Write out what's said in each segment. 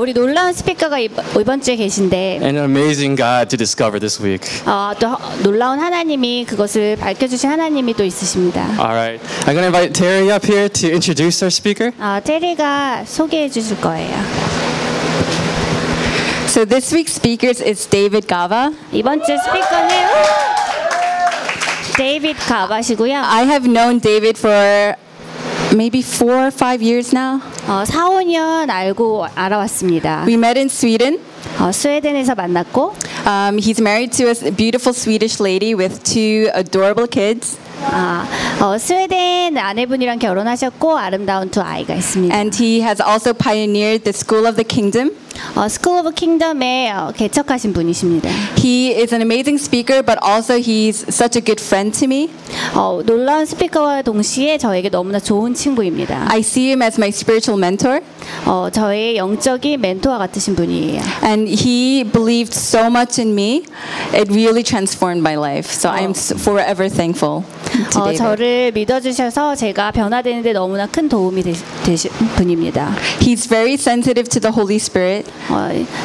우리 놀라운 스피커가 이번, 이번 주에 계신데 and an amazing God to discover this week. 어, 또 허- 놀라운 하나님이 그것을 밝혀주신 하나님이 또 있으십니다. All right. I'm going to invite Terry up here to introduce our speaker. 어, 테리가 소개해 주실 거예요. So this week's speakers is David Gava. 이번 주 스피커는 데이빗 가바시고요. I have known David for maybe four or five years now. 어, 4, 5년 알고 알아왔습니다. We met in Sweden. 어, 스웨덴에서 만났고 Um, he's married to a beautiful Swedish lady with two adorable kids. 아, 어, 스웨덴 아내분이랑 결혼하셨고 아름다운 두 아이가 있습니다. And he has also pioneered the School of the Kingdom. 어, 스쿨 오브 킹덤에 어, 개척하신 분이십니다. He is an amazing speaker, but also he's such a good friend to me. 어, 놀라운 스피커와 동시에 저에게 너무나 좋은 친구입니다. I see him as my spiritual mentor. 어, 저의 영적인 멘토와 같으신 분이에요. And he believed so much in me, it really transformed my life. So I'm s- forever thankful to 어, David. 저를 믿어주셔서 제가 변화되는데 너무나 큰 도움이 되, 되신 분입니다. He's very sensitive to the Holy Spirit, 어,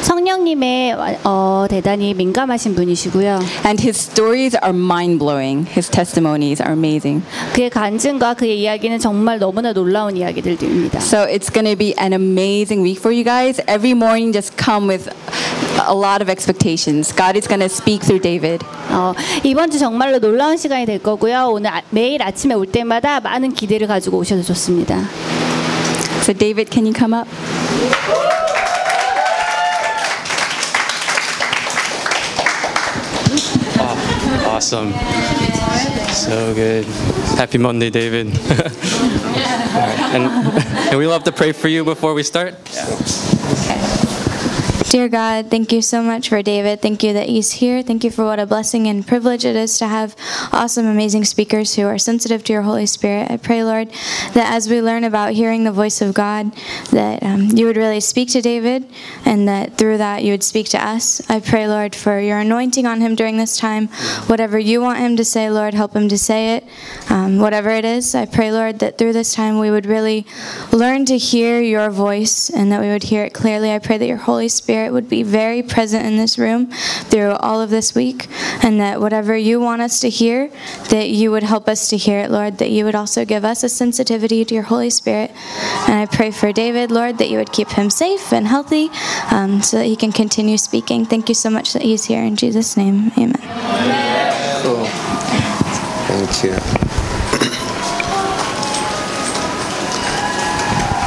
성령님의 어, 대단히 민감하신 분이시고요. and his stories are mind blowing. His testimonies are amazing. 그의 간증과 그의 이야기는 정말 너무나 놀라운 이야기들입니다. So it's going to be an amazing week for you guys. Every morning, just come with a lot of expectations. God is going to speak through David. 어, 이번 주 정말로 놀라운 시간이 될 거고요. 오늘 아- 매일 아침에 올 때마다 많은 기대를 가지고 오셔도 좋습니다. So, David, can you come up? Awesome. So good. Happy Monday, David. And, and we love to pray for you before we start. Dear God, thank you so much for David. Thank you that he's here. Thank you for what a blessing and privilege it is to have awesome, amazing speakers who are sensitive to your Holy Spirit. I pray, Lord, that as we learn about hearing the voice of God, that um, you would really speak to David and that through that you would speak to us. I pray, Lord, for your anointing on him during this time. Whatever you want him to say, Lord, help him to say it. Um, whatever it is, I pray, Lord, that through this time we would really learn to hear your voice and that we would hear it clearly. I pray that your Holy Spirit would be very present in this room through all of this week and that whatever you want us to hear, that you would help us to hear it, Lord, that you would also give us a sensitivity to your Holy Spirit. And I pray for David, Lord, that you would keep him safe and healthy um, so that he can continue speaking. Thank you so much that he's here. In Jesus' name, amen. Cool. Thank you.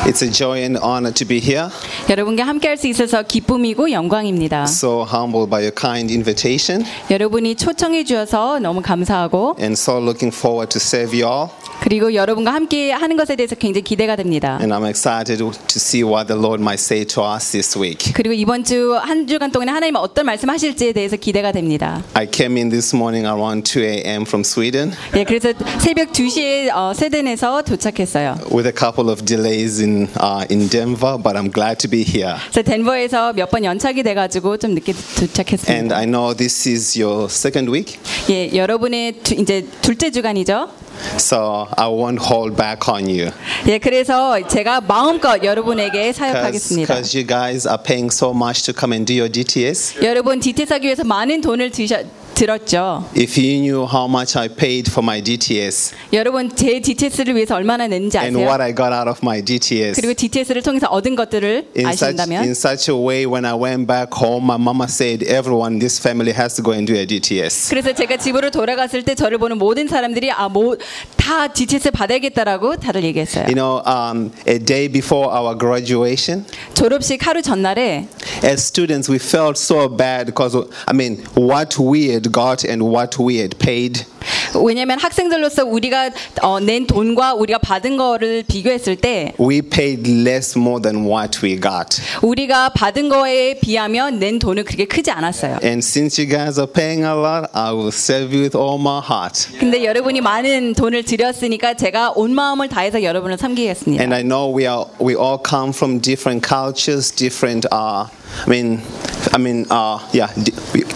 It's a joy and honor to be here. 여러분과 함께할 수 있어서 기쁨이고 영광입니다. So humbled by your kind invitation 여러분이 초청해 주셔서 너무 감사하고 and so looking forward to serve you all. 그리고 여러분과 함께 하는 것에 대해서 굉장히 기대가 됩니다. And I'm excited to see what the Lord might say to us this week. 그리고 이번 주 한 주간 동안에 하나님 어떤 말씀하실지에 대해서 기대가 됩니다. I came in this morning around 2 a.m. from Sweden 예, 그래서 새벽 2시에 어, 스웨덴에서 도착했어요. with a couple of delays in uh, in Denver, but I'm glad to be here. 그래서 덴버에서 몇 번 연착이 돼 가지고 좀 늦게 And 도착했습니다. I know this is your second week, 예, 여러분의 두- 이제 둘째 주간이죠. So I won't hold back on you. 예, 그래서 제가 마음껏 여러분에게 Because 사역하겠습니다. you guys are paying so much to come and do your DTS. 여러분 디테스 하기 위해서 많은 돈을 드셔, 들었죠. If you knew how much I paid for my DTS 여러분 제 DTS를 위해서 얼마나 냈는지 and 아세요? what I got out of my DTS. 그리고 DTS를 통해서 얻은 것들을 In such, in 아신다면 such a way, when I went back home, my mama said, Everyone this family has to go and do a DTS. 그래서 제가 집으로 돌아갔을 때 저를 보는 모든 사람들이 아뭐다 DTS 받아야겠다라고 다들 얘기했어요. You know, um, a day before our graduation, 졸업식 하루 전날에 as students, we felt so bad because, I mean, what we had got and what we had paid. 왜냐하면 학생들로서 우리가 어, 낸 돈과 우리가 받은 거를 비교했을 때 We paid less more than what we got. 우리가 받은 거에 비하면 낸 돈은 그렇게 크지 않았어요. And since you guys are paying a lot, I will serve you with all my heart. 근데 여러분이 많은 돈을 들였으니까 제가 온 마음을 다해서 여러분을 섬기겠습니다. And I know we are we all come from different cultures, different uh I mean I mean uh yeah, di-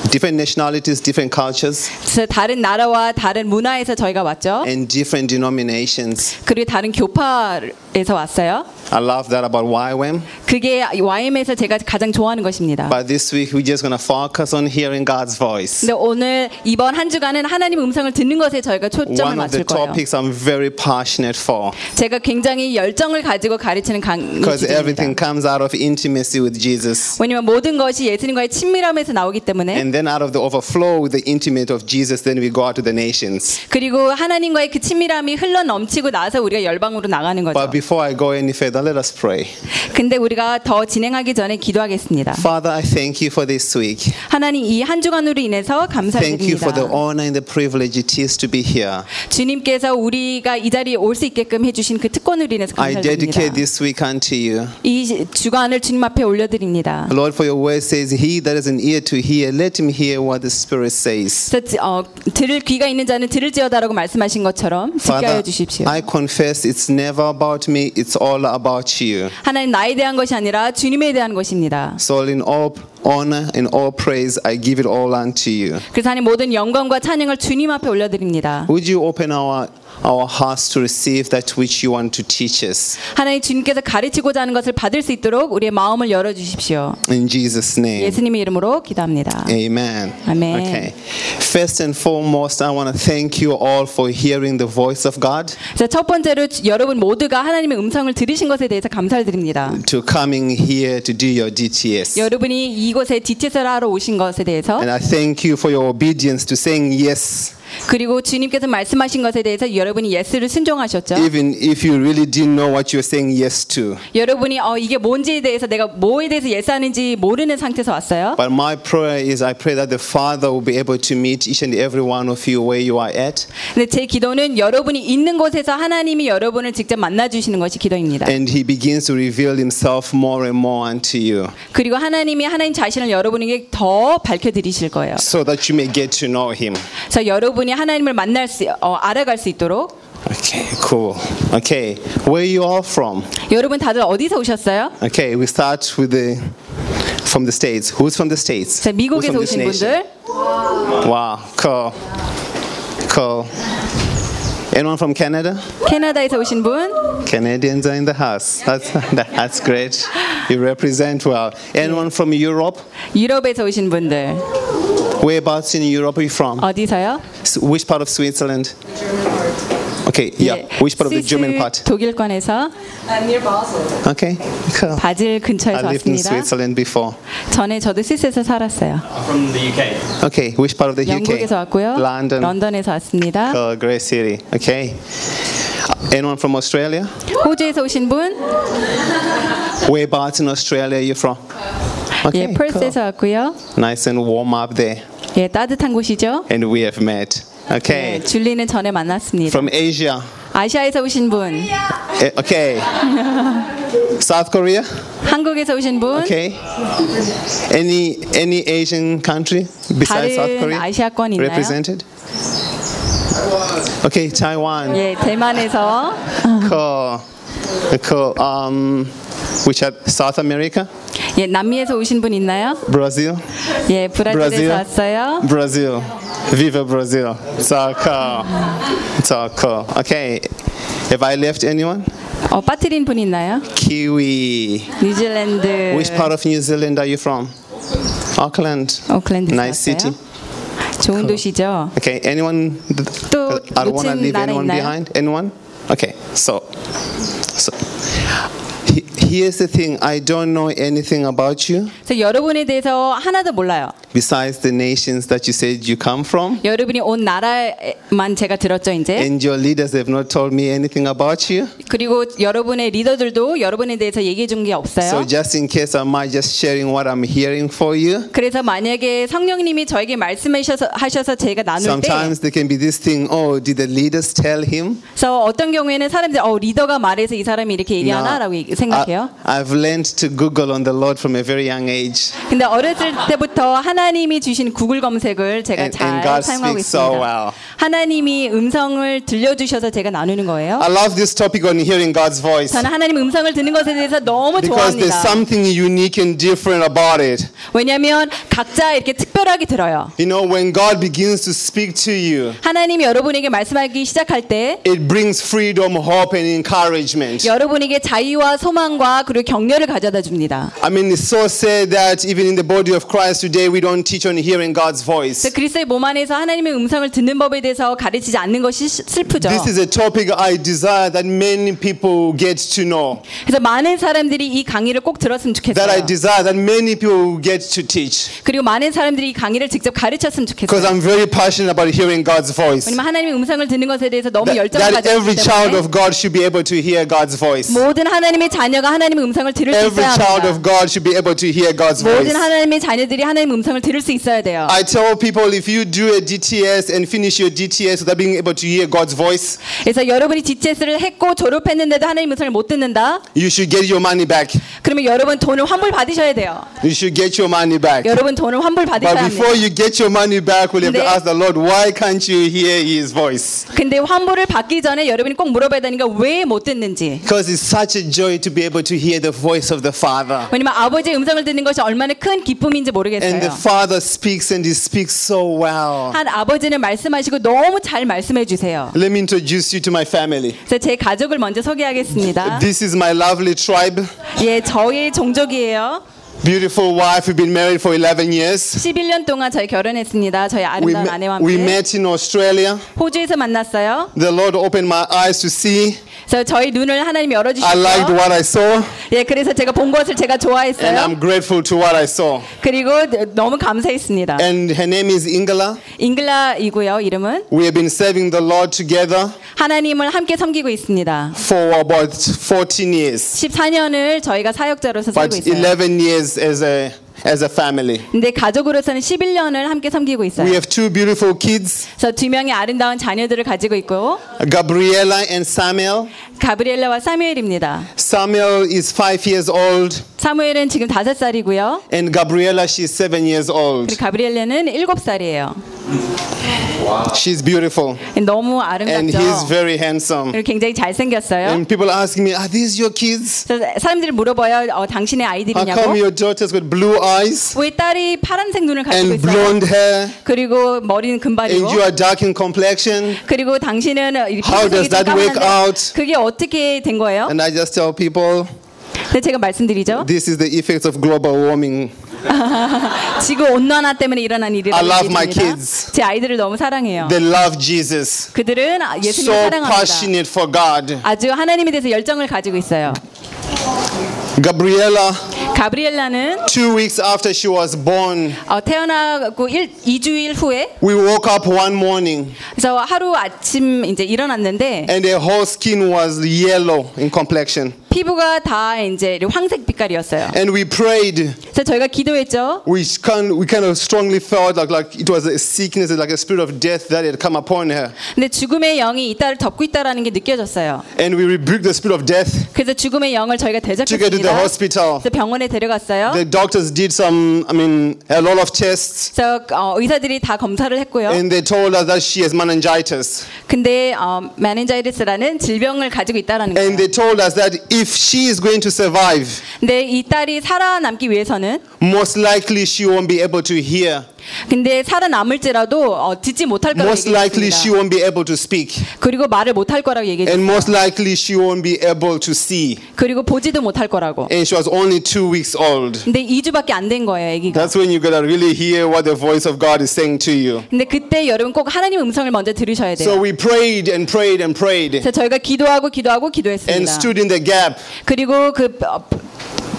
different nationalities, different cultures 다른 나라와 다른 문화에서 저희가 왔죠. and different denominations. 그리고 다른 교파에서 왔어요. I love that about YWAM. 그게 YM에서 제가 가장 좋아하는 것입니다. But this week we're just gonna focus on hearing God's voice. 근데 오늘 이번 한 주간은 하나님 음성을 듣는 것에 저희가 초점을 One of the 맞출 거예요. topics I'm very passionate for 제가 굉장히 열정을 가지고 가르치는 because everything 강의입니다. comes out of intimacy with Jesus. 왜냐면 모든 것이 예수님과의 친밀함에서 나오기 때문에 And then out of the overflow with the intimate of Jesus, then we go out to the nations. 그리고 하나님과의 그 친밀함이 흘러 넘치고 나서 우리가 열방으로 나가는 거죠. But before I go any further, let us pray. 근데 우리가 더 진행하기 전에 기도하겠습니다. Father, I thank you for this week. 하나님 이 한 주간으로 인해서 Thank you for the 감사드립니다. honor and the privilege it is to be here. 주님께서 우리가 이 자리에 올 수 있게끔 해주신 그 특권으로 인해서 I dedicate 감사드립니다. this week unto you. 이 주간을 주님 앞에 올려드립니다. Lord, for your word says, He that has an ear to hear, let him hear what the Spirit says. 어, 들을 귀가 있는 자는 들을지어다라고 말씀하신 것처럼 듣게 하여 주십시오. I confess it's never about me, it's all about you. 하나님 나에 대한 것이 아니라 주님에 대한 것입니다. So in all honor and all praise, I give it all unto you. 그래서 하나님 모든 영광과 찬양을 주님 앞에 올려드립니다. Would you open our our hearts to receive that which you want to teach us? 하나님 주님께서 가르치고자 하는 것을 받을 수 있도록 우리의 마음을 열어주십시오. In Jesus' name. 예수님의 이름으로 기도합니다. Amen. Amen. Okay. First and foremost, I want to thank you all for hearing the voice of God, 자, 첫 번째로 주- 여러분 모두가 하나님의 음성을 들으신 것에 대해서 감사를 드립니다. to coming here to do your DTS. 여러분이 이곳에 DTS를 하러 오신 것에 대해서 And I thank you for your obedience to saying yes, 그리고 주님께서 말씀하신 것에 대해서 여러분이 yes를 순종하셨죠. even if you really didn't know what you're saying yes to. 여러분이 어, 이게 뭔지에 대해서 내가 뭐에 대해서 yes하는지 모르는 상태에서 왔어요. But my prayer is I pray that the Father will be able to meet each and every one of you where you are at. 근데 제 기도는 여러분이 있는 곳에서 하나님이 여러분을 직접 만나 주시는 것이 기도입니다. And He begins to reveal Himself more and more unto you 그리고 하나님이 하나님 자신을 여러분에게 더 밝혀 드리실 거예요. so that you may get to know Him. 그래서 여러분이 하나님을 만날 수 어, 알아갈 수 있도록 Okay, cool. Okay, where you all from? 여러분 다들 어디서 오셨어요? Okay, we start with the from the states. Who's from the states? 자, Who's 미국에서 from this 오신 nation? 분들, Wow, cool, cool. Anyone from Canada? 캐나다에서 오신 분, Canadians are in the house. That's that's great. You represent well. Anyone from Europe? 유럽에서 오신 분들 Whereabouts in Europe are you from? 어디서요? S- Which part of Switzerland? Okay, yeah. 예, Which part of the German 스위스 part? 독일권에서 Okay, cool. 바질 I 근처에서 lived in 왔습니다. Switzerland before. 전에 저도 스위스에서 살았어요. From the UK. Okay, which part of the UK? 영국에서 왔고요. London. 런던에서 왔습니다. Oh, great city. Okay. Anyone from Australia? 호주에서 오신 분, Whereabouts in Australia are you from? 예, Okay, 펄스에서 왔고요. cool. Nice and warm up there. 예, 따뜻한 곳이죠. And we have met. Okay. 예, 줄리는 전에 만났습니다. From Asia. 아시아에서 오신 분, Eh, Okay. South Korea? 한국에서 오신 분, Okay. Any any Asian country besides South 다른 Korea 아시아권 있나요? represented? Okay, Taiwan. 예, 대만에서 Cool. Cool. Um, which are South America? 예, 남미에서 오신 분 있나요? Brazil? 예, 브라질에서 Brazil. 왔어요. Brazil. Viva Brazil. So cool. So cool. Okay. Have I left anyone? 어, 빠뜨린 분 있나요? Kiwi. 뉴질랜드 Which part of New Zealand are you from? Auckland. 오클랜드에서 Nice 왔어요. city. 좋은 도시죠. Okay, anyone? 또 I don't want to 놓친 leave 나라 anyone 있나요? behind. Anyone? Okay, so, so he- Here's the thing. I don't know anything about you 그래서 여러분에 대해서 하나도 몰라요. besides the nations that you said you come from, 여러분이 온 나라만 제가 들었죠, 이제. and your leaders have not told me anything about you. 그리고 여러분의 리더들도 여러분에 대해서 얘기해 준게 So 없어요. just in case, I just sharing what I'm hearing for you? 그래서 만약에 성령님이 저에게 말씀하셔서 하셔서 제가 나눌 때, Sometimes there can be this thing. Oh, did the leaders tell him? 그래서 어떤 경우에는 사람들이 어 리더가 말해서 이 사람이 이렇게 얘기하나라고 생각해요. 어떠세요? I've learned to Google on the Lord from a very young age. 근데 어렸을 때부터 하나님이 주신 구글 검색을 제가 And- 잘 and God 사용하고 speaks so 있습니다. well. 하나님이 음성을 들려주셔서 제가 나누는 거예요. I love this topic on hearing God's voice 저는 하나님 음성을 듣는 것에 대해서 너무 because there's 좋아합니다. something unique and different about it. 왜냐하면 각자 이렇게 특별하게 들어요. You know, when God begins to speak to you, 하나님이 여러분에게 말씀하기 시작할 때 it brings freedom, hope, and encouragement. 여러분에게 자유와 소망과 그리고 격려를 가져다 줍니다. I mean, it's so sad that even in the body of Christ today, we don't teach on hearing God's voice. 그리스도의 몸 안에서 하나님의 음성을 듣는 법에 대해서 가르치지 않는 것이 시- 슬프죠. This is a topic I desire that many people get to know. 그래서 많은 사람들이 이 강의를 꼭 들었으면 That I 좋겠어요. desire that many people get to teach. 그리고 많은 사람들이 이 강의를 직접 가르쳤으면 Because 좋겠어요. I'm very passionate about hearing God's voice. 왜냐면 하나님의 음성을 듣는 것에 대해서 너무 That, 열정을 that 가지고 every 있기 child 때문에 of God should be able to hear God's voice. 모든 하나님의 자녀가 하나님의 음성을 들을 수 Every 있어야 child of 합니다. God should be able to hear God's voice. 모든 하나님의 자녀들이 하나님의 음성을 들을 수 있어야 돼요. I tell people if you do a DTS and finish your DTS without being able to hear God's voice, 그래서 여러분이 DTS를 했고 졸업했는데도 하나님 음성을 못 듣는다? you should get your money back. 그러면 여러분 돈을 환불 받으셔야 돼요. You should get your money back. 여러분 돈을 환불 받으셔야 But before 합니다. you get your money back, we'll have to 네. ask the Lord, why can't you hear His voice? 근데 환불을 받기 전에 여러분이 꼭 물어봐야 되니까 왜못 듣는지. Because it's such a joy to be able to hear the voice of the Father. 왜냐면 아버지의 음성을 듣는 것이 얼마나 큰 기쁨인지 And 모르겠어요. the Father speaks and He speaks so well. 한 아버지는 말씀하시고 너무 잘 말씀해 주세요. Let me introduce you to my family. 제 가족을 먼저 소개하겠습니다. This is my lovely tribe. 예, 저희 종족이에요. Beautiful wife. We've been married for 11 years. 11년 동안 저희 결혼했습니다. 저희 We, 아름다운 met- 아내와 we 함께 met in Australia. 호주에서 만났어요. The Lord opened my eyes to see. 그래서 저희 눈을 하나님 I liked 열어주셨어요. what I saw, 예, 그래서 제가 본 것을 제가 and 좋아했어요. I'm grateful to what I saw. 그리고 너무 감사했습니다. And her name is Ingela. 잉글라이고요. 이름은 We have been serving the Lord together 하나님을 함께 섬기고 있습니다. for about 14 years, 14년을 저희가 사역자로서 살고 but 있어요. 11 years as a as a family. 근데 가족으로서는 11년을 함께 섬기고 We 있어요. have two beautiful kids, 그래서 두 명의 아름다운 자녀들을 가지고 있고 Gabriella and Samuel. 가브리엘라와 사무엘입니다. Samuel is five years old, 사무엘은 지금 다섯 살이고요. and Gabriella she's seven years old. 그리고 가브리엘라는 일곱 살이에요. She's beautiful, 너무 and 아름답죠. he's very handsome. 그리고 굉장히 잘생겼어요. And people ask me, "Are these your kids? 사람들이 물어봐요. 어, 당신의 How 아이들이냐고. come your daughter's got blue eyes 왜 딸이 파란색 눈을 가지고 and 있어요? blonde hair, 그리고 머리는 금발이고. and you are dark in complexion?" 그리고 당신은 이 How does that work out? 그게 어떻게 된 거예요? And I just tell people, 근데 제가 말씀드리죠. this is the effects of global warming. 지구 온난화 때문에 일어난 I 일이라는 love my kids. 제 아이들을 너무 사랑해요. They love Jesus. 그들은 예수님을 So 사랑합니다. passionate for God. 아주 하나님에 대해서 열정을 가지고 있어요. Gabriella, 가브리엘라는 two weeks after she was born, 어, 태어나고 1, 2주일 후에 we woke up one morning 그래서 하루 아침 이제 일어났는데 and her whole skin was yellow in complexion. 피부가 다 이제 황색 빛깔이었어요. And we prayed. 그래서 저희가 기도했죠. We kind, we kind of strongly felt like, like it was a sickness, like a spirit of death that had come upon her. 근데 죽음의 영이 이 딸을 덮고 있다라는 게 느껴졌어요. And we rebuked the spirit of death, 그래서 죽음의 영을 저희가 her to the 대적했습니다. hospital. 그래서 병원에 데려갔어요. The doctors did some, I mean, a lot of tests. 그래서 어, 의사들이 다 검사를 했고요. And they told us that she has meningitis. 근데 어, 메닌자이티스라는 질병을 가지고 있다라는 거예요. And they told us that if she is going to survive, 근데 이 딸이 살아남기 위해서는 most likely she won't be able to hear. 근데 살아남을지라도 어, 듣지 못할 거라고 Most likely she won't be able to speak. 그리고 말을 못할 거라고 And 얘기했어요. most likely she won't be able to see. 그리고 보지도 못할 거라고. And she was only two weeks old. 근데 2주밖에 안 된 거예요, 아기가. That's when you gotta really hear what the voice of God is saying to you. 근데 그때 여러분 꼭 하나님 음성을 먼저 들으셔야 돼요. So we prayed and prayed and prayed 그래서 저희가 기도하고 기도하고 and 기도했습니다. stood in the gap. 그리고 그 어,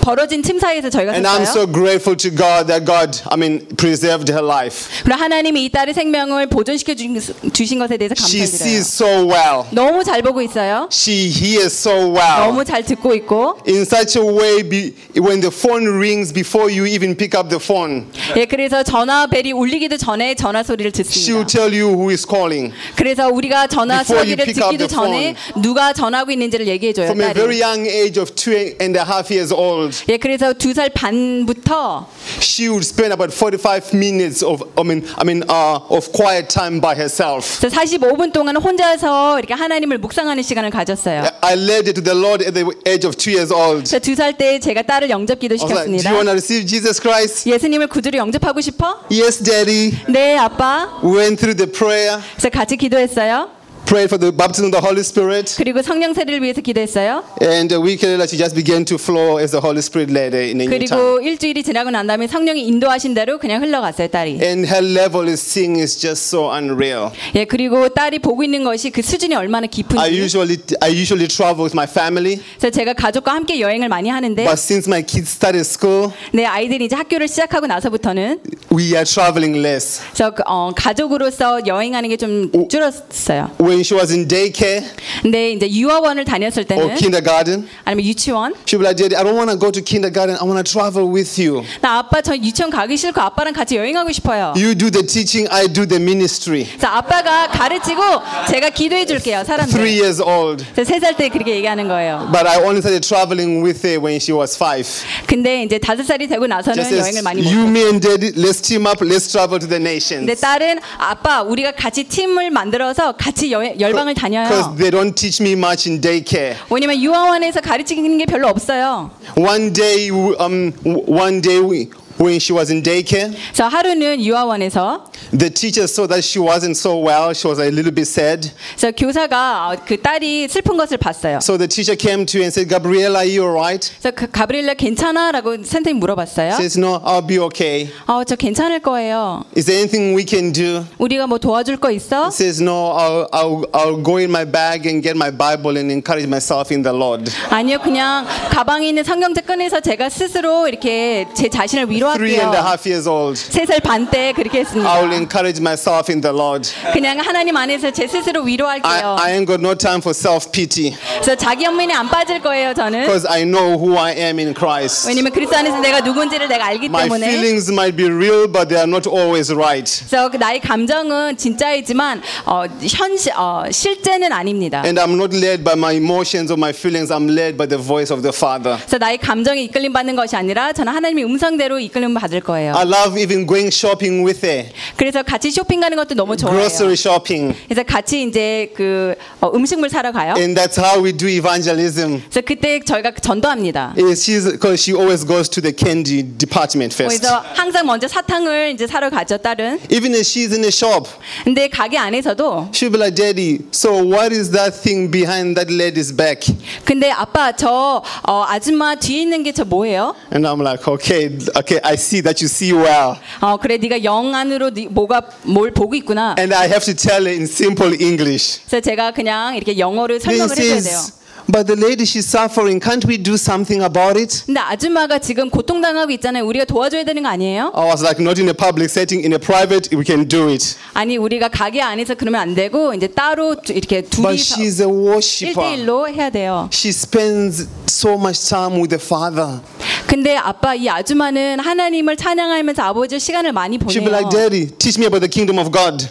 벌어진 틈 사이에서 저희가 And I'm so grateful to God that God, I mean, preserved her life. 그리고 하나님이 이 딸의 생명을 보존시켜 주신, 주신 것에 대해서 She 감사드려요. sees so well. 너무 잘 보고 있어요. She hears so well. 너무 잘 듣고 있고. In such a way, be, when the phone rings before you even pick up the phone, 예, 그래서 전화 벨이 울리기도 전에 전화 소리를 she will 듣습니다. tell you who is calling. 그래서 우리가 전화 Before you 소리를 pick up 듣기도 the 전에 누가 전화하고 있는지를 얘기해 줘요. From a very 딸이. young age of two and a half years old, 예, 그래서 두 살 반부터 she would spend about 45 minutes of, I mean, I mean, uh, of quiet time by herself. 45분 동안 혼자서 이렇게 하나님을 묵상하는 시간을 가졌어요. I led her to the Lord at the age of two years old. 그래서 두살때 제가 딸을 영접 I was like, Do 기도 시켰습니다. you want to receive Jesus Christ? 예수님을 구주로 영접하고 싶어? Yes, Daddy. 네, 아빠. We went through the prayer, 그래서 같이 기도했어요. Prayed for the baptism of the Holy Spirit, 그리고 성령 세례를 위해서 기도했어요. and a week later, she just began to flow as the Holy Spirit led her in a new time. 그리고 일주일이 지나고 난 다음에 성령이 인도하신 대로 그냥 흘러갔어요, 딸이. And her level of seeing is just so unreal. 예, 그리고 딸이 보고 있는 것이 그 수준이 얼마나 I 깊은지. usually I usually travel with my family, 그래서 제가 가족과 함께 여행을 많이 하는데, but since my kids started school, 내 아이들이 이제 학교를 시작하고 나서부터는 we are traveling less. 저 그, 어, 가족으로서 여행하는 게 좀 줄었어요. When she was in daycare 근데 이제 유아원을 다녔을 or 때는 kindergarten, 아니면 유치원, she'd be like, Daddy, I don't want to go to kindergarten. I want to travel with you. 나 아빠 저 유치원 가기 싫고 아빠랑 같이 여행하고 싶어요. You do the teaching, I do the ministry. 그래서 아빠가 가르치고 제가 기도해 줄게요, Three 사람들. years old. 세살때 그렇게 얘기하는 거예요. But I only started traveling with her when she was five. 근데 이제 다섯 살이 되고 나서는 Just 여행을 많이 you, 못. me, and daddy, let's team up, let's travel to the 근데 nations. 딸은 아빠 우리가 같이 팀을 만들어서 같이 여행, 열방을 Because 다녀요. they don't teach me much in daycare. 왜냐면 유아원에서 가르치는 게 별로 없어요. One day, um, one day we, when she was in daycare, 그래서 하루는 유아원에서 the teacher saw that she wasn't so well. She was a little bit sad. 그래서 교사가 어, 그 딸이 슬픈 것을 봤어요. So the teacher came to her and said, Gabriella, are you alright? 그래서 그 가브리엘라 괜찮아?라고 선생님 물어봤어요. Says, No, I'll be okay. 어, 저 괜찮을 거예요. Is there anything we can do? 우리가 뭐 도와줄 거 있어? Says, No, I'll, I'll, I'll go in my bag and get my Bible and encourage myself in the Lord. 아니요, 그냥 가방에 있는 성경책 꺼내서 제가 스스로 이렇게 제 자신을 위로 할게요. half years old. 세 살 반 때 그렇게 했습니다. I will encourage myself in the Lord. 그냥 하나님 안에서 제 스스로 I, 위로할게요. I ain't got no time for self pity 그래서 자기 연민에 안 빠질 거예요, 저는. because I know who I am in Christ. 왜냐면 그리스도 안에서 내가 누군지를 내가 알기 My 때문에. feelings might be real, but they are not always right. 그래서 그 나의 감정은 진짜이지만 어, 현실 어, 실제는 아닙니다. And I'm not led by my emotions or my feelings, I'm led by the voice of the Father. 그래서 나의 감정에 이끌림 받는 것이 아니라 저는 하나님의 음성대로 이끌 림 받을 거예요. I love even going shopping with her, 그래서 같이 쇼핑 가는 것도 너무 좋아해요. grocery shopping. 그래서 같이 이제 그 어, 음식물 사러 가요. And that's how we do evangelism. 그래서 그때 저희가 전도합니다. She's because she always goes to the candy department first. 그래서 항상 먼저 사탕을 이제 사러 가죠, 딸은. Even if she's in a shop, 근데 가게 안에서도 she'll be like, Daddy, so what is that thing behind that lady's back? 근데 아빠 저 어, 아줌마 뒤에 있는 게 저 뭐예요? And I'm like, okay, okay, I see that you see well. 어 그래 네가 영 안으로 네, 뭐가 뭘 보고 있구나. And I have to tell her in simple English. 그래서 제가 그냥 이렇게 Then 설명을 해줘야 돼요. says, but the lady, she's suffering. Can't we do something about it? 근데 아줌마가 지금 고통당하고 있잖아요. 우리가 도와줘야 되는 거 아니에요? I was like, not in a public setting, in a private, we can do it. 아니 우리가 가게 안에서 그러면 안 되고 이제 따로 이렇게 But 둘이서 she's a worshiper. 1대1로 해야 돼요. She spends so much time with the Father. 근데 아빠 이 아줌마는 하나님을 찬양하면서 아버지 시간을 많이 She'll be like, 보내요. Daddy, teach me about the kingdom of God.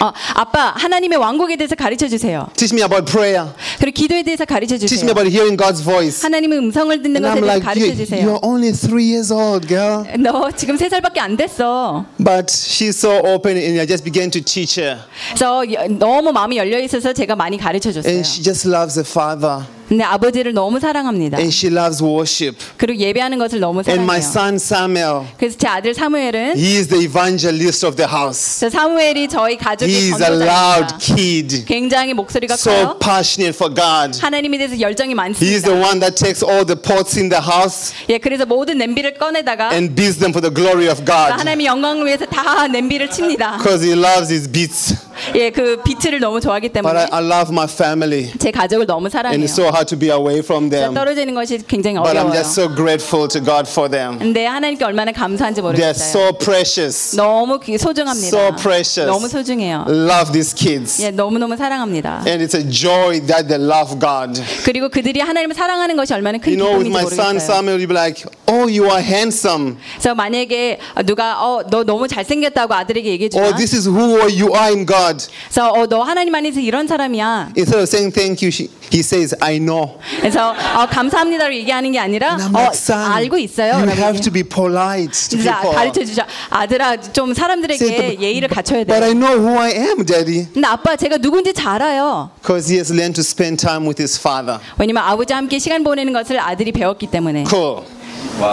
어, 아빠 하나님의 왕국에 대해서 가르쳐 주세요. Teach me about prayer. 그리고 기도에 대해서 가르쳐 Teach 주세요. me about hearing God's voice. 하나님의 음성을 듣는 것에 대해서 like, 가르쳐 주세요. you're only three years old, girl. 너 지금 세 살밖에 안 됐어. But she's so open, and I just began to teach her. 그래서 여- 너무 마음이 열려 있어서 제가 많이 가르쳐 줬어요. And she just loves the Father. 근데 아버지를 너무 사랑합니다. And she loves worship. 그리고 예배하는 것을 너무 And my 사랑해요. son Samuel, 그래서 제 아들 사무엘은 he is the evangelist of the house. 저 사무엘이 저희 가족의 He is a loud 전도자입니다. kid, 굉장히 목소리가 so 커요. passionate for God. 하나님에 대해서 열정이 He is the 많습니다. one that takes all the pots in the house 예, 그래서 모든 냄비를 꺼내다가 and beats them for the glory of God 하나님의 영광을 위해서 다 냄비를 칩니다. because he loves his beats. 예, 그 비트를 너무 좋아하기 But 때문에 I, I love my family. 제 가족을 너무 And 사랑해요. it's so hard to be away from them. 떨어지는 것이 굉장히 But I'm 어려워요. just so grateful to God for them. 근데 하나님께 얼마나 감사한지 They're 모르겠어요. so precious. 너무 귀- 소중합니다. So precious. 너무 소중해요. Love these kids. 예, 너무너무 사랑합니다. And it's a joy that they love God. 그리고 그들이 하나님을 사랑하는 것이 얼마나 큰 You know, with 기쁨인지 my son 모르겠어요. Samuel, you'll be like, oh, you are handsome. 그래서 만약에 누가 어, 너 너무 잘생겼다고 아들에게 얘기해 주면 this is who you are in God. 그래서 어, 너 하나님 안에서 이런 사람이야. Instead of saying thank you, she, he says, I know. 그래서 어, 감사합니다로 얘기하는 게 아니라 어, son, 알고 있어요. you have to be polite to people. 가르쳐 주죠. 아들아 좀 Say, 사람들에게 예의를 갖춰야 but I 돼. know who I am, Daddy. 근데 아빠 제가 누군지 잘 알아요. Because he has learned to spend time with his father. 왜냐면 아버지와 함께 시간 보내는 것을 아들이 배웠기 때문에. Cool.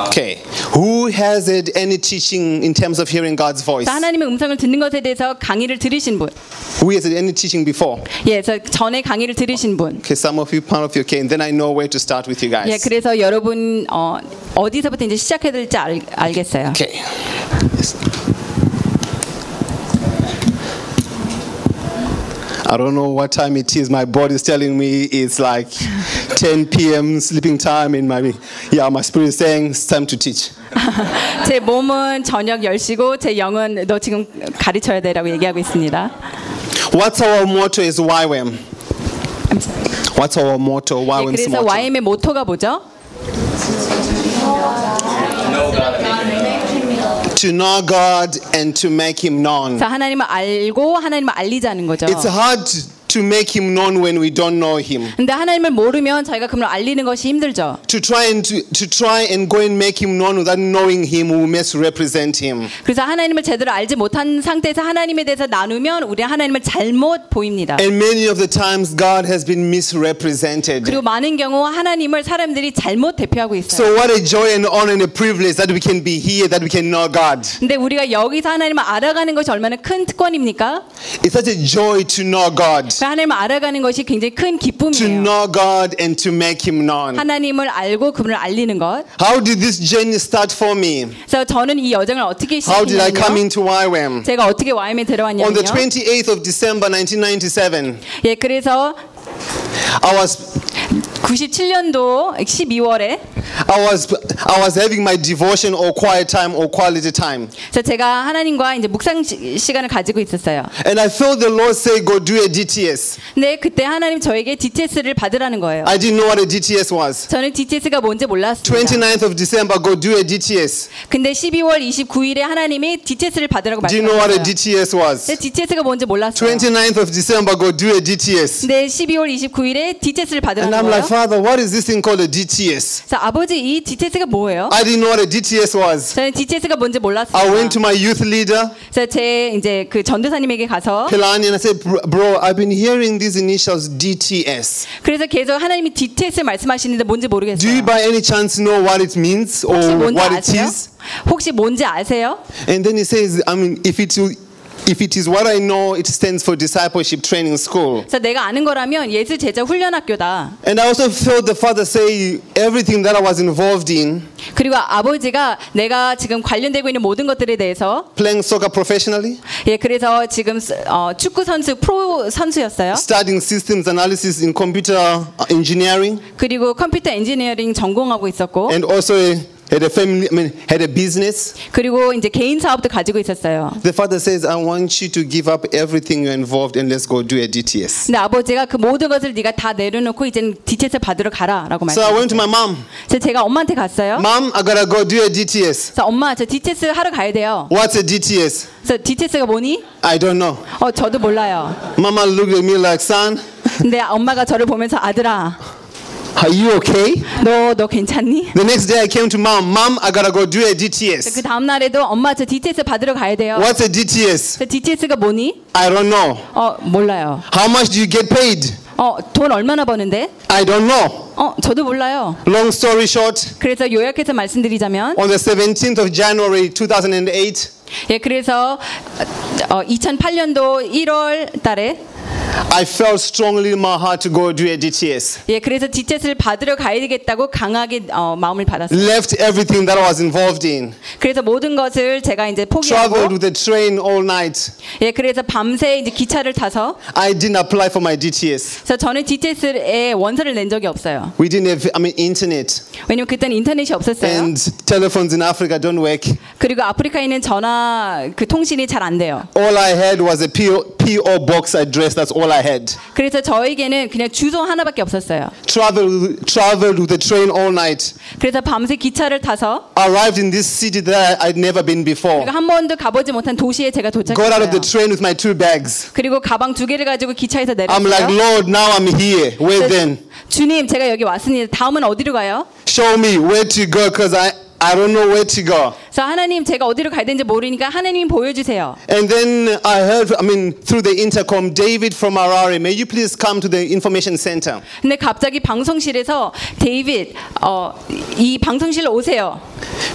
Okay. Who has had any teaching in terms of hearing God's voice? 하나님의 음성을 듣는 것에 대해서 강의를 들으신 분. Who has had any teaching before? 예, 그래서 전에 강의를 들으신 분. Okay, some of you, part of you, okay, and then I know where to start with you 예, guys. 그래서 여러분 어, 어디서부터 이제 시작해야 될지 알, 알겠어요. Okay. Yes. I don't know what time it is. My body is telling me it's like 10 p.m. sleeping time, and my yeah, my spirit is saying it's time to teach. 제 몸은 저녁 10시고 제 영은 너 지금 가르쳐야 돼라고 얘기하고 있습니다. What's our motto is YWAM. What's our motto? 예, YWAM's 그래서 motto. YM의 모토가 뭐죠? To know God and to make Him known. 그래서 하나님을 알고 하나님을 알리자는 거죠. It's hard to make Him known when we don't know Him. 근데 하나님을 모르면 저희가 그분을 알리는 것이 힘들죠. To try and to, to try and go and make Him known without knowing Him, we misrepresent Him. 그래서 하나님을 제대로 알지 못한 상태에서 하나님에 대해서 나누면 우리 하나님을 잘못 보입니다. And many of the times, God has been misrepresented. 그리고 많은 경우 하나님을 사람들이 잘못 대표하고 있어요. So, what a joy and honor and a privilege that we can be here, that we can know God. 근데 우리가 여기서 하나님을 알아가는 것이 얼마나 큰 특권입니까? It's such a joy to know God, 그 하나님을 알아가는 것이 굉장히 큰 to 기쁨이에요. know God and to make Him known. 하나님을 알고 그분을 알리는 것. How did this journey start for me? 그래서 저는 이 여정을 어떻게 How did I come 시작했냐면요. into YWAM? 제가 어떻게 On 들어왔냐면요. the 28th of December 1997, 예, 그래서 I was 97년도 12월에 I was I was having my devotion or quiet time or quality time. 그래서 제가 하나님과 이제 묵상 시- 시간을 가지고 있었어요. And I felt the Lord say, Go do a DTS. 근데 그때 하나님 저에게 DTS를 받으라는 거예요. I didn't know what a DTS was. 저는 DTS가 뭔지 몰랐습니다. 29th of December, go do a DTS. 근데 12월 29일에 하나님이 DTS를 받으라고 Do you know what a 말씀하셨어요. DTS was? 근데 DTS가 뭔지 몰랐어요. 29th of December, go do a DTS. 근데 12월 29일에 DTS를 받으라는 I'm like, Father, what is this thing called a DTS? 그래서 아버지 이 DTS가 뭐예요? I didn't know what a DTS was. 저는 DTS가 뭔지 몰랐어요. I went to my youth leader, 그래서 제 이제 그 전도사님에게 가서 Pilani, and I said, "Bro- I've been hearing these initials DTS. 그래서 계속 하나님이 DTS 말씀하시는데 뭔지 Do you 모르겠어요. by any chance know what it means or 혹시 뭔지 what it 아세요? is? 혹시 뭔지 아세요? And then he says, I mean, if it will- if it is what I know, it stands for discipleship training school. 그래서 내가 아는 거라면 예수 제자 훈련 학교다. And I also felt the father say everything that I was involved in, 그리고 아버지가 내가 지금 관련되고 있는 모든 것들에 대해서 playing soccer professionally, 예 그래서 지금 스- 어, 축구 선수 프로 선수였어요. studying systems analysis in computer engineering, 그리고 컴퓨터 엔지니어링 전공하고 있었고 and also had a family, I mean, had a business. 그리고 이제 개인 사업도 가지고 있었어요. The father says, I want you to give up everything you're involved and let's go do a DTS. 근데 아버지가 그 모든 것을 네가 다 내려놓고 이제는 DTS 받으러 가라라고 So I went to my mom. 그래서 제가 엄마한테 갔어요. Mom, I gotta go do a DTS. 그래서 엄마 저 DTS 하러 가야 돼요. What's a DTS? 그래서 DTS가 뭐니? I don't know. 어 저도 몰라요. Mama looked at me like, son, 근데 엄마가 저를 보면서 아들아 are you okay? 너 너 괜찮니? The next day I came to mom. Mom, I gotta go do a 그 DTS. 다음 날에도 엄마 저 DTS 받으러 가야 돼요. What's a DTS? 그 DTS가 뭐니? I don't know. 어 몰라요. How much do you get paid? 어 돈 얼마나 버는데? I don't know. 어 저도 몰라요. Long story short, 그래서 요약해서 말씀드리자면 on the 17th of January 2008, 예 그래서 어, 2008년도 1월 달에 I felt strongly in my heart to go do a DTS. 예, 그래서 DTS를 받으러 가야 되겠다고 강하게 어, 마음을 받았어요. Left everything that I was involved in. 그래서 모든 것을 제가 이제 Traveled 포기하고 with the train all night. 예, 그래서 밤새 이제 기차를 타서 I didn't apply for my DTS. 그래서 저는 DTS에 원서를 낸 적이 없어요. We didn't have, I mean, internet. 왜냐면 그때는 인터넷이 없었어요. And telephones in Africa don't work. 그리고 아프리카에는 전화 그 통신이 잘 안 돼요. All I had was a PO, PO box address. That's all I had. 그래서 저에게는 그냥 주소 하나밖에 없었어요. Travel, traveled with the train all night. 그래서 밤새 기차를 타서 Arrived in this city that I'd never been before. 그리고 한 번도 가보지 못한 도시에 제가 Got out of the 도착했어요. train with my two bags. 그리고 가방 두 개를 가지고 기차에서 I'm like, 내렸어요. Lord, now I'm here. Where then? 주님, 제가 여기 왔습니다. 다음은 어디로 가요? Show me where to go because I, I don't know where to go. 그래서 하나님, 제가 어디로 가야 되는지 모르니까 하나님 보여주세요. And then I heard, I mean, through the intercom, David from Harare, may you please come to the information center? 근데 갑자기 방송실에서 데이빗, 어, 이 방송실로 오세요.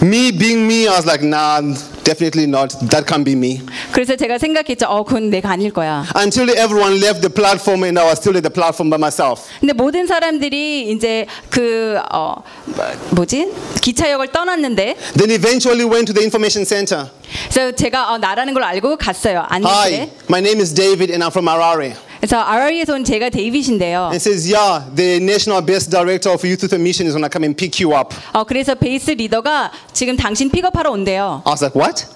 Me being me, I was like, nah, definitely not. That can't be me. 그래서 제가 생각했죠. 어, 그건 내가 아닐 거야. Until everyone left the platform and I was still at the platform by myself. 근데 모든 사람들이 이제 그, 어, 뭐- 뭐지? 기차역을 떠 났는데, Then eventually went to the information center. 그래서 제가 어, 나라는 걸 알고 갔어요. Hi, my name is David and I'm from Harare. 그래서 RR에서 온 제가 데이빗인데요. And says, yeah, the national best director of youth with a mission is going to come and pick you up. 어, 그래서 베이스 리더가 지금 당신 픽업하러 온대요. I was like, what?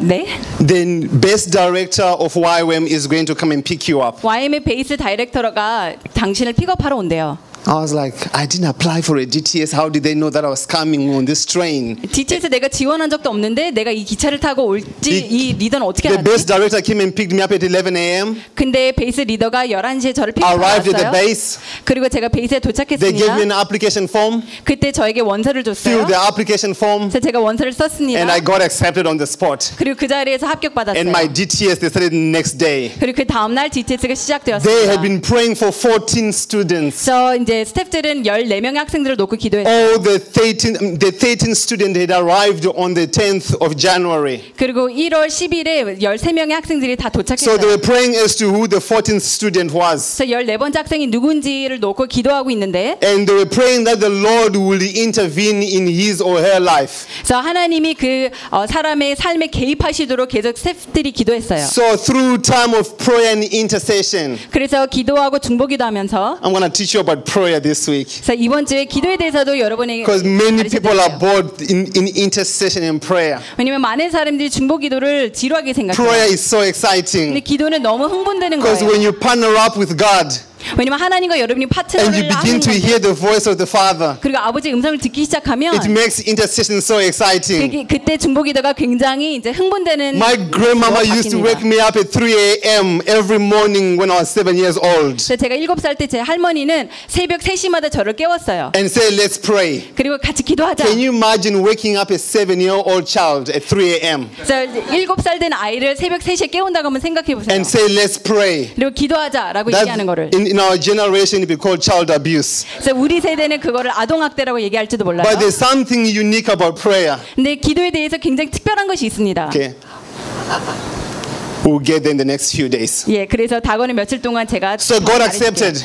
네? The best director of YWAM is going to come and pick you up. YM의 베이스 다이렉터가 당신을 픽업하러 온대요. I was like, I didn't apply for a DTS. How did they know that I was coming on this train? DT에서 내가 지원한 적도 없는데 내가 이 기차를 타고 올지 이- 이 리더는 어떻게 The best 알았지? director came and picked me up at 11 a.m. 근데 베이스 리더가 11시에 저를 Arrived at the 픽업하러 왔어요. base. 그리고 제가 베이스에 They gave me an 도착했습니다. application form, 그때 저에게 원서를 줬어요. filled the application form, 그래서 제가 원서를 썼습니다. and I got accepted on the spot. 그리고 그 자리에서 합격받았어요. And my DTS, they started the next day. 그리고 그 다음날 DTS가 They 시작되었습니다. had been praying for 14 students. 그래서 이제 스태프들은 14명의 학생들을 놓고 기도했어요. All the 13, um, the 13 students had arrived on the 10th of January. 그리고 1월 10일에 13명의 학생들이 다 So 도착했어요. they were praying as to who the 14th student was. 그래서 14번째 학생이 누군지를 놓고 기도하고 있는데 And they were praying that the Lord will intervene in his or her life. 그래서 하나님이 그 어, 사람의 삶에 개입하시도록 계속 스태프들이 기도했어요. So through time of prayer and intercession, 그래서 기도하고 중보기도 하면서 I'm going to teach you about prayer this week. 그래서 이번 주에 기도에 대해서도 여러분에게 Because many people are bored in, in intercession and prayer. 왜냐면 많은 사람들이 중보 기도를 지루하게 Prayer 생각해요. is so 근데 exciting. 기도는 너무 흥분되는 Because 거예요. when you partner up with God 왜냐면 하나님과 여러분이 and you 파트너를 begin to hear the voice of the Father, 그리고 아버지의 음성을 듣기 시작하면 it makes intercession so exciting. 그게- 그때 중보 기도가 굉장히 이제 흥분되는 My grandmama 기도가 used to wake me up at 3 a.m. every morning when I was seven years old 제가 일곱 살때 제 할머니는 새벽 3시마다 저를 깨웠어요. and say, Let's pray. 그리고 같이 기도하자. Can you imagine waking up a seven year old child at 3 a.m. 그래서 일곱 살된 아이를 새벽 3시에 깨운다고 한번 생각해 보세요. and say, Let's pray? 그리고 기도하자라고 That, 얘기하는 거를. in, in our generation, it'd be called child abuse. 그래서 우리 세대는 그거를 아동 학대라고 얘기할지도 몰라요. But there's something unique about prayer. 근데 기도에 대해서 굉장히 특별한 것이 있습니다. Okay. We'll get there in the next few days. 예, 그래서 다거는 며칠 동안 제가 So 더 God accepted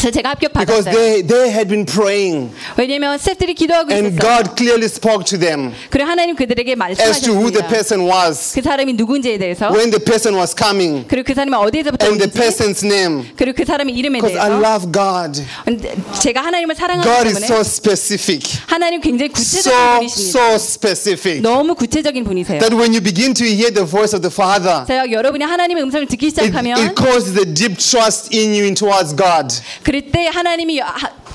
제가 because 합격받았어요. they, they had been praying 왜냐면 스태프들이 기도하고 and 있었어요. God clearly spoke to them 그리고 하나님 그들에게 as to who the 말씀하셨습니다. person was, 그 사람이 누군지에 대해서 when the person was coming, 그리고 그 사람이 어디에서부터 and the 오는지 person's name. 그리고 그 사람의 이름에 Because I 대해서 love God. 근데 제가 하나님을 사랑하기 God is 때문에 so specific. 하나님 굉장히 구체적인 So, 분이십니다. so specific. 너무 구체적인 분이세요. That when you begin to hear the voice of the Father, 제가 여러분이 하나님의 음성을 듣기 it, 시작하면 it causes the deep trust in you and towards God. 그럴 때 하나님이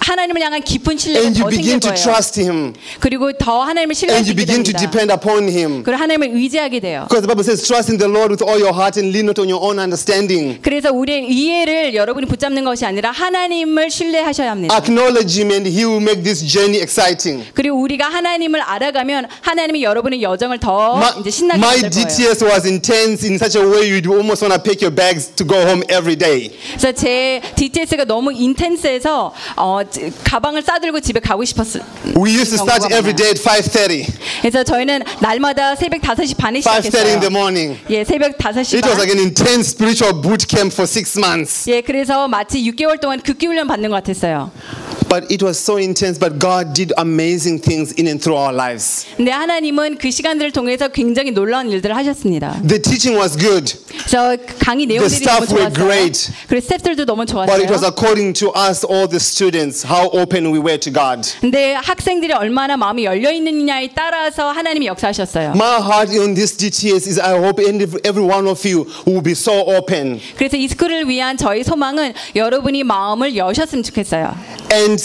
하, 하나님을 향한 깊은 신뢰가 And you 더 생길 거예요. Him. 그리고 더 하나님을 to 됩니다. depend upon Him. 그리고 하나님을 의지하게 돼요. 그래서 우리의 이해를 여러분이 붙잡는 것이 아니라 하나님을 신뢰하셔야 합니다. Acknowledge Him and He will make this journey exciting. 그리고 우리가 하나님을 알아가면 하나님이 여러분의 여정을 더 My, 이제 신나게 my 만들 거예요. DTS was intense in such a way you'd almost want to pack your bags to go home every day. 그래서 제 DTS가 너무 인텐스해서 어, 지- 가방을 싸들고 집에 가고 싶었을. We used to start every day at 5:30. 그래서 저희는 날마다 새벽 5시 반에 5:30 in the 시작했어요. morning. 예, 새벽 5시 It was 반. like an intense spiritual boot camp for six months. 예, 그래서 마치 6개월 동안 극기 훈련 받는 것 같았어요. But it was so intense, but God did amazing things in and through our lives. 근데 하나님은 그 시간들을 통해서 굉장히 놀라운 일들을 하셨습니다. The teaching was good, 그래서 강의 내용들이 너무 좋았어요. great. 그리고 스태프들도 너무 but it was 좋았어요. according to us, all the students, how open we were to God. 근데 학생들이 얼마나 마음이 열려 있느냐에 따라서 하나님이 역사하셨어요. My heart on this DTS is I hope every one of you will be so open. 그래서 이 스쿨을 위한 저희 소망은 여러분이 마음을 여셨으면 좋겠어요. And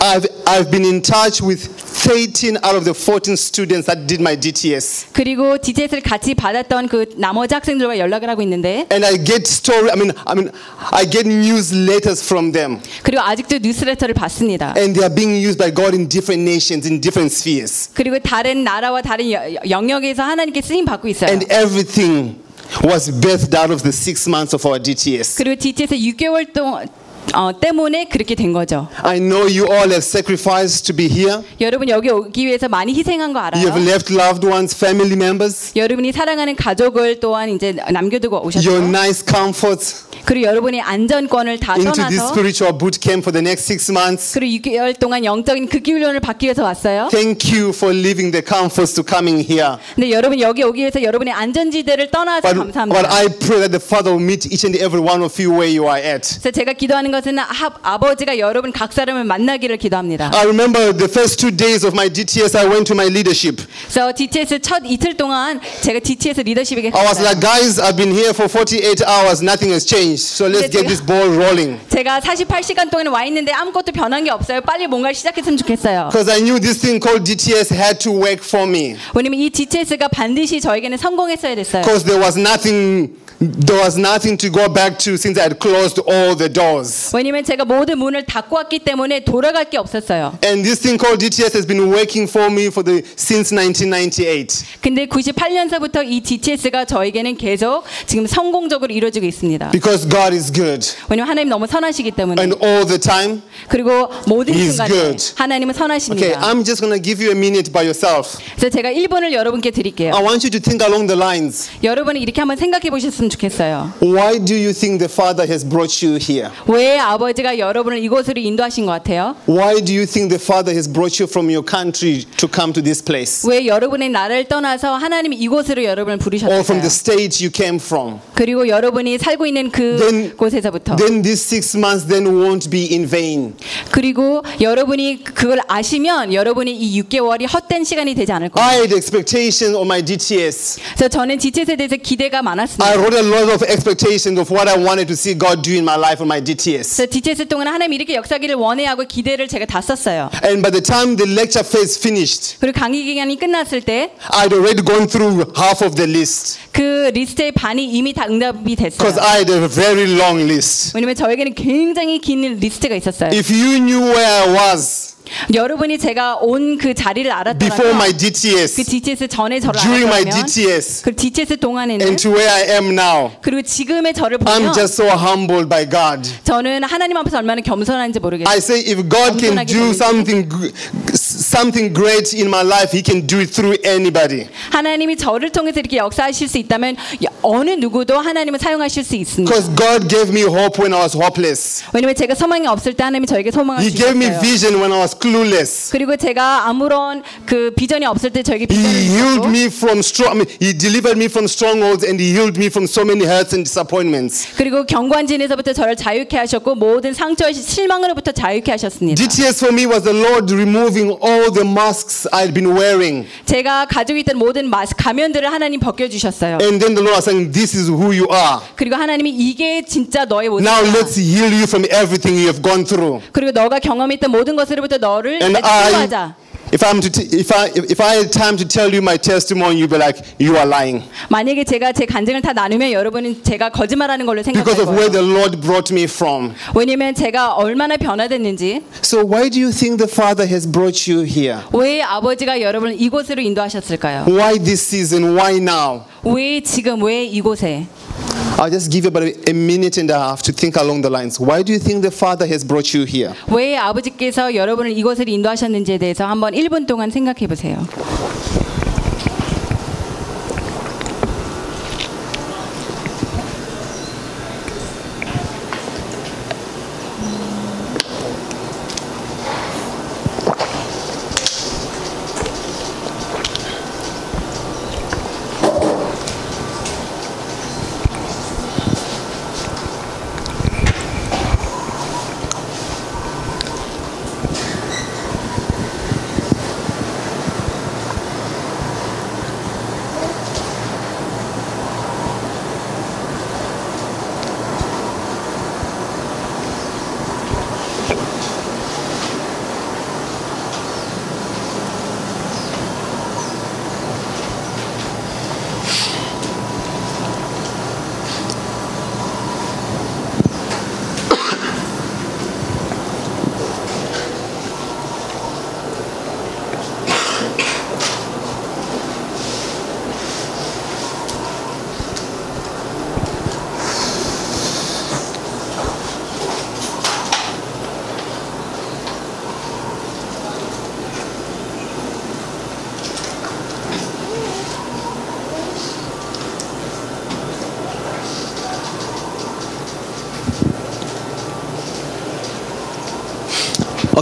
I've, I've been in touch with 13 out of the 14 students that did my DTS. 그리고 DTS를 같이 받았던 그 나머지 학생들과 연락을 하고 있는데 And I get story, I mean, I mean, I get newsletters from them. 그리고 아직도 뉴스레터를 받습니다. And they are being used by God in different nations, in different spheres. 그리고 다른 나라와 다른 여- 영역에서 하나님께 쓰임 받고 있어요. And everything was birthed out of the six months of our DTS. 그리고 DTS 6개월 동안 어, 때문에 그렇게 된 거죠. I know you all have sacrificed to be here. 여러분 여기 오기 위해서 많이 희생한 거 You have 알아요? left loved ones, family members, 여러분이 사랑하는 가족을 또한 이제 남겨두고 your 오셨죠. nice comforts 그리고 여러분의 안전권을 다 into this 떠나서 spiritual boot camp for the next six months. 그리고 6개월 동안 영적인 극기 훈련을 받기 위해서 왔어요. Thank you for leaving the comforts to coming here. 근데 여러분 여기 오기 위해서 여러분의 안전지대를 떠나서 But, 감사합니다. but I pray that the Father will meet each and every one of you where you are at. 그래서 제가 기도하는 것은 하- 아버지가 여러분 각 사람을 만나기를 기도합니다. I remember the first two days of my DTS, I went to my leadership. 그래서 DTS 첫 이틀 동안 제가 DTS 리더십에게 I was like, guys, I've been here for 48 hours, nothing has changed. So let's get this ball rolling. 제가 48시간 동안 와 있는데 아무것도 변한 게 없어요. 빨리 뭔가를 시작했으면 좋겠어요. Because I knew this thing called DTS had to work for me. 왜냐면 이 DTS가 반드시 저에게는 성공했어야 됐어요. Because there was nothing there was nothing to go back to since I had closed all the doors. 왜냐면 제가 모든 문을 닫고 왔기 때문에 돌아갈 게 없었어요. And this thing called DTS has been working for me for the since 1998. 근데 98년서부터 이 DTS가 저에게는 계속 지금 성공적으로 이루어지고 있습니다. Because God is good. 왜냐면 하나님 너무 선하시기 때문에 And all the time. 그리고 모든 순간에 good. 하나님은 Okay, 선하십니다. I'm just gonna give you a minute by yourself. 그래서 제가 1분을 여러분께 드릴게요. I want you to think along the lines. 여러분은 이렇게 한번 생각해 보셨으면 좋겠어요. Why do you think the Father has brought you here? 왜 아버지가 여러분을 이곳으로 인도하신 것 같아요? Why do you think the Father has brought you from your country to come to this place? 왜 여러분의 나라를 떠나서 하나님이 이곳으로 여러분을 Or from 부르셨을까요? the state you came from? 그리고 여러분이 살고 있는 Then- 그곳에서부터 Then these six months then won't be in vain. 그리고 여러분이 그걸 아시면 여러분이 이 6개월이 헛된 시간이 되지 않을 거예요. I had expectation on my DTS. 그래서 저는 DTS에 대해서 기대가 I 많았습니다. wrote a lot of expectations of what I wanted to see God do in my life on my DTS. 그래서 DTS 동안 하나님 이렇게 역사기를 원해하고 기대를 제가 다 썼어요. And by the time the lecture phase finished, 그리고 강의 기간이 끝났을 때 그 I'd already gone through half of the list 리스트의 반이 이미 다 응답이 됐어요. because I had a very long list. 왜냐면 저에게는 굉장히 긴 리스트가 있었어요. If you knew where I was 여러분이 제가 온 그 자리를 알았더라면 그 DTS, DTS 전에 저를 during my 알았다면 DTS, 그 DTS 동안에는 and to where I am now, 그리고 지금의 저를 보면 just so humbled by God. 저는 하나님 앞에서 얼마나 겸손한지 모르겠어요. I say, if God can 겸손하게 do 되는지. something, g- something great in my life, He can do it through anybody. 하나님이 저를 통해서 이렇게 역사하실 수 있다면 어느 누구도 하나님을 사용하실 수 있습니다. Because God gave me hope when I was hopeless. 왜냐면 제가 소망이 없을 때 하나님이 저에게 소망을 주셨어요. vision when I was clueless. 그리고 제가 아무런 그 비전이 없을 때 저에게 He 비전을 healed 주셨고 me from strong. I mean, he delivered me from strongholds, and He healed me from so many hurts and disappointments. 그리고 경관진에서부터 저를 자유케 하셨고 모든 상처와 실망으로부터 자유케 하셨습니다. DTS for me was the Lord removing all the masks I'd been wearing, 제가 가지고 있던 모든 마스 가면들을 하나님 벗겨 주셨어요. and then the Lord was saying, "This is who you are. 그리고 하나님이 이게 진짜 너의 Now 모습이야. let's heal you from everything you have gone through." 그리고 너가 경험했던 모든 것으로부터 너를 And 이제 I, 치유하자. if I'm to, t- if I, if I had time to tell you my testimony, you'd be like, "You are lying," 만약에 제가 제 간증을 다 나누면 여러분은 제가 거짓말하는 걸로 생각할 because of where 거예요. the Lord brought me from. 왜냐면 제가 얼마나 변화됐는지 So why do you think the Father has brought you here? 왜 아버지가 여러분을 이곳으로 인도하셨을까요? Why this season? Why now? 왜 지금 왜 이곳에? I'll just give you about a minute and a half to think along the lines. Why do you think the Father has brought you here? 왜 아버지께서 여러분을 이곳을 인도하셨는지에 대해서 한번 1분 동안 생각해 보세요.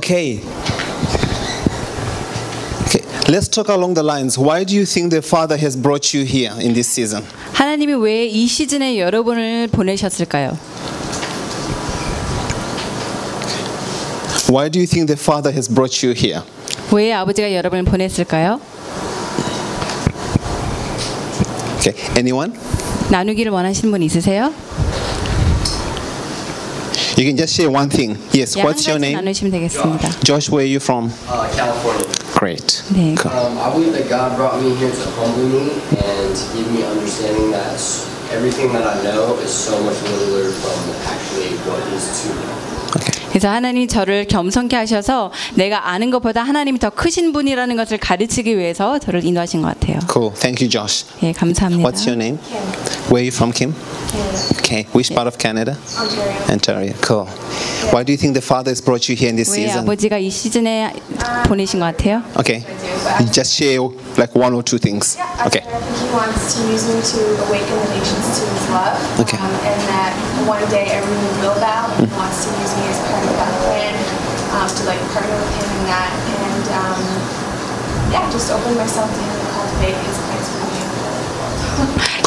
Okay. Okay, let's talk along the lines. Why do you think the Father has brought you here in this season? 하나님이 왜 이 시즌에 여러분을 보내셨을까요? Why do you think the Father has brought you here? 왜 아버지가 여러분을 보냈을까요? Okay, anyone? 나누기를 원하시는 분 있으세요? You can just share one thing. Yes, 예, 한 what's your 가지 name? 나누시면 되겠습니다. Josh, where are you from? uh, California. Great. 네. Cool. Um, I believe that God brought me here to humble me and to give me understanding that everything that I know is so much littler from actually what is to know. 그래서 하나님이 저를 겸손케 하셔서 내가 아는 것보다 하나님이 더 크신 분이라는 것을 가르치기 위해서 저를 인도하신 것 같아요. Cool. Thank you, Josh. 예, 감사합니다. What's your name? Where are you from, Kim? Okay. Which part of Canada? Ontario. Ontario. Cool. Why do you think the Father has brought you here in this 왜 season? 아버지가 이 시즌에 보내신 것 같아요? Okay. You just share like one or two things. Okay. I think he wants to use me to awaken the nations to love. Okay. Um, and that one day everyone will bow. And he wants to use me as part of that plan um, to like partner with him in that. And um, yeah, just open myself to him and cultivate his plans for me.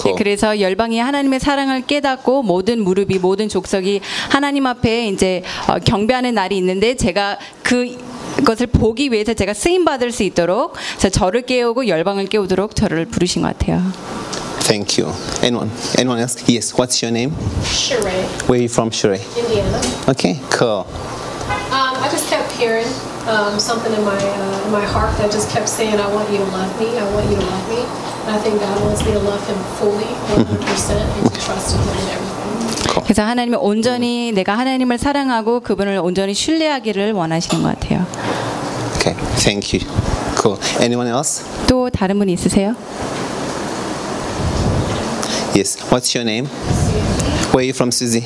네, 그래서 열방이 하나님의 사랑을 깨닫고 모든 무릎이 모든 족속이 하나님 앞에 이제 어, 경배하는 날이 있는데 제가 그 것을 보기 위해서 제가 쓰임 받을 수 있도록 그래서 저를 깨우고 열방을 깨우도록 저를 부르신 것 같아요. Thank you. Anyone? Anyone else? Yes. What's your name? Sheree, Where are you from, Sheree? Indiana. Okay. Cool. Um, I just kept hearing um, something in my uh, in my heart that just kept saying, "I want you to love me. I want you to love me." And I think God wants me to love Him fully, 100 percent, and to trust Him in everything. 그래서 하나님은 온전히 내가 하나님을 사랑하고 그분을 온전히 신뢰하기를 원하시는 것 같아요. Okay. Thank you. Cool. Anyone else? 또 다른 분 있으세요? Yes. What's your name? Where are you from, Susie?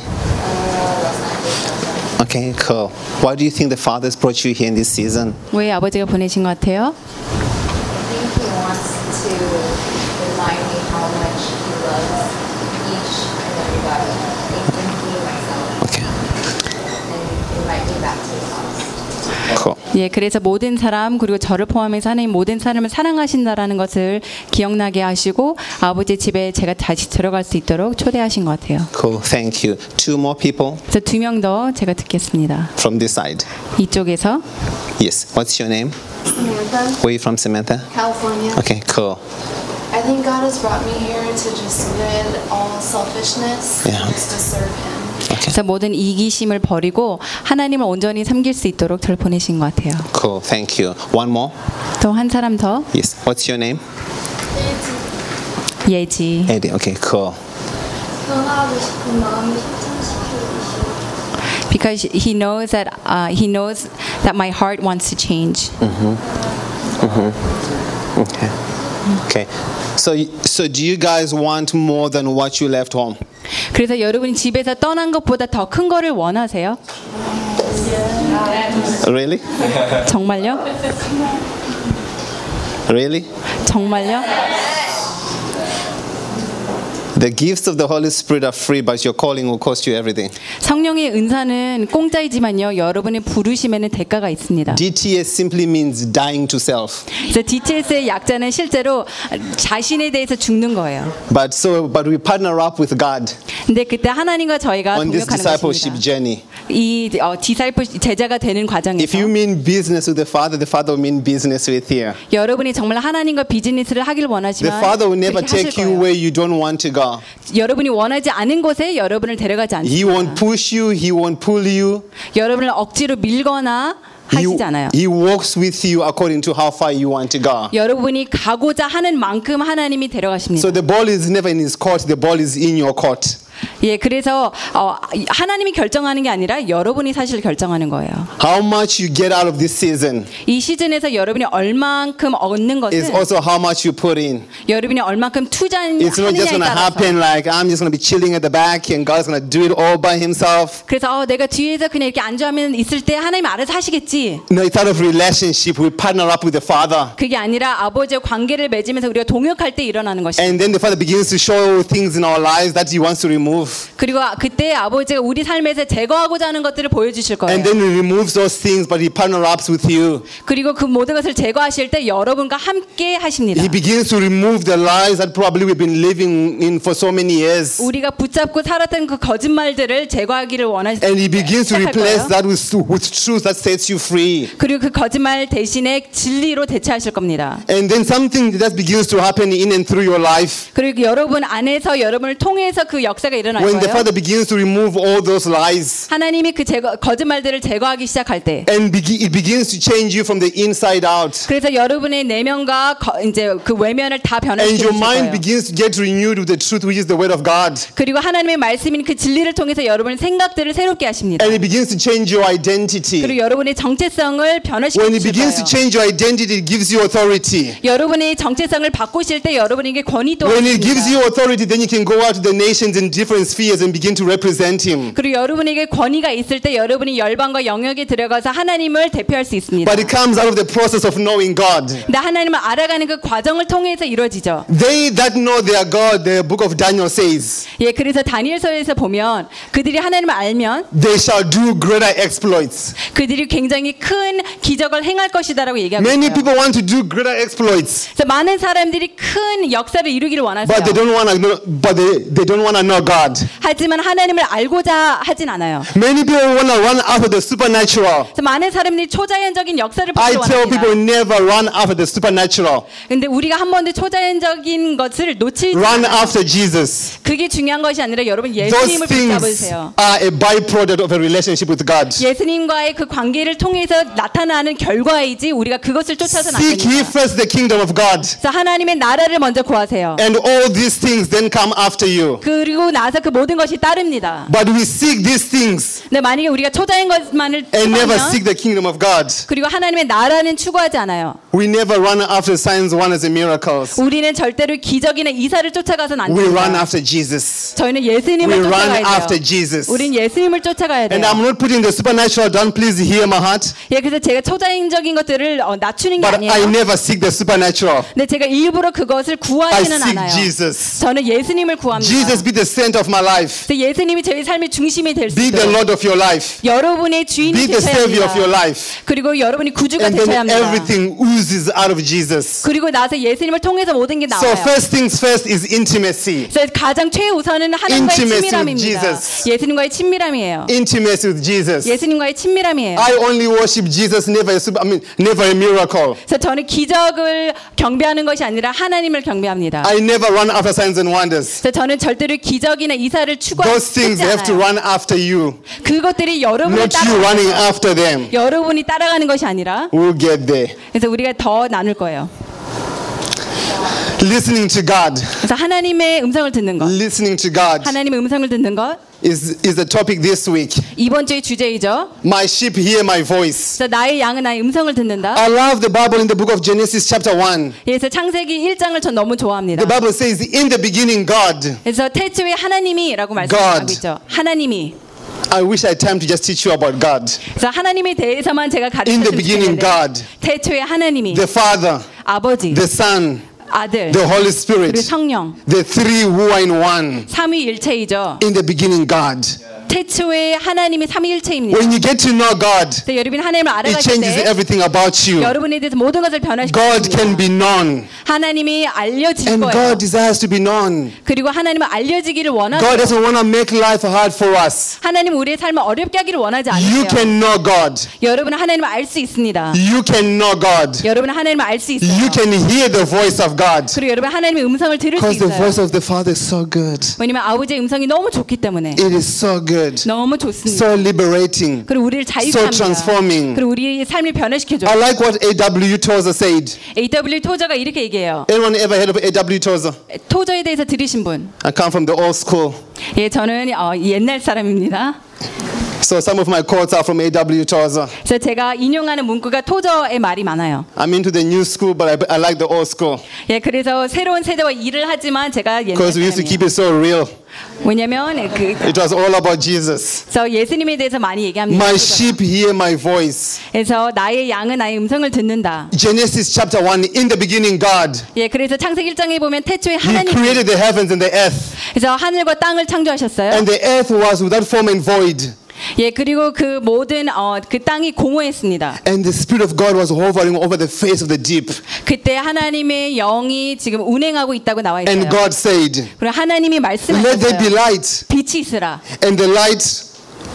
Okay, cool. Why do you think the Father's brought you here in this season? 왜 아버지가 보내신 것 같아요? I think he wants to remind me how much he loves cool. 예, 그래서 모든 사람 그리고 저를 포함해서 하나님 모든 사람을 사랑하신다라는 것을 기억나게 하시고 아버지 집에 제가 다시 들어갈 수 있도록 초대하신 것 같아요. Cool. Thank you. Two more people 그래서 두 명 더 제가 듣겠습니다. from this side. 이쪽에서 Yes. What's your name? Samantha, Where are you from, Samantha? California. Okay, cool. I think God has brought me here to just rid all selfishness Yeah. and just to serve Him. 그래서 모든 이기심을 버리고 하나님을 온전히 섬길 수 있도록 저를 보내신 것 같아요. Cool. Thank you. One more. 또 한 사람 더 Yes. What's your name? 예지. Eddie. Okay, cool. Because he knows that uh, he knows that my heart wants to change. Okay. Okay. So, y- so do you guys want more than what you left home? 그래서 여러분이 집에서 떠난 것보다 더 큰 거를 원하세요? Really? 정말요? Really? 정말요? The gifts of the Holy Spirit are free, but your calling will cost you everything. 성령의 은사는 공짜이지만요. 여러분의 부르심에는 대가가 있습니다. DTS simply means dying to self. 그래서 DTS의 약자는 실제로 자신에 대해서 죽는 거예요. But so, but we partner up with God 근데 그때 하나님과 저희가 on this discipleship journey. 이 어, 디사이플 제자가 되는 If 과정에서 you mean business with the Father, the Father will mean business with here. 여러분이 정말 하나님과 비즈니스를 하길 The 원하지만 Father will never take you where you don't want to go. 여러분이 원하지 않은 곳에 여러분을 데려가지 He 않습니다. won't push you. He won't pull you. 여러분을 억지로 밀거나 He, 하시지 않아요. he walks with you according to how far you want to go. 여러분이 가고자 하는 만큼 하나님이 데려가십니다. So the ball is never in his court. The ball is in your court. 예, 그래서 어, 하나님이 결정하는 게 아니라 여러분이 사실 결정하는 거예요. How much you get out of this season 이 시즌에서 여러분이 얼만큼 얻는 is 것은 also how much you put in. 여러분이 얼만큼 It's not just 투자하느냐에 going to 따라서. happen like I'm just going to be chilling at the back and God's going to do it all by himself. 그래서 어, 내가 뒤에서 그냥 이렇게 안주하면 있을 때 하나님 알아서 하시겠지. No, it's out of relationship. We partner up with the Father. 그게 아니라 아버지와 관계를 맺으면서 우리가 동역할 때 일어나는 것이. And then the Father begins to show things in our lives that He wants to remove. 그리고 그때 아버지가 우리 삶에서 제거하고자 하는 것들을 보여주실 거예요. And then He removes those things, but He partner ups with you. 그리고 그 모든 것을 제거하실 때 여러분과 함께 하십니다. He begins to remove the lies that probably we've been living in for so many years. 우리가 붙잡고 살았던 그 거짓말들을 제거하기를 원하시 And He begins to replace 거예요. that with, with truth that sets you free. 그리고 그 거짓말 대신에 진리로 대체하실 겁니다. And then something that begins to happen in and through your life. 그리고 여러분 안에서 여러분을 통해서 그 역사가 일어날 When the 거예요. Father begins to remove all those lies. 하나님이 그 제거, 거짓말들을 제거하기 시작할 때 And begi- it begins to change you from the inside out. 그래서 여러분의 내면과 거- 이제 그 외면을 다 And 변화시켜 your mind 거예요. begins to get renewed with the truth, which is the Word of God. 그리고 하나님의 말씀인 그 진리를 통해서 여러분의 생각들을 새롭게 하십니다. And it begins to change your 그리고 identity. 여러분의 정체성을 When it 주실 begins to 거예요. change your identity, it gives you authority. 여러분의 정체성을 바꾸실 때 여러분에게 권위 또 When it gives 하십니다. you authority, then you can go out to the nations in different spheres and begin to represent Him. 그리고 여러분에게 권위가 있을 때 여러분이 열방과 영역에 들어가서 하나님을 대표할 수 있습니다. But it comes out of the process of knowing God. 근데 하나님을 알아가는 그 과정을 통해서 이루어지죠. They that know their God, the book of Daniel says, 예, 그래서 다니엘서에서 보면 그들이 하나님을 알면 they shall do greater exploits. 그들이 굉장히 큰 기적을 행할 것이다라고 얘기하고 Many 있어요. people want to do greater exploits, 그래서 많은 사람들이 큰 역사를 이루기를 원하세요. but they don't want to know, but they, they don't want to know God. 하지만 하나님을 알고자 하진 않아요. Many people want to run after the supernatural. 많은 사람들이 초자연적인 역사를 I 보기를 tell people 원합니다. never run after the supernatural. 근데 우리가 한 번도 초자연적인 것을 놓치지 Run after Jesus. 그게 중요한 것이 아니라 여러분 Those 예수님을 things 붙잡으세요. are a byproduct of a relationship with God. 예수님과의 그 관계를 통해서 나타나는 결과이지 우리가 그것을 쫓아서는 안 Seek ye 됩니다. first the kingdom of God, 하나님의 나라를 먼저 구하세요. and all these things then come after you. 그리고 나서 그 모든 것이 따릅니다. But we seek these things 근데 만약에 우리가 초자연 것만을 and never seek the kingdom of God. 그리고 하나님의 나라는 추구하지 않아요. We never run after signs, wonders, and miracles. 우리는 절대로 기적이나 이사를 쫓아가서는 안 We run 됩니다. after Jesus. 저희는 We 예수님을 run 쫓아가야 after 돼요. Jesus. 우린 예수님을 쫓아가야 돼요. And I'm not putting the supernatural down. Please hear my heart. 예, 그래서 제가 초자연적인 것들을 어, 낮추는 게 But I 아니에요. never seek the supernatural. 근데 제가 일부러 그것을 I 구하지는 seek 않아요. Jesus. 저는 예수님을 구합니다. Jesus be the center of my life. 예수님이 제 삶의 중심이 될수 Be the 있도록 Lord of your life. 여러분의 주인이 Be the 되셔야 savior of your 합니다. life. 그리고 여러분이 구주가 And 되셔야 then 합니다. everything oozes out of Jesus. 그리고 나서 예수님을 통해서 모든 게 So 나와요. first things first is intimacy. 그래서 가장 최우선은 하나님과의 Intimacy with 친밀함입니다. Jesus. 예수님과의 친밀함이에요. Intimacy with Jesus. 예수님과의 친밀함이에요. I only worship Jesus, never a super, I mean, never a miracle. 그래서 저는 기적을 경배하는 것이 아니라 하나님을 경배합니다. I never run after signs and wonders. 그래서 저는 절대로 기적이 나 이사를 Those things 추구하지 have to 않아요. run after you, 그것들이 여러분을 not you 따라 running after them. 여러분이 따라가는 것이 아니라 We'll get there. 그래서 우리가 더 나눌 거예요. Listening to God. 그래서 하나님의 음성을 듣는 것, Listening to God 하나님의 음성을 듣는 것 is, is the topic this week. 이번 주의 주제이죠. My sheep hear my voice. 그래서 나의 양은 나의 음성을 듣는다. I love the Bible in the book of Genesis, chapter 1. 그래서 창세기 1장을 전 너무 좋아합니다. The Bible says, In the beginning, God. 그래서 태초에 하나님이라고 말씀하고. 있죠. 하나님이. I wish I had time to just teach you about God. 그래서 하나님에 대해서만 제가 In the 가르쳐 beginning, 드리는데 God. 태초에 하나님이 The Father, 아버지, the Son, 아들, the Holy 그리고 Spirit. 성령, The three who are in one. 삼위일체이죠. In the beginning, God. 태초에 하나님이 삼위일체입니다. When you get to know God, 여러분이 하나님을 it 알아가실 changes 때 everything about you. 여러분에 대해서 모든 것을 God can 변화시킵니다. be known. 하나님이 알려질 And 거예요. God desires to be known. 그리고 하나님은 알려지기를 God 원하는 doesn't want to make life hard for us. 하나님은 우리의 삶을 어렵게 하기를 원하지 You 않으세요. can know God. 여러분은 하나님을 알 수 있습니다. You can know God. 여러분은 하나님을 알 수 있어요. You can hear the voice of God. 그리고 여러분 하나님의 음성을 들을 수 Because the 있어요. voice of the Father is so good. 왜냐면 아버지의 음성이 너무 좋기 때문에 It is so good. 너무 좋습니다. So liberating. 그리고 우리를 So 자유합니다. transforming. 그리고 우리의 삶을 변화시켜줘요. I like what A.W. Tozer said. A.W. 토저가 이렇게 얘기해요. Anyone ever heard of A.W. Tozer? 토저에 대해서 들으신 분. I come from the old school. 예, 저는 어, 옛날 사람입니다. So some of my quotes are from A.W. Tozer. 그래서 제가 인용하는 문구가 토저의 말이 많아요. I'm into the new school, but I, I like the old school. 예, 그래서 새로운 세대와 일을 하지만 제가 옛날 Because we used to keep it so real. 왜냐면 그 It was all about Jesus. 그래서 예수님에 대해서 많이 얘기합니다. My sheep hear my voice. 그래서 나의 양은 나의 음성을 듣는다. Genesis chapter 1 In the beginning, God. 예, 그래서 창세기 1장에 보면 태초에 He 하나님 created the heavens and the earth. 그래서 하늘과 땅을 창조하셨어요. And the earth was without form and void. 예, 그리고 그 모든 어, 그 땅이 공허했습니다. And the Spirit of God was hovering over the face of the deep. 그때 하나님의 영이 지금 운행하고 있다고 나와 있어요. And God said, 그리고 하나님이 Let there be 말씀하셨어요. light. 빛이 있으라. And the light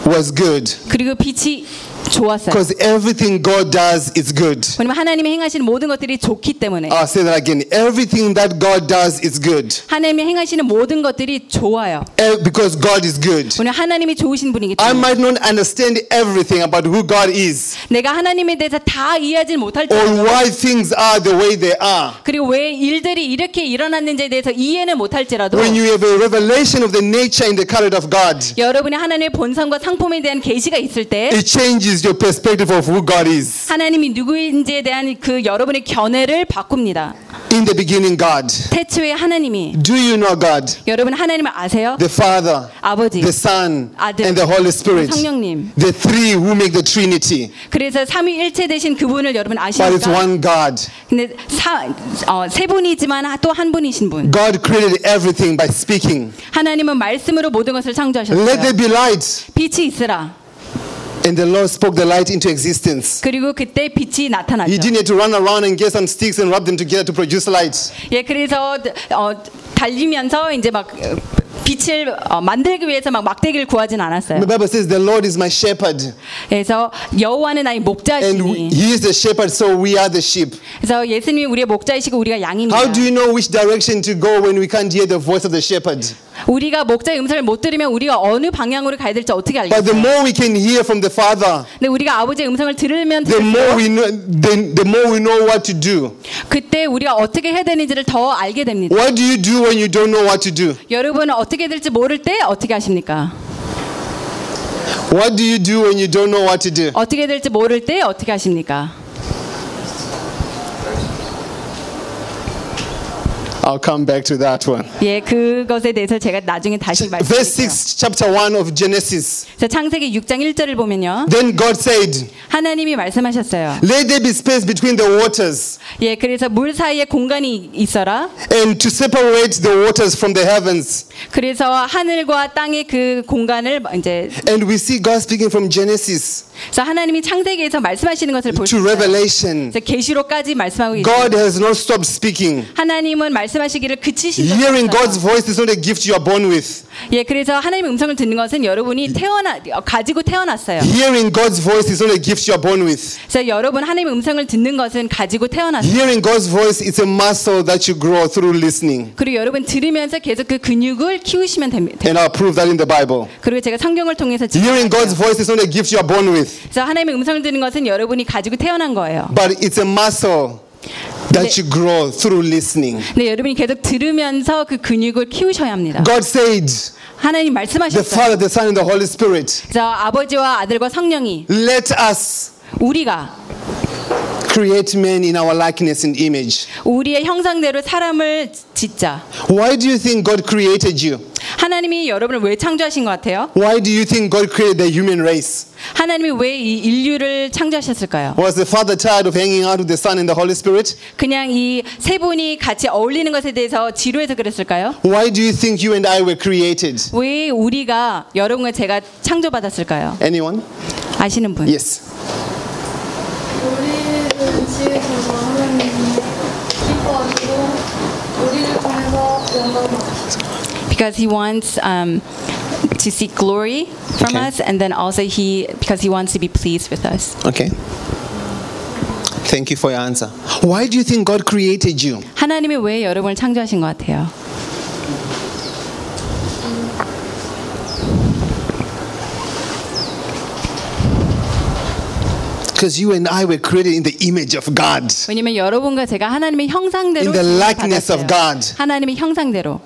was good. 그리고 빛이 좋았어요. Because everything God does is good. 왜냐면 하나님이 행하시는 모든 것들이 좋기 때문에 I'll say that again. Everything that God does is good. 하나님이 행하시는 모든 것들이 좋아요. Eh, Because God is good. 왜냐면 하나님이 좋으신 분이기 I 때문에 might not understand everything about who God is 내가 하나님에 대해서 다 이해하지 or 못할지라도 why things are the way they are. 그리고 왜 일들이 이렇게 일어났는지에 대해서 이해는 못할지라도 When you have a revelation of the nature and the character of God, 여러분이 하나님의 본성과 상품에 대한 계시가 있을 때 it changes your perspective of who God is. 하나님이 누구인지에 대한 그 여러분의 견해를 바꿉니다. In the beginning, God. 태초에 하나님이 Do you know God? 여러분 하나님을 아세요? The Father, 아버지, the Son, 아들, and the Holy Spirit. 성령님. The three who make the Trinity. 그래서 삼위일체 되신 그분을 여러분 But it's 아십니까? one God. 근데 사, 어, 세 분이지만 또 한 분이신 분. God created everything by speaking. 하나님은 말씀으로 모든 것을 Let 창조하셨어요. there be light. 빛이 있으라. And the Lord spoke the light into existence. 그리고 그때 빛이 He 나타났죠. didn't have to run around and get some sticks and rub them together to produce light. 예, 그래서 어, 달리면서 이제 막 어, 빛을 어, 만들기 위해서 막 막대기를 구하진 않았어요. The Bible says the Lord is my shepherd. 그래서 여호와는 나의 And we- 목자시니. He is the shepherd, so we are the sheep. 그래서 예수님이 우리의 목자이시고 우리가 양입니다. How do you know which direction to go when we can't hear the voice of the shepherd? 우리가 목자의 음성을 못 들으면 우리가 어느 방향으로 가야 될지 어떻게 But the 알겠어요? more we can hear from the Father, 근데 우리가 아버지의 음성을 들으면 the more we know, the, the more we know what to do. 그때 우리가 어떻게 해야 되는지를 더 알게 됩니다. What do you do when you don't know what to do? 여러분은 어떻게 될지 모를 때 어떻게 하십니까? What do you do when you don't know what to do? 어떻게 될지 모를 때 어떻게 하십니까? I'll come back to that one. 예, 그것에 대해서 제가 나중에 다시 Verse 말씀드릴게요. 6, chapter 1 of Genesis. 그래서 창세기 6장 1절을 보면요. Then God said, 하나님이 말씀하셨어요. Let there be space between the waters, 예, 그래서 물 사이에 공간이 있어라. and to separate the waters from the heavens. 그래서 하늘과 땅의 그 공간을 이제 And we see God speaking from Genesis 그래서 하나님이 창세기에서 말씀하시는 것을 볼 수 to 있어요. Revelation. 그래서 계시록까지 말씀하고 있어요. God has not stopped speaking. 하나님은 말씀하시기를 그치신 Hearing. God's voice is not a gift you are born with. 예, 그래서 하나님의 음성을 듣는 것은 여러분이 태어나 어, 가지고 태어났어요. Hearing God's voice is not a gift you are born with. 그래서 여러분 하나님의 음성을 듣는 것은 가지고 태어났어요. Hearing God's voice is a muscle that you grow through listening. 그리고 여러분 들으면서 계속 그 근육을 키우시면 됩니다. And I'll prove that in the Bible. 그리고 제가 성경을 통해서 Hearing. God's voice is not a gift you are born with, 그래서 하나님의 음성을 듣는 것은 여러분이 가지고 태어난 거예요. but it's a muscle that you grow through listening. 네, 여러분이 계속 들으면서 그 근육을 키우셔야 합니다. God said, 하나님 the 말씀하셨어요. Father, the Son, and the Holy Spirit, 그래서 아버지와 아들과 성령이 let us 우리가 create man in our likeness and image. 우리의 형상대로 사람을 짓자. Why do you think God created you? 하나님이 여러분을 왜 창조하신 것 같아요? Why do you think God created the human race? 하나님이 왜 이 인류를 창조하셨을까요? Was the Father tired of hanging out with the Son and the Holy Spirit? 그냥 이 세 분이 같이 어울리는 것에 대해서 지루해서 그랬을까요? Why do you think you and I were created? 왜 우리가 여러분과 제가 창조받았을까요? Anyone? 아시는 분? Yes. 우리를 지으셔서 하나님이 기뻐하시고 우리를 통해서 영광 받으시죠. Because he wants um, to seek glory from Okay. us, and then also he because he wants to be pleased with us. Okay. Thank you for your answer. Why do you think God created you? 하나님이 왜 여러분을 창조하신 것 같아요? Because you and I were created in the image of God. 왜냐면 여러분과 제가 하나님의 형상대로 In the 지음을 likeness of 받았어요. God. 하나님의 형상대로.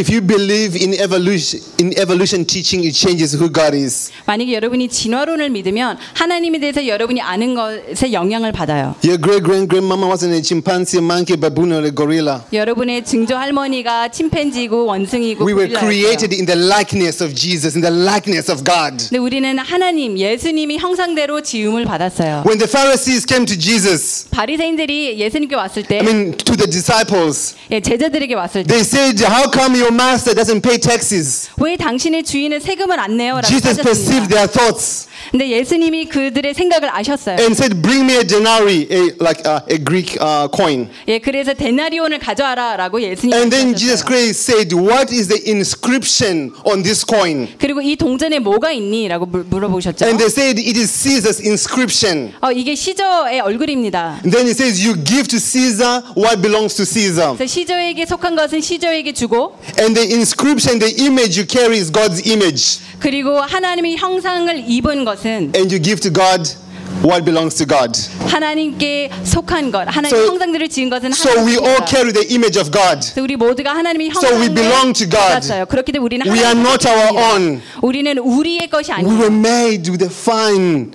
If you believe in evolution, in evolution teaching, it changes who God is. 만약에 여러분이 진화론을 믿으면 하나님에 대해서 여러분이 아는 것에 영향을 받아요. Your great grand grandmama wasn't a chimpanzee, monkey, baboon, or a gorilla. 여러분의 증조 할머니가 침팬지고 원숭이고 We were created in the likeness of Jesus, in the likeness of God. 근데 우리는 하나님 예수님이 형상대로 지음을 받았어요. When the Pharisees came to Jesus, 바리새인들이 예수님께 왔을 때 I mean to the disciples, 예, 제자들에게 왔을 때 they said, How come your master doesn't pay taxes? 왜 당신의 주인은 세금을 안 내요라고 Jesus perceived their thoughts 근데 예수님이 그들의 생각을 아셨어요. and said, Bring me a denarii, a, like uh, a Greek uh, coin. 예, 그래서 데나리온을 가져와라라고 예수님이 And then Jesus 하셨어요. Christ said, What is the inscription on this coin? 그리고 이 동전에 뭐가 있니?라고 물- 물어보셨죠. And they said, It is Caesar's inscription. 어, 이게 시저의 얼굴입니다. Then he says, You give to Caesar what belongs to Caesar. 그래서 시저에게 속한 것은 시저에게 주고 And the inscription, the image you carry is God's image. 그리고 하나님의 형상을 입은 것은 And you give to God what belongs to God. 하나님께 속한 것, 하나님의 So- 형상들을 지은 것은 So we all 하나님입니다. carry the image of God. 그래서 우리 모두가 하나님의 So we 형상을 belong to God. 받았어요. 그렇기 때문에 우리는 We are 하나님의 not our 것입니다. own. 우리는 우리의 것이 We were 아니에요. made with the fine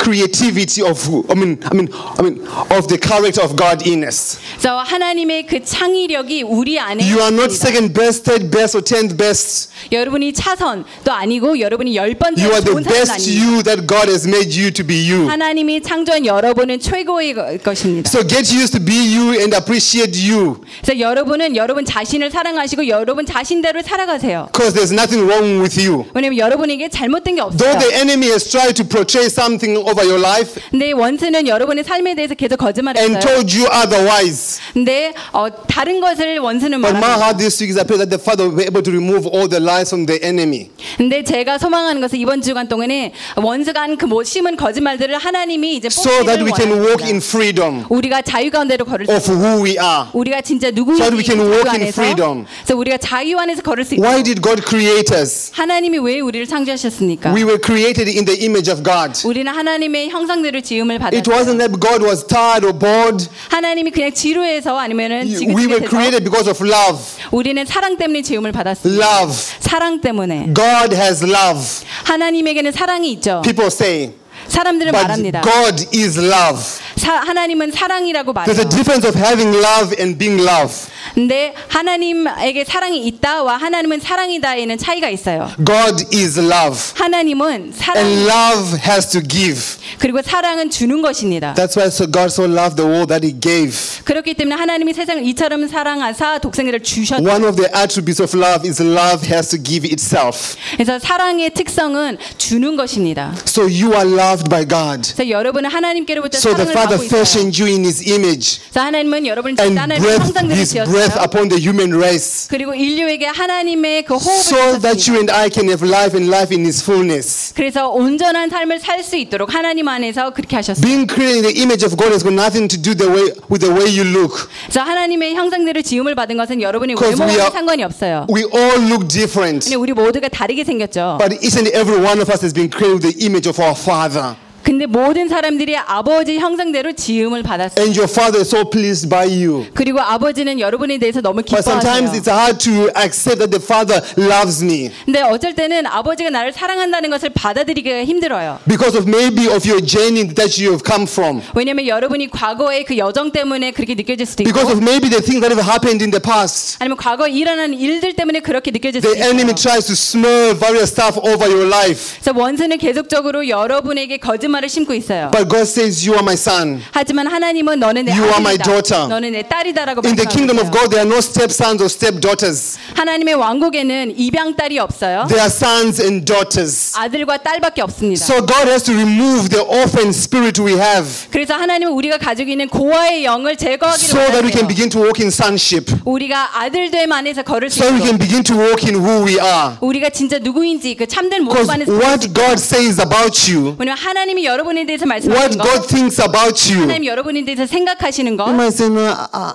creativity of who? I mean, I mean, I mean, of the character of God in us. 그래서 하나님의 그 창의력이 우리 안에 You are not second best, third best, or tenth best. 여러분이 차선도 아니고 여러분이 열 번째 You are the 좋은 best 아니에요. you that God has made you to be you. 하나님이 창조한 여러분은 최고의 거- 것입니다. So get used to be you and appreciate you. 그래서 여러분은 여러분 자신을 사랑하시고 여러분 자신대로 살아가세요. Because there's nothing wrong with you. 왜냐면 여러분에게 잘못된 게 Though 없어요. the enemy has tried to portray something over your life 근데 원수는 여러분의 삶에 대해서 계속 and 거짓말했어요. told you otherwise. 근데 어, 다른 것을 원수는 But my 말합니다. heart this week is I pray that the Father will be able to remove all the lies from the enemy. 근데 제가 소망하는 것은 이번 주간 동안에 원수가 한그못 심은 거짓말들을 하나님이 이제 So that we can walk in freedom 우리가 자유 가운데로 걸을 수 of who we are. 우리가 진짜 So that we 누구인지 can 자유 walk in 안에서 freedom. 그래서 우리가 자유 안에서 걸을 수 있고 Why did God create us? 하나님이 왜 우리를 창조하셨습니까? We were created in the image of God. 우리는 하나님 의 형상대로 지음을 It 받았어요. wasn't that God was tired or bored. 하나님이 그냥 지루해서 아니면은 We were 지긋지긋해서 created because of love. 우리는 사랑 때문에 지음을 받았습니다. Love. 사랑 때문에 God has love. 하나님에게는 사랑이 있죠. People say, 사람들은 but 말합니다. God is love. 사, 하나님은 사랑이라고 There's a 말해요. difference of having love and being love. 근데 하나님에게 사랑이 있다와 하나님은 사랑이다에는 차이가 있어요. God is love. 하나님은 사랑 And love has to give. 그리고 사랑은 주는 것입니다. That's why so God so loved the world that He gave. 그렇기 때문에 하나님이 세상을 이처럼 사랑하사 독생자를 주셨죠. One of the attributes of love is love has to give itself. 그래서 사랑의 특성은 주는 것입니다. So you are loved by God. 그래서 여러분은 하나님께로부터 So the 사랑을 Father 받고 있어요. fashioned you in His image 그래서 하나님은 여러분을 and 진짜 하나님의 breathed 형상대로 His breath 지었어요. upon the human race. 그리고 인류에게 하나님의 그 호흡을 So that 주셨습니다. you and I can have life and life in His fullness. 그래서 온전한 삶을 살 수 있도록 하나님 안에서 그렇게 하셨어요. Being created in the image of God has got nothing to do the way, with the way you look. 그래서 하나님의 형상대로 지음을 받은 것은 여러분의 'Cause we 외모와 are- 상관이 없어요. We all look different. 근데 우리 모두가 다르게 생겼죠. But each and every one of us has been created with the image of our Father. 근데 모든 사람들이 아버지 형상대로 지음을 받았어요. And your father is so pleased by you. 그리고 아버지는 여러분에 대해서 너무 But sometimes 기뻐하세요. it's hard to accept that the father loves me 근데 어쩔 때는 아버지가 나를 사랑한다는 것을 받아들이기가 힘들어요. because of maybe of your journey that you have come from. 왜냐면 여러분이 과거의 그 여정 때문에 그렇게 느껴질 수도 있고 Because of maybe the things that have happened in the past. 아니면 과거에 일어난 일들 때문에 그렇게 느껴질 수도 The enemy 있어요. tries to smell various stuff over your life. 그래서 원수는 계속적으로 여러분에게 거짓말 을 심고 있어요. But God says, You are my son. 하지만 하나님은 너는 내 You are my 아들이다. daughter. 너는 내 딸이다라고 In the kingdom of. God, there are no stepsons or stepdaughters. 하나님의 왕국에는 입양 딸이 없어요. There are sons and daughters. 아들과 딸밖에 없습니다. So God has to remove the orphan spirit we have 그래서 하나님은 우리가 가지고 있는 고아의 영을 제거하기를 so that we can begin to walk in sonship. 우리가 아들됨 안에서 걸을 수 So we can 있도록 begin to walk in who we are. 우리가 진짜 누구인지 그 참된 모습 안에서 what 있도록. God says about you, 왜냐면 하나님이 여러분에 대해서 what 말씀하시는 거 God thinks about you, 하나님 여러분에 대해서 생각하시는 say, no, uh,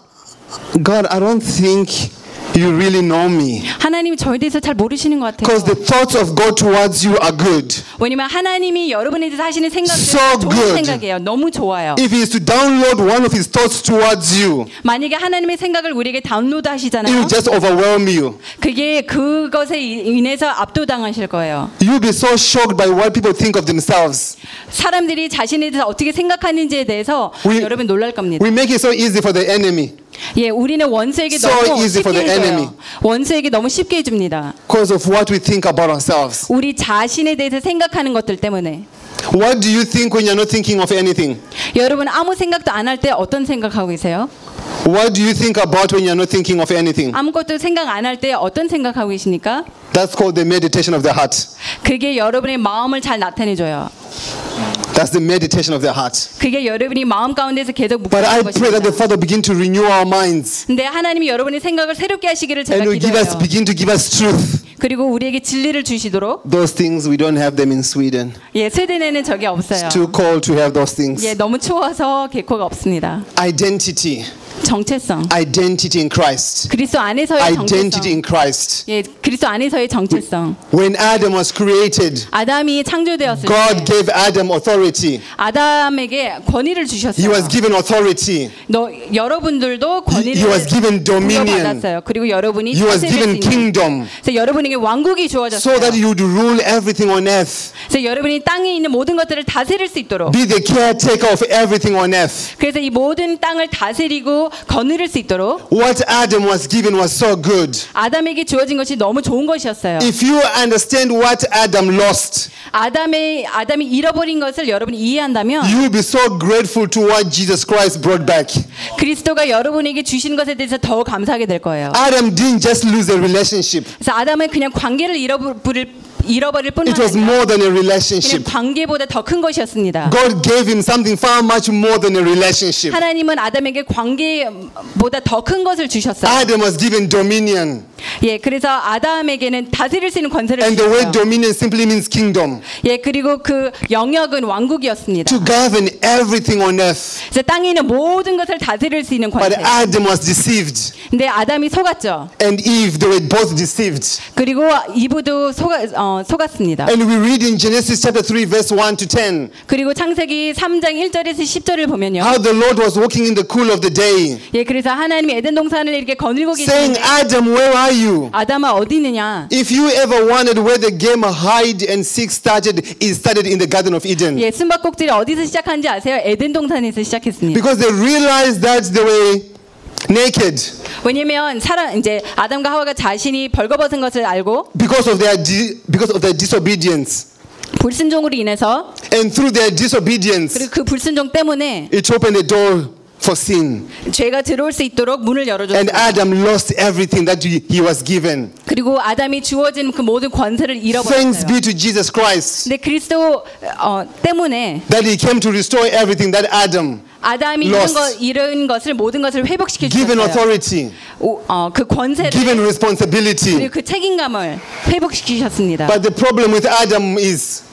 God, I don't think you really know me. 하나님이 저에 대해서 잘 모르시는 것 같아요. Because the thoughts of God towards you are good. 왜냐면 하나님이 여러분에 대해서 하시는 생각들이 So 좋은 good. 생각이에요. 너무 좋아요. If He is to download one of His thoughts towards you, 만약에 하나님의 생각을 우리에게 다운로드 it 하시잖아요. will just overwhelm you. 그게 그것에 인해서 압도당하실 거예요. You'll be so shocked by what people think of themselves. 사람들이 자신에 대해서 어떻게 생각하는지에 대해서 We- 여러분 놀랄 겁니다. We make it so easy for the enemy 예, 우리는 원수에게 So 너무 easy for 쉽게 the enemy. 해줘요. 원수에게 너무 쉽게 해줍니다. because of what we think about ourselves. 우리 자신에 대해서 생각하는 것들 때문에. What do you think when you're not thinking of anything? 여러분 아무 생각도 안 할 때 어떤 생각하고 계세요? What do you think about when you're not thinking of anything? 아무것도 생각 안 할 때 어떤 생각하고 계십니까? That's called the meditation of the heart. 그게 여러분의 마음을 잘 나타내줘요. That's the meditation of the heart. 그게 여러분이 마음 가운데서 계속 But I 묵상하는 pray that the 것입니다. Father begin to renew our minds 근데 하나님이 여러분의 생각을 새롭게 하시기를 제가 and will give us 기도해요. begin to give us truth. 그리고 우리에게 진리를 주시도록 Those things we don't have them in Sweden. 예, 스웨덴에는 저게 없어요. It's too cold to have those things. 예, 너무 추워서 개코가 없습니다. Identity, 정체성. identity in Christ. 그리스도 안에서의 Identity 정체성. in Christ. 예, 그리스도 안에서의 정체성. When Adam was created, 아담이 창조되었을 God 때 gave Adam authority. 아담에게 권위를 He 주셨어요. was given authority. 너 여러분들도 권위를 he was given dominion. 받았어요. 그리고 여러분이 He was 다스릴 수 given 있는. kingdom 그래서 여러분에게 왕국이 so 주어졌어요. that you would rule everything on earth. 그래서 여러분이 땅에 있는 모든 것들을 다스릴 수 있도록. Be the caretaker of everything on earth. 그래서 이 모든 땅을 다스리고 거느릴 수 있도록 What Adam was given was so good. 아담에게 주어진 것이 너무 좋은 것이었어요. If you understand what Adam lost, 아담의 아담이 잃어버린 것을 여러분이 이해한다면 you will be so grateful to what Jesus Christ brought back. 그리스도가 여러분에게 주신 것에 대해서 더 감사하게 될 거예요. Adam didn't just lose a relationship. 그래서 아담은 그냥 관계를 잃어버릴 잃어버릴 뿐만 It was 아니라 more than a 그냥 relationship. 관계보다 더 큰 것이었습니다. God gave him something far much more than a relationship. 하나님은 아담에게 관계보다 더 큰 것을 주셨어요. Adam was given dominion. 예, 그래서 아담에게는 다스릴 수 있는 권세를 And the word 주셨어요. dominion simply means kingdom. 예, 그리고 그 영역은 왕국이었습니다. To govern everything on earth. 그래서 땅에 있는 모든 것을 다스릴 수 있는 But 권세. Adam was deceived. 근데 아담이 속았죠. And Eve, they were both deceived. 그리고 이브도 속아, 어, 속았습니다. And we read in Genesis chapter 3, verse 1 to 10, 그리고 창세기 3장 1절에서 10절을 보면요. how the Lord was walking in the cool of the day, 예, 그래서 하나님이 에덴 동산을 이렇게 거닐고 saying, 계시는데 Adam, where are you? 아담아 어디 있느냐? If you ever wondered where the game hide and seek started, it started in the Garden of Eden. 예, 숨바꼭질이 어디서 시작한지 아세요? 에덴 동산에서 시작했습니다. Because they realized that they were naked 왜냐면 사람 이제 아담과 하와가 자신이 벌거벗은 것을 알고 because of their because of their disobedience. 불순종으로 인해서 And through their disobedience, 그리고 그 불순종 때문에 it opened the door for sin. 죄가 들어올 수 있도록 문을 And 열어줬어요. Adam lost everything that he he was given. 그리고 아담이 주어진 그 모든 권세를 Thanks 잃어버렸어요. be to Jesus Christ 근데 그리스도 어, 때문에 that he came to restore everything that Adam 아담이 잃은, Lost. 것, 잃은 것을 모든 것을 회복시켜 given 주셨어요. authority, 오, 어, 그 권세를 given responsibility. 그리고 그 책임감을 회복시키셨습니다. But the problem with Adam is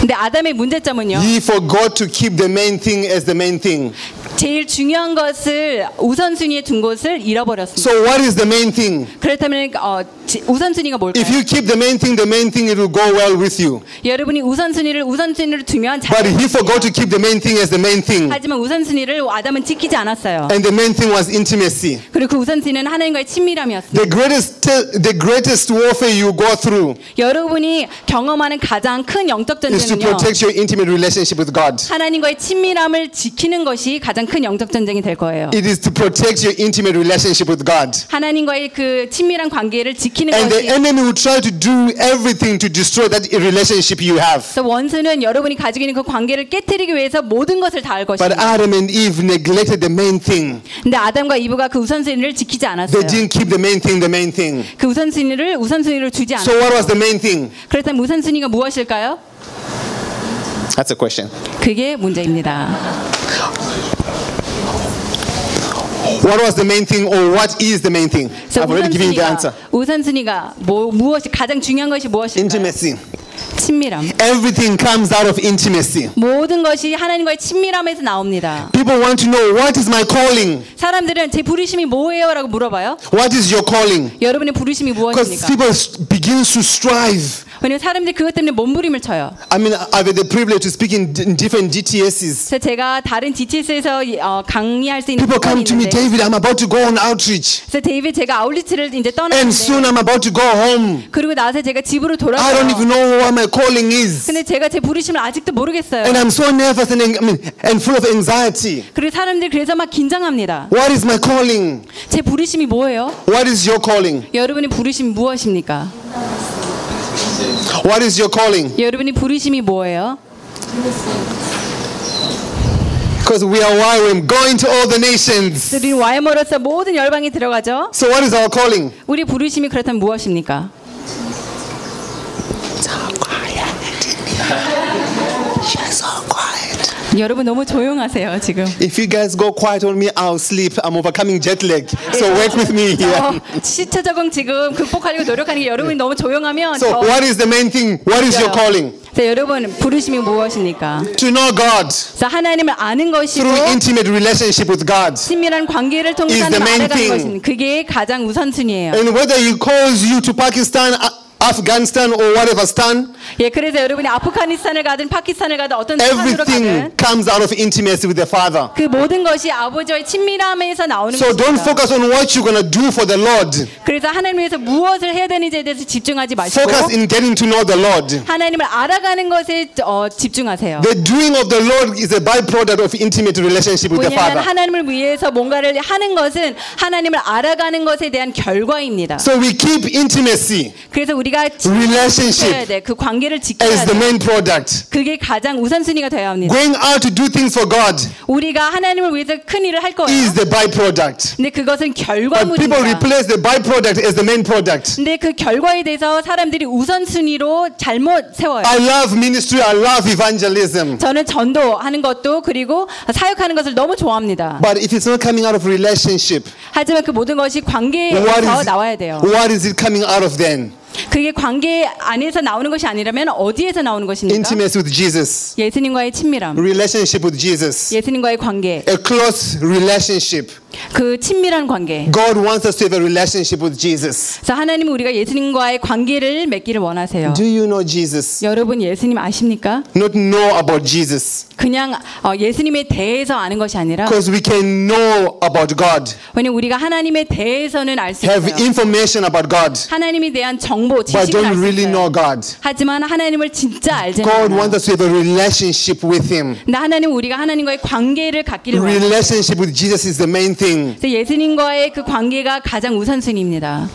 근데 아담의 문제점은요. he forgot to keep the main thing as the main thing. 제일 중요한 것을 우선순위에 둔 것을 잃어버렸습니다. So what is the main thing? 그렇다면 어, 지- 우선순위가 뭘까요? If you keep the main thing, the main thing, it will go well with you. 여러분이 우선순위를 우선순위로 두면 잘 But he forgot to keep the main thing as the main thing. 하지만 우선순위를 아담은 지키지 않았어요. And the main thing was intimacy. 그리고 그 우선순위는 하나님과의 친밀함이었습니다. The greatest, the greatest warfare you go through 여러분이 경험하는 가장 큰 영적 is to 전쟁은요. protect your intimate relationship with God. 하나님과의 친밀함을 지키는 것이 가장 큰 영적 전쟁이 될 거예요. It is to protect your intimate relationship with God. 하나님과의 그 친밀한 관계를 지키는 And the 것이 enemy will try to do everything to destroy that relationship you have. 그래서 원수는 여러분이 가지고 있는 그 관계를 깨뜨리기 위해서 모든 것을 다할 But 것입니다. Adam and Eve neglected the main thing. 근데 아담과 이브가 그 우선순위를 지키지 They 않았어요. didn't keep the main thing the main thing. 그 우선순위를 우선순위로 두지 So 않았어요. what was the main thing? 그렇다면 우선순위가 무엇일까요? That's a question. 그게 문제입니다. What was the main thing or what is the main thing? I've already given you the answer. 우선순위가 뭐 무엇이 가장 중요한 것이 무엇일까요? Intimacy. 친밀함. Everything comes out of intimacy. 모든 것이 하나님과의 친밀함에서 나옵니다. People want to know what is my calling? 사람들은 제 부르심이 뭐예요라고 물어봐요. What is your calling? 여러분의 부르심이 Because 무엇입니까? people s- begin to strive. 왜냐면 사람들이 그것 때문에 몸부림을 쳐요. I mean, I've had the privilege to speak in, different DTSs. 그래서 제가 다른 DTS에서 어, 강의할 수 있는 People come to me, David, I'm about to go on outreach. 그래서 데이비드 제가 아울리트를 이제 And 떠났는데 soon I'm about to go home. 그리고 나서 제가 집으로 I don't 돌아가요. even know what my calling is. 근데 제가 제 부르심을 아직도 모르겠어요. And I'm so nervous and, I mean, and full of anxiety. 그리고 사람들이 그래서 막 긴장합니다. What is my calling? 제 부르심이 뭐예요? What is your calling? 여러분의 부르심이 무엇입니까? What is your calling? 여러분의 부르심이 뭐예요? Because we are YWAM, going to all the nations. 우리 YM으로서 모든 열방에 들어가죠. So what is our calling? 우리 부르심이 그렇다면 무엇입니까? 여러분 너무 조용하세요 지금. If you guys go quiet on me, I'll sleep. I'm overcoming jet lag. So work with me here. 어, 시차 적응 지금 극복하려고 노력하는 게 여러분이 너무 조용하면 So 저 what is the main thing? What is your calling? 자, 여러분 부르심이 무엇입니까? To know God 자, 하나님을 아는 것이고 through intimate relationship with God. 친밀한 관계를 통해서 is the 하나님을 main 알아가는 thing. 것입니다. 그게 가장 우선순위예요. And whether He calls you to Pakistan, A- Afghanistan, or whatever stan, 예, 그래서 여러분이 아프가니스탄을 가든 파키스탄을 가든 어떤 everything 가든 comes out of intimacy with the Father. 그 모든 것이 아버지와의 친밀함에서 나오는 So don't 것입니다. focus on what you're going to do for the Lord. 그래서 하나님 위해서 무엇을 해야 되는지에 대해서 집중하지 마시고 Focus in getting to know the Lord. 하나님을 알아가는 것에 어, 집중하세요. The doing of the Lord is a byproduct of intimate relationship with the 왜냐하면 Father. 하나님을 위해서 뭔가를 하는 것은 하나님을 알아가는 것에 대한 결과입니다. So we keep intimacy, 그래서 우리가 relationship 돼. 그 관계를 지켜야 as the 돼. main product. 그게 가장 우선순위가 되어야 합니다. Going out to do things for God 우리가 하나님을 위해서 큰 일을 할 거예요. is the byproduct. 근데 그것은 But people 결과물입니다. replace the byproduct as the main product. 근데 그 결과에 대해서 사람들이 우선순위로 잘못 세워요. I love ministry, I love evangelism. 저는 전도하는 것도 그리고 사역하는 것을 너무 좋아합니다. But if it's not coming out of relationship, 하지만 그 모든 것이 what 관계에서 is, 나와야 돼요. what is it coming out of then? 그게 관계 안에서 나오는 것이 아니라면 어디에서 나오는 것입니까? Intimacy with Jesus, 예수님과의 친밀함, relationship with Jesus, 예수님과의 관계, a close relationship. 그 친밀한 관계. God wants us to have a relationship with Jesus. 그래서 하나님은 우리가 예수님과의 관계를 맺기를 원하세요. Do you know Jesus? 여러분 예수님 아십니까? Not know about Jesus. 그냥 어, 예수님에 대해서 아는 것이 아니라 Because we can know about God, 왜냐면 우리가 하나님에 대해서는 알수 have 있어요. information about God, 하나님에 대한 정 보, but 지식을 don't 알수 really know 있어요. God. 하지만 하나님을 진짜 알지 God wants us to have a relationship with Him. 근데 하나님은 우리가 하나님과의 관계를 갖기를 원해요. Relationship with Jesus is the main thing. 그래서 예수님과의 그 관계가 가장 우선순위입니다.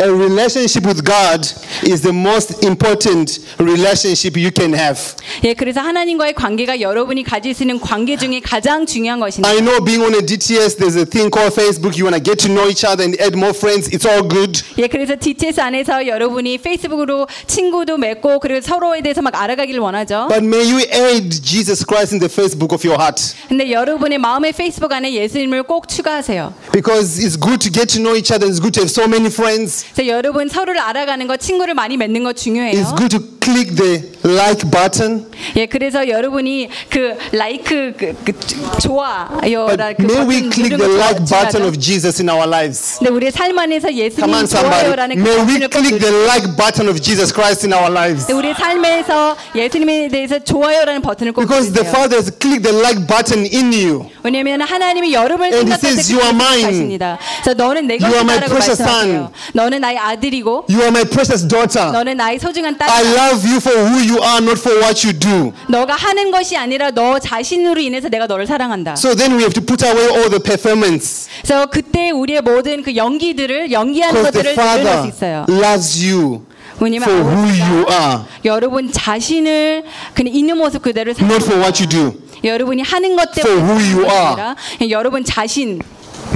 A relationship with God is the most important relationship you can have. 예, 그래서 하나님과의 관계가 여러분이 가질 수 있는 관계 중에 가장 중요한 것입니다. I know being on a DTS, there's a thing called Facebook. You want to get to know each other and add more friends. It's all good. 예, 그래서 DTS 안에서 여러 분이 페이스북으로 친구도 맺고 그리고 서로에 대해서 막 알아가기를 원하죠. But may you add Jesus Christ in the Facebook of your heart. 근데 여러분의 마음의 페이스북 안에 예수님을 꼭 추가하세요. Because it's good to get to know each other. It's good to have so many friends. 그래서 여러분 서로를 알아가는 것, 친구를 많이 맺는 것 중요해요. It's good to click the like button? 예, 그래서 여러분이 그 라이크 그, 그 좋아요라 그 May we click the 거 like button of Jesus in our lives. 근데 우리의 삶 안에서 예수님. 좋아요라는 그 May we 버 click the like button of Jesus Christ in our lives. 우리의 삶에서 예수님에 대해서 좋아요라는 버튼을 꼭 Because the. Father has clicked the like button in you. 왜냐하면 하나님이 여러분을 And he says, "You are mine. 하십니다. 그래서 너는 내 You are my 것이다라고 precious 말씀하세요. 너는 나의 아들이고 You are my precious daughter. 너는 나의 소중한 I 딸이다. love you for who you are, not for what you do. 너가 하는 것이 아니라 너 자신으로 인해서 내가 너를 사랑한다. So then we have to put away all the performance. 그래서 그때 우리의 모든 그 연기들을 연기하는 Because the 것들을 내려놓을 수 Father 있어요. loves you 왜냐면 for who you are, 여러분 자신을 그냥 있는 모습 그대로 not for what you do. 여러분이 하는 것 For 때문에 who you. 아니라 여러분 자신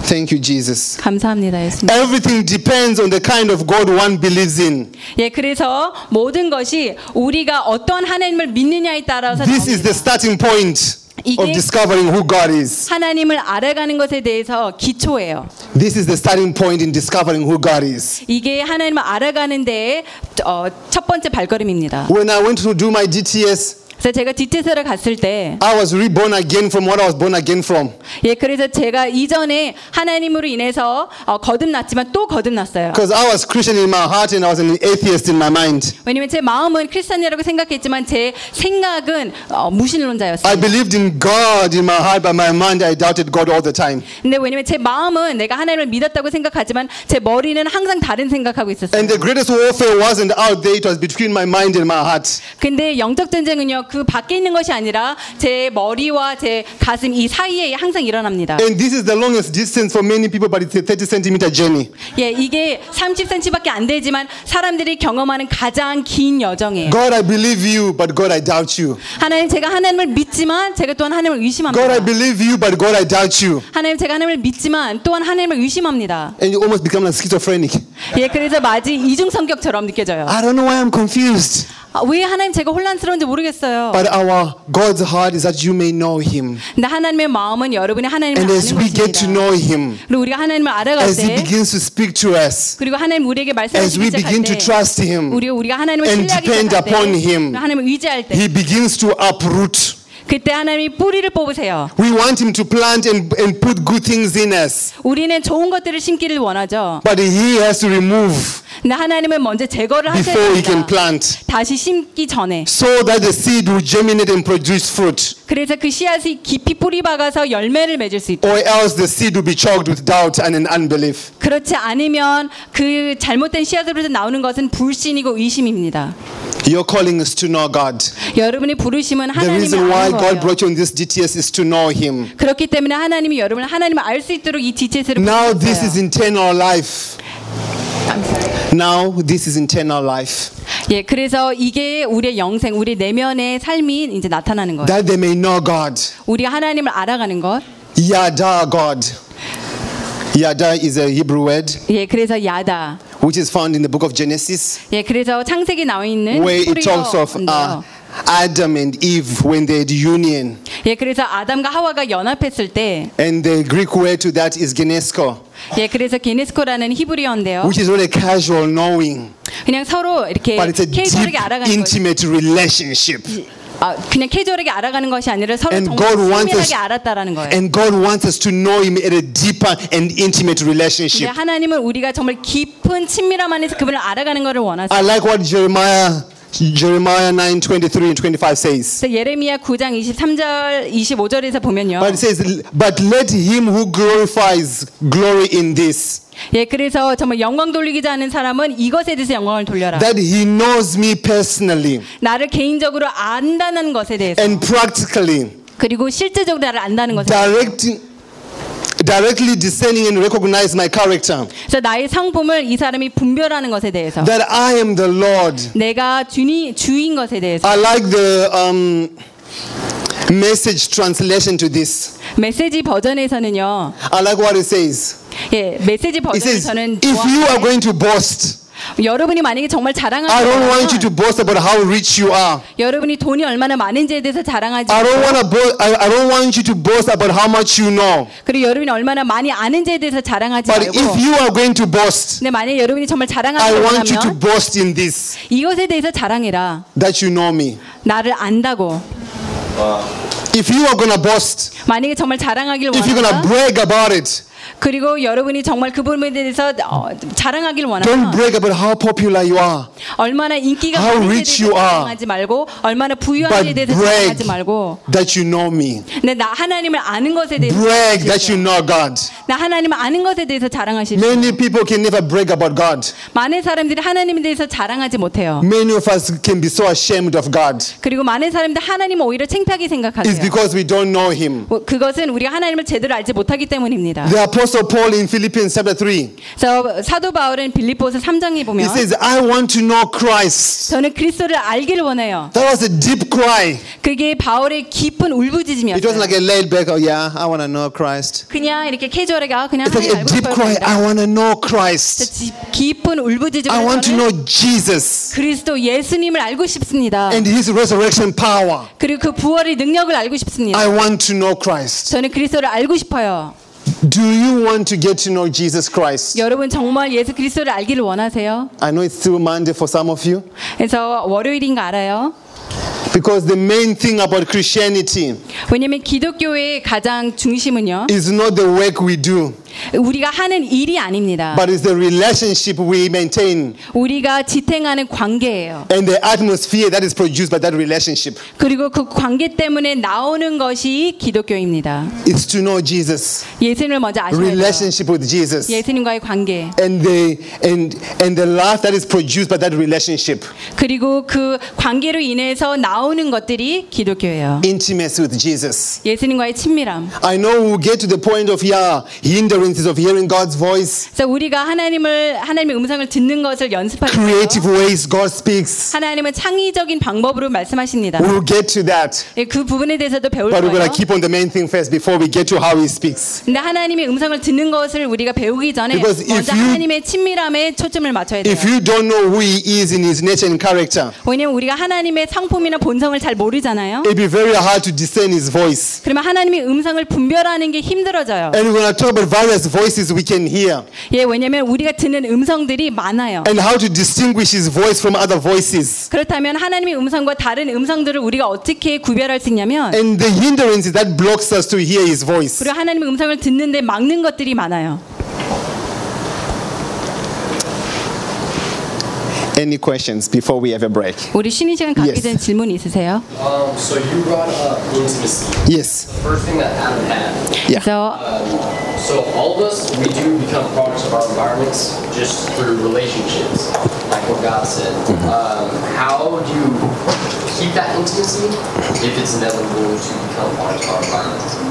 Thank you, Jesus. 감사합니다 예수님. Everything depends on the kind of God one believes in. 예, 그래서 모든 것이 우리가 어떤 하나님을 믿느냐에 따라서 This is the starting point 이게- discovering who God is. 하나님을 알아가는 것에 대해서 기초예요. This is the starting point in discovering who God is. 이게 하나님을 알아가는 데의 어, 첫 번째 발걸음입니다. When I went to do my DTS, 그래서 제가 디테스를 갔을 때, I was reborn again from what I was born again from. 예, 그래서 제가 이전에 하나님으로 인해서 어, 거듭났지만 또 거듭났어요. Because I was Christian in my heart and I was an atheist in my mind. 왜냐면 제 마음은 크리스천이라고 생각했지만 제 생각은 어, I 무신론자였어요. believed in God in my heart, but my mind I doubted God all the time. 근데 왜냐면 제 마음은 내가 하나님을 믿었다고 생각하지만 제 머리는 항상 다른 생각하고 있었어요. And the greatest warfare wasn't out there, it was between my mind and my heart. 근데 영적 전쟁은요 그 밖에 있는 것이 아니라 제 머리와 제 가슴 이 사이에 항상 일어납니다. And this is the longest distance for many people, but it's a 30 centimeter journey. 예, 이게 30cm밖에 안 되지만 사람들이 경험하는 가장 긴 여정이에요. God, I believe you, but God, I doubt you. 하나님 제가 하나님을 믿지만 제가 또한 하나님을 God, I 의심합니다. believe you, but God, I doubt you. 하나님 제가 하나님을 믿지만 또한 하나님을 의심합니다. And you almost become like schizophrenic. 예, 그래서 마치 이중 성격처럼 느껴져요. I don't know why I'm confused. 아, 왜 하나님 제가 혼란스러운지 모르겠어 요. But our God's heart is that you may know Him. 근데 하나님의 마음은 여러분이 하나님을 And as 아는 we get to 것입니다. know Him, 그리고 우리가 하나님을 알아갈 as He 때 begins to speak to us, 그리고 하나님 우리에게 as 말씀하시기 we 시작할 begin to 때 trust Him, 우리가 우리가 하나님을 and 신뢰하기 depend 시작할 때 upon Him, 하나님을 의지할 때 He begins to uproot. 그때 하나님이 뿌리를 뽑으세요. We want Him to plant and, and put good things in us, 우리는 좋은 것들을 심기를 원하죠. but He has to remove 근데 하나님은 먼저 제거를 하셔야 before He can plant, 다시 심기 전에. so that the seed will germinate and produce fruit. 그래서 그 씨앗이 깊이 뿌리 박아서 열매를 맺을 수 있다. Or else the seed will be choked with doubt and an unbelief. 그렇지 않으면 그 잘못된 씨앗으로서 나오는 것은 불신이고 의심입니다. Your calling is to know God. 여러분이 부르심은 The 하나님을 reason why God brought you on this DTS is to know Him. 그렇기 때문에 하나님이 여러분을 하나님을 알 수 있도록 이 DTS를 Now this is 부르셨어요. eternal life. Now this is eternal life. 예, 그래서 이게 우리의 영생, 우리 내면의 삶이 이제 나타나는 거예요. That they may know God. 우리가 하나님을 알아가는 것. Yada God. Yada is a Hebrew word 예, 그래서 야다. which is found in the book of Genesis, 예, 그래서 창세기 나와 있는 where it talks of uh, 히브리어인데요. Adam and Eve when they had union. 예, 그래서 아담과 하와가 연합했을 때, And the Greek word to that is genesko, 예, 그래서 게네스코라는 히브리어인데요. which is not a casual knowing, 그냥 서로 이렇게 but it's a deep, 캐주얼하게 알아가는 것. intimate relationship. 아, 그냥 캐주얼하게 알아가는 것이 아니라 서로 And 정말 친밀하게 알았다라는 거예요. And God wants us to know Him at a deeper and intimate relationship. 하나님은 우리가 정말 깊은 친밀함 안에서 그분을 알아가는 것을 원하세요. I like what Jeremiah Jeremiah 9 23 and 25 says. 예레미야 9장 23절 25절에서 보면요. But it says, But let him who glorifies glory in this, 예, 그래서 정말 영광 돌리기 하는 사람은 이것에 대해서 영광을 돌려라. that he knows me personally 나를 개인적으로 안다는 것에 대해서 and practically, 그리고 실제적으로 나를 안다는 것에 대해서 directing, directly discerning and recognize my character, 그래서 나의 성품을 이 사람이 분별하는 것에 대해서 that I am the Lord. 내가 주니, 주인 것에 대해서 I like the um, message translation to this. 메시지 버전에서는요. I like what it says. 예, 메시지 It says, 버전에서는 If you are 좋아하는데 going to boast, 여러분이 만약에 정말 자랑하지 I don't want you to 않으면 boast about how rich you are. 여러분이 돈이 얼마나 많은지에 대해서 자랑하지 I don't 않고 want to bo- I, I don't want you to boast about how much you know. 그리고 여러분이 얼마나 많이 아는지에 대해서 자랑하지 But 말고 if you are going to boast, 근데 만약에 여러분이 정말 I 자랑하지 want you to 원하면 boast in this 이것에 대해서 자랑해라 that you know me. 나를 안다고 If you are going to boast, 만약에 정말 자랑하길 if you're going to 원한다 brag about it, 그리고 여러분이 정말 그 부분에 대해서 어, 자랑하길 don't 원하면 brag about how popular you are. 얼마나 인기가 많은지에 are. 자랑하지 말고 얼마나 부유한지에 대해서 자랑하지 말고 that you know me. 근데 나 하나님을 아는 것에 대해서 Brag that you know God. 나 하나님을 아는 것에 대해서 자랑하십시오. Many people can never brag about God. 많은 사람들이 하나님에 대해서 자랑하지 못해요. Many of us can be so ashamed of God. 그리고 많은 사람들 하나님을 오히려 창피하게 It's 생각하세요. because we don't know Him. 뭐, 그것은 우리가 하나님을 제대로 알지 못하기 때문입니다. The Apostle Paul in Philippians chapter 3, 그래서 사도 바울은 빌립보서 3장에 he 보면 says, I want to know Christ. 저는 그리스도를 알기를 원해요. That was a deep cry. 그게 바울의 깊은 It wasn't 울부짖음이었어요. like a laid back, oh yeah, I want to know Christ. 그냥 이렇게 캐주얼하게 아, 그냥 It's like 하나님 a 알고 deep 싶어요. cry, 아니라 I want to know Christ. 지- 깊은 울부짖음을 I want to 저는 know Jesus 그리스도 예수님을 알고 싶습니다. and His resurrection power. 그리고 그 부활의 능력을 알고 싶습니다. I want to know Christ. 저는 그리스도를 알고 싶어요. Do you want to get to know Jesus Christ? 여러분 정말 예수 그리스도를 알기를 원하세요? I know it's still Monday for some of you. 그래서 월요일인 거 알아요? Because the main thing about Christianity 왜냐면 기독교의 가장 중심은요. is not the work we do, 우리가 하는 일이 아닙니다. but it's the relationship we maintain 우리가 지탱하는 관계예요. and the atmosphere that is produced by that relationship. 그리고 그 관계 때문에 나오는 것이 기독교입니다. It's to know Jesus, 예수님을 먼저 아셔야 돼요. relationship with Jesus, 예수님과의 관계. and the and and the life that is produced by that relationship. 그리고 그 관계로 인해서 나오는 것들이 기독교예요. Intimacy with Jesus. 예수님과의 친밀함. I know we'll get to the point of yeah, hindrances of hearing God's voice, 그래서 우리가 하나님을 하나님의 음성을 듣는 것을 연습하는 거예요. creative ways God speaks. 하나님은 창의적인 방법으로 말씀하십니다. We'll get to that. 예, 그 부분에 대해서도 배울 But we're 거예요. going to keep on the main thing first before we get to how he speaks. 근데 하나님의 음성을 듣는 것을 우리가 배우기 전에 Because 먼저 you- 하나님의 친밀함에 초점을 맞춰야 돼요. If you don't know who he is in his nature and character, 왜냐면 우리가 하나님의 성품이나 본성을 잘 모르잖아요. it'll be very hard to discern his voice. 그러면 하나님의 음성을 분별하는 게 힘들어져요. And we're going to talk about various voices we can hear 예, 왜냐면 우리가 듣는 음성들이 많아요. and how to distinguish his voice from other voices. 그렇다면 하나님의 음성과 다른 음성들을 우리가 어떻게 구별할 수 있냐면 And the hindrances that blocks us to hear his voice. 그리고 하나님의 음성을 듣는데 막는 것들이 많아요. Any questions before we have a break? 우리 쉬는 시간 갖기 Yes. 전 질문 있으세요? Um, so you brought up intimacy. Yes. The first thing that Adam had. Yeah. 그래서 So all of us, we do become products of our environments just through relationships, like what God said. Um, how do you keep that intimacy if it's never going to become part of our environment?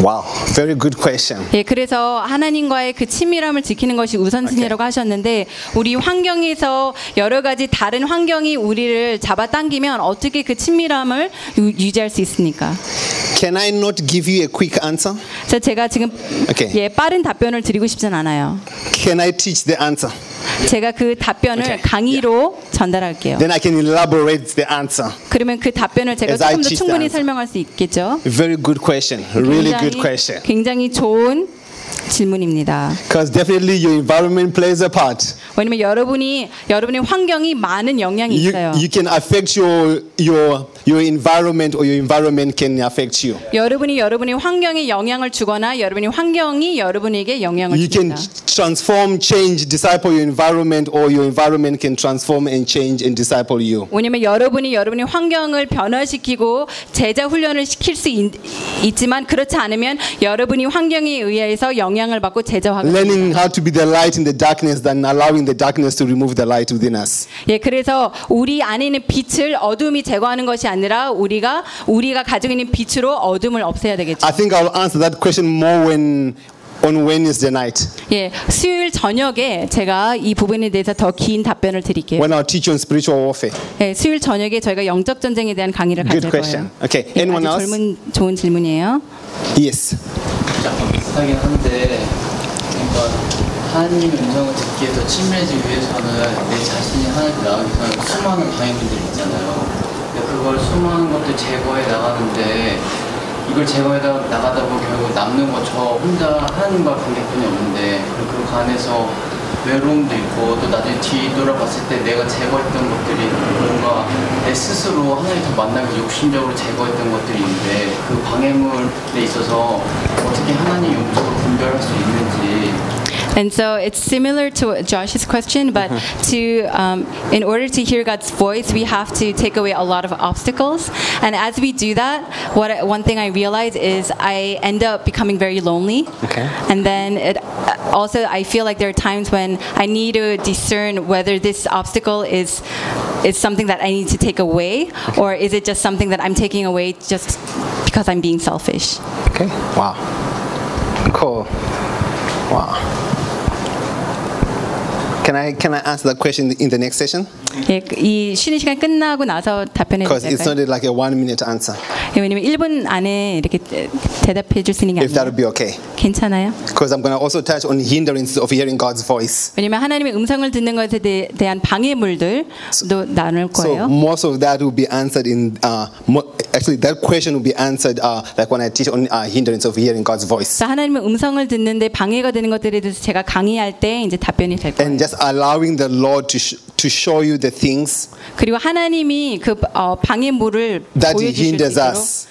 Wow. Very good question. 예, 그래서 하나님과의 그 친밀함을 지키는 것이 우선순위라고 하셨는데 우리 환경에서 여러 가지 다른 환경이 우리를 잡아당기면 어떻게 그 친밀함을 유, 유지할 수 있습니까? Can I not give you a quick answer? 그래서 제가 지금 Okay. 예, 빠른 답변을 드리고 싶진 않아요. Can I teach the answer? 제가 그 답변을 Okay. 강의로 전달할게요. Then I can elaborate the answer. 그러면 그 답변을 제가 조금 더 충분히. 설명할 수 있겠죠? Very good question. Really good question. 굉장히 좋은 질문입니다. Because definitely your environment plays a part. 왜냐면 여러분이 여러분의 환경이 많은 영향이 You, 있어요. you can affect your your your environment or your environment can affect you. 여러분이 여러분의 환경에 영향을 주거나 여러분의 환경이 여러분에게 영향을 You can 줍니다. transform, change, disciple your environment, or your environment can transform and change and disciple you. 왜냐면 여러분이 여러분의 환경을 변화시키고 제자 훈련을 시킬 수 있, 지만 그렇지 않으면 여러분이 환경에 의해서 영향을 받고 제자화가 Learning how to be the light in the darkness than allowing the darkness to remove the light within us. 예, 그래서 우리 안에 있는 빛을 어둠이 제거하는 것이 아니라 우리가 우리가 가지고 있는 빛으로 어둠을 없애야 되겠죠. I think I'll answer that question more when on Wednesday night 예, 수요일 저녁에 제가 이 부분에 대해서 더 긴 답변을 드릴게요. when I'll teach on spiritual warfare. 예, 수요일 저녁에 저희가 영적 전쟁에 대한 강의를 Good 가질 question. 거예요. Okay, 예, anyone 아주 else? 젊은 좋은 질문이에요. Yes. 약간 비슷하긴 한데 그러니까 하나님의 음성을 듣기 위해서 친밀해지기 위해서는 내 자신이 하나님 나가기 위해서는 수많은 방해물들이 있잖아요. 그걸 수많은 것들 제거해 나가는데 이걸 제거해 나- 나가다 보면 결국 남는 거 저 혼자 하나님과 관계뿐이 없는데 그 안에서 외로움도 있고 또 나중에 뒤돌아봤을 때 내가 제거했던 것들이 뭔가 내 스스로 하나님 더 만나기 욕심적으로 제거했던 것들이 있는데 그 방해물에 있어서 어떻게 하나님 용서를 분별할 수 있는지 And so it's similar to Josh's question, but to um, in order to hear God's voice, we have to take away a lot of obstacles. And as we do that, what one thing I realize is I end up becoming very lonely. Okay. And then it, also I feel like there are times when I need to discern whether this obstacle is is something that I need to take away, or is it just something that I'm taking away just because I'm being selfish. Okay. Wow. Cool. Wow. Can I can I answer that question in the next session? 예, 이 쉬는 시간 끝나고 나서 답변해 Because it's not like a one minute answer. 예, 왜냐면 1분 안에 이렇게 대- 대답해 줄 수 있는 게 If that would be okay. 괜찮아요? Because I'm going to also touch on hindrance of hearing God's voice. 왜냐면 하나님의 음성을 듣는 것에 대, 대한 방해물들도 나눌 So 거예요. most of that will be answered in. Uh, actually, that question will be answered uh, like when I teach on uh, hindrance of hearing God's voice. 하나님의 음성을 듣는데 방해가 되는 것들에 대해서 제가 강의할 때 이제 답변이 될 거예요. And just allowing the Lord to to show you the things 그리고 하나님이 그 어, 방해물을 that 보여주실 수 hinders 있도록 us,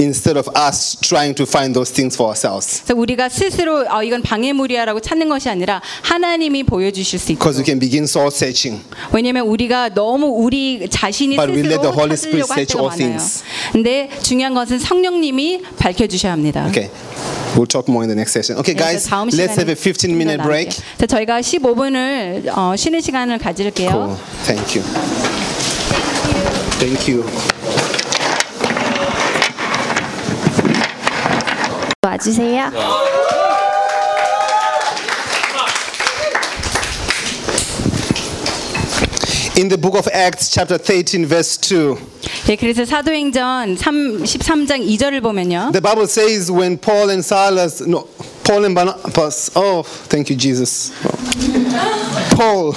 instead of us trying to find those things for ourselves. 그래서 우리가 스스로 어, 이건 방해물이야라고 찾는 것이 아니라 하나님이 보여주실 수 있도록 Because we can begin soul searching. 왜냐면 우리가 너무 우리 자신이 But we let the 스스로 Holy Spirit 찾으려고 할 search 때가 all 많아요. things. 근데 중요한 것은 성령님이 밝혀주셔야 합니다. Okay. We'll talk more in the next session. Okay, 그래서 guys, 다음 let's have a 시간에 15 minute 좀더 break. 나눌게요. 그래서 저희가 15분을 어, 쉬는 시간을 가질게요. Cool. Thank you. Thank you. 와주세요. In the book of Acts, chapter 13, verse 2, 예, 그래서 사도행전 3, 13장 2절을 보면요. the Bible says when Paul and Silas, no, Paul and Barnabas, oh, thank you, Jesus. Paul,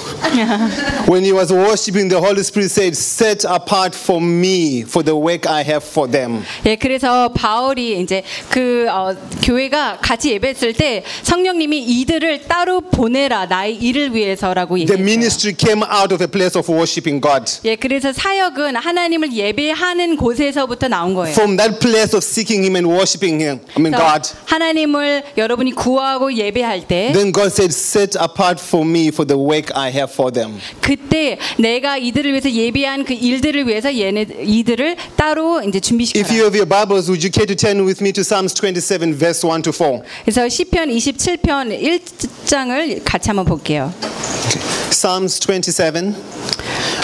when he was worshiping, the Holy Spirit said, Set apart for me for the work I have for them. 예, 그래서 바울이 이제 그 어, 교회가 같이 예배했을 때 성령님이 이들을 따로 보내라 나의 일을 위해서라고 The 얘기했어요. ministry came out of a place of worshiping God. 예, 그래서 사역은 하나님을 예배하는 곳에서부터 나온 거예요. From that place of seeking Him and worshiping Him, I mean, God. 하나님을 여러분 이 구하고 예배할 때 Then God said, Set apart for me for the work I have for them. 그때 내가 이들을 위해서 예비한 그 일들을 위해서 얘네 이들을 따로 이제 If 준비시켜라. you have your Bibles, would you care to turn with me to Psalms 27, verse 1 to 4? 그래서 시편 27편 1장을 같이 한번 볼게요. Psalms 27.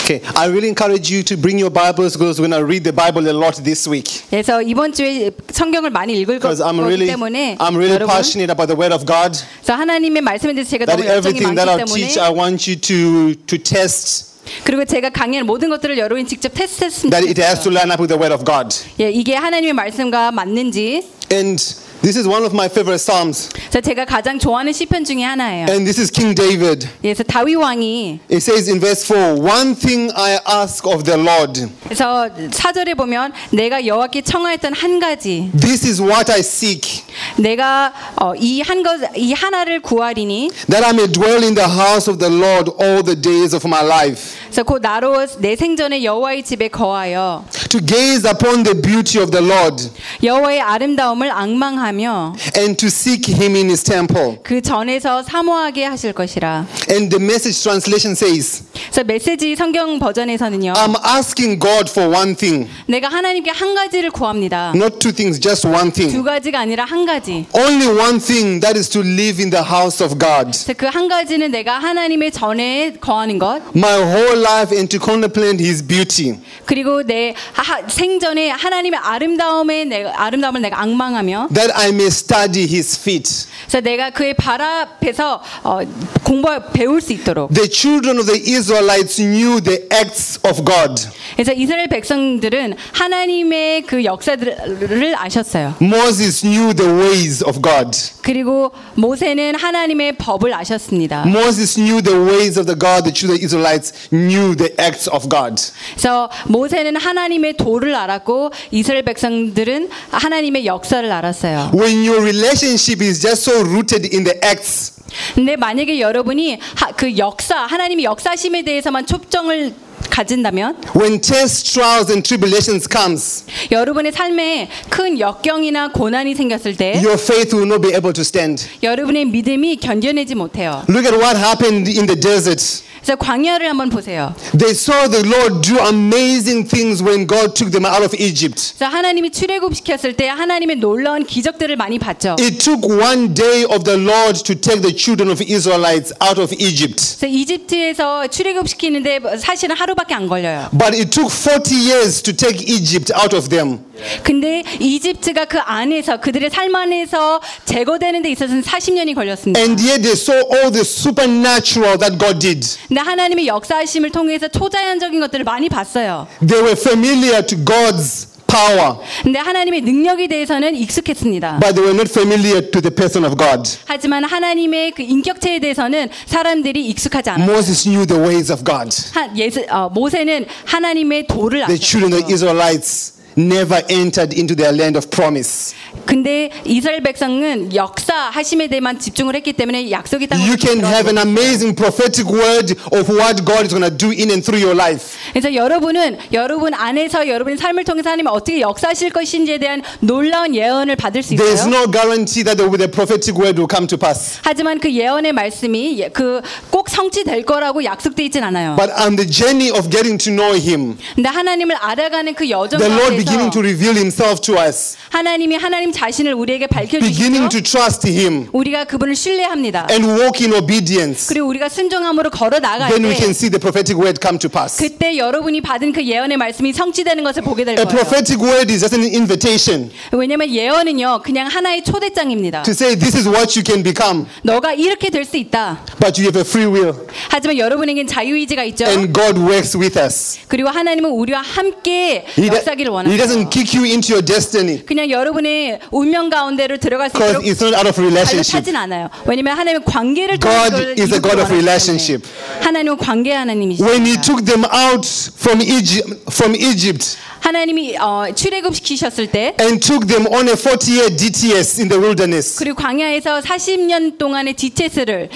Okay, I really encourage you to bring your Bibles because we're going to read the Bible a lot this week. 그래서 이번 주에 성경을 많이 읽을 거- Because I'm 거기 really, 때문에 I'm really 여러분 passionate about the Word of God. 그래서 하나님의 말씀에 대해서 제가 That 너무 열정이 everything that 많기 I 때문에 teach, I want you to, to test 그리고 제가 강의한 모든 것들을 여러분이 직접 테스트했으면 that it has to line up with the Word of God. 예, 이게 하나님의 말씀과 맞는지 And this is one of my favorite Psalms. 그래서 제가 가장 좋아하는 시편 중에 하나예요. And this is King David. 그래서 다윗 왕이 It says in verse 4 One thing I ask of the Lord, 그래서 사절에 보면 내가 여호와께 청하였던 한 가지 this is what I seek, 내가 어, 이한것이 하나를 구하리니 that I may dwell in the house of the Lord all the days of my life, 그래서 곧 나로 내 생전에 여호와의 집에 거하여 to gaze upon the beauty of the Lord 여호와의 아름다움을 악망하며 and to seek him in his temple. 그 전에서 사모하게 하실 것이라. And the message translation says, 그래서 메시지 성경 버전에서는요. I'm asking God for one thing, 내가 하나님께 한 가지를 구합니다. not two things, just one 두 thing. 가지가 아니라 한 가지. Only one thing that is to live in the house of God. 그한 가지는 내가 하나님의 전에 거하는 것. My whole life and to contemplate his beauty. 그리고 내 하- 생전에 하나님의 아름다움에 내가 아름다움을 내가 악망하며 That I may study his feet. 그래서 내가 그의 발 앞에서 어, 공부 배울 수 있도록 The children of the Israelites knew the acts of God. 그래서 이스라엘 백성들은 하나님의 그 역사들을 아셨어요. Moses knew the ways of God. 그리고 모세는 하나님의 법을 아셨습니다. Moses knew the ways of the God. The children of Israelites knew the acts of God. 그래서 모세는 하나님의 도를 알았고 이스라엘 백성들은 하나님의 역사를 알았어요. When your relationship is just so rooted in the acts, 근데 만약에 여러분이 하- 그 역사 하나님의 역사심에 대해서만 초점을 가진다면 when tests, trials, and tribulations comes, 여러분의 삶에 큰 역경이나 고난이 생겼을 때 your faith will not be able to stand. 여러분의 믿음이 견뎌내지 못해요. Look at what happened in the desert. 그래서 광야를 한번 보세요. They saw the Lord do amazing things when God took them out of Egypt. 그래서 하나님이 출애굽시켰을 때 하나님의 놀라운 기적들을 많이 봤죠. It took one day of the Lord to take the children of Israelites out of Egypt. 그래서 이집트에서 출애굽시키는데 사실은 하루 밖에 안 걸려요. But it took 40 years to take Egypt out of them. 근데 이집트가 그 안에서 그들의 삶 안에서 제거되는 데 있어서는 40년이 걸렸습니다. And yet they saw all the supernatural that God did. 근데 하나님의 역사하심을 통해서 초자연적인 것들을 많이 봤어요. They were familiar to God's power, 근데 하나님의 능력에 대해서는 익숙했습니다. but they were not familiar to the person of God. 하지만 하나님의 그 인격체에 대해서는 사람들이 익숙하지 않아요. Moses knew the ways of God. 하- 예수, 어, 모세는 하나님의 도를 The children of. Israelites never entered into their land of promise. 근데 이스라엘 백성은 역사 하심에 대해만 집중을 했기 때문에 약속의 땅을 You can have an amazing prophetic word of what God is going to do in and through your life. 그래서 여러분은 여러분 안에서 여러분의 삶을 통해서 하나님 어떻게 역사하실 것인지에 대한 놀라운 예언을 받을 수 There is 있어요. no guarantee that the, prophetic word will come to pass. 하지만 그 예언의 말씀이 그 꼭 성취될 거라고 약속돼 있진 않아요. But on the journey of getting to know Him, 근데 하나님을 알아가는 그 여정 가운데 서 reveal Himself to us, 하나님이 하나님 자신을 우리에게 beginning to trust Him 우리가 그분을 신뢰합니다. and walk in obedience, 그리고 우리가 순종함으로 걸어 나갈 then we 때 can see the prophetic word come to pass. 그때 여러분이 받은 그 예언의 말씀이 성취되는 것을 보게 될 A 거예요. prophetic word is just an invitation 왜냐면 예언은요 그냥 하나의 초대장입니다. to say this is what you can become, 너가 이렇게 될 수 있다. but you have a free will, 하지만 여러분에겐 자유의지가 있죠. and God works with us. 그리고 하나님은 우리와 함께 역사기를 원합니다. Doesn't kick you into your destiny 그냥 여러분의 운명 가운데로 들어갈 수 because 있도록 it's not out of 발로 relationship. 차진 않아요. 왜냐면 하나님은 관계를 God 통해서 is a God of relationship. 하나님은 관계 When He took them out from Egypt, from Egypt 하나님이 어, 출애굽 시키셨을 때 and took them on a 40-year DTS in the wilderness, 그리고 광야에서 40년 동안의 디체스를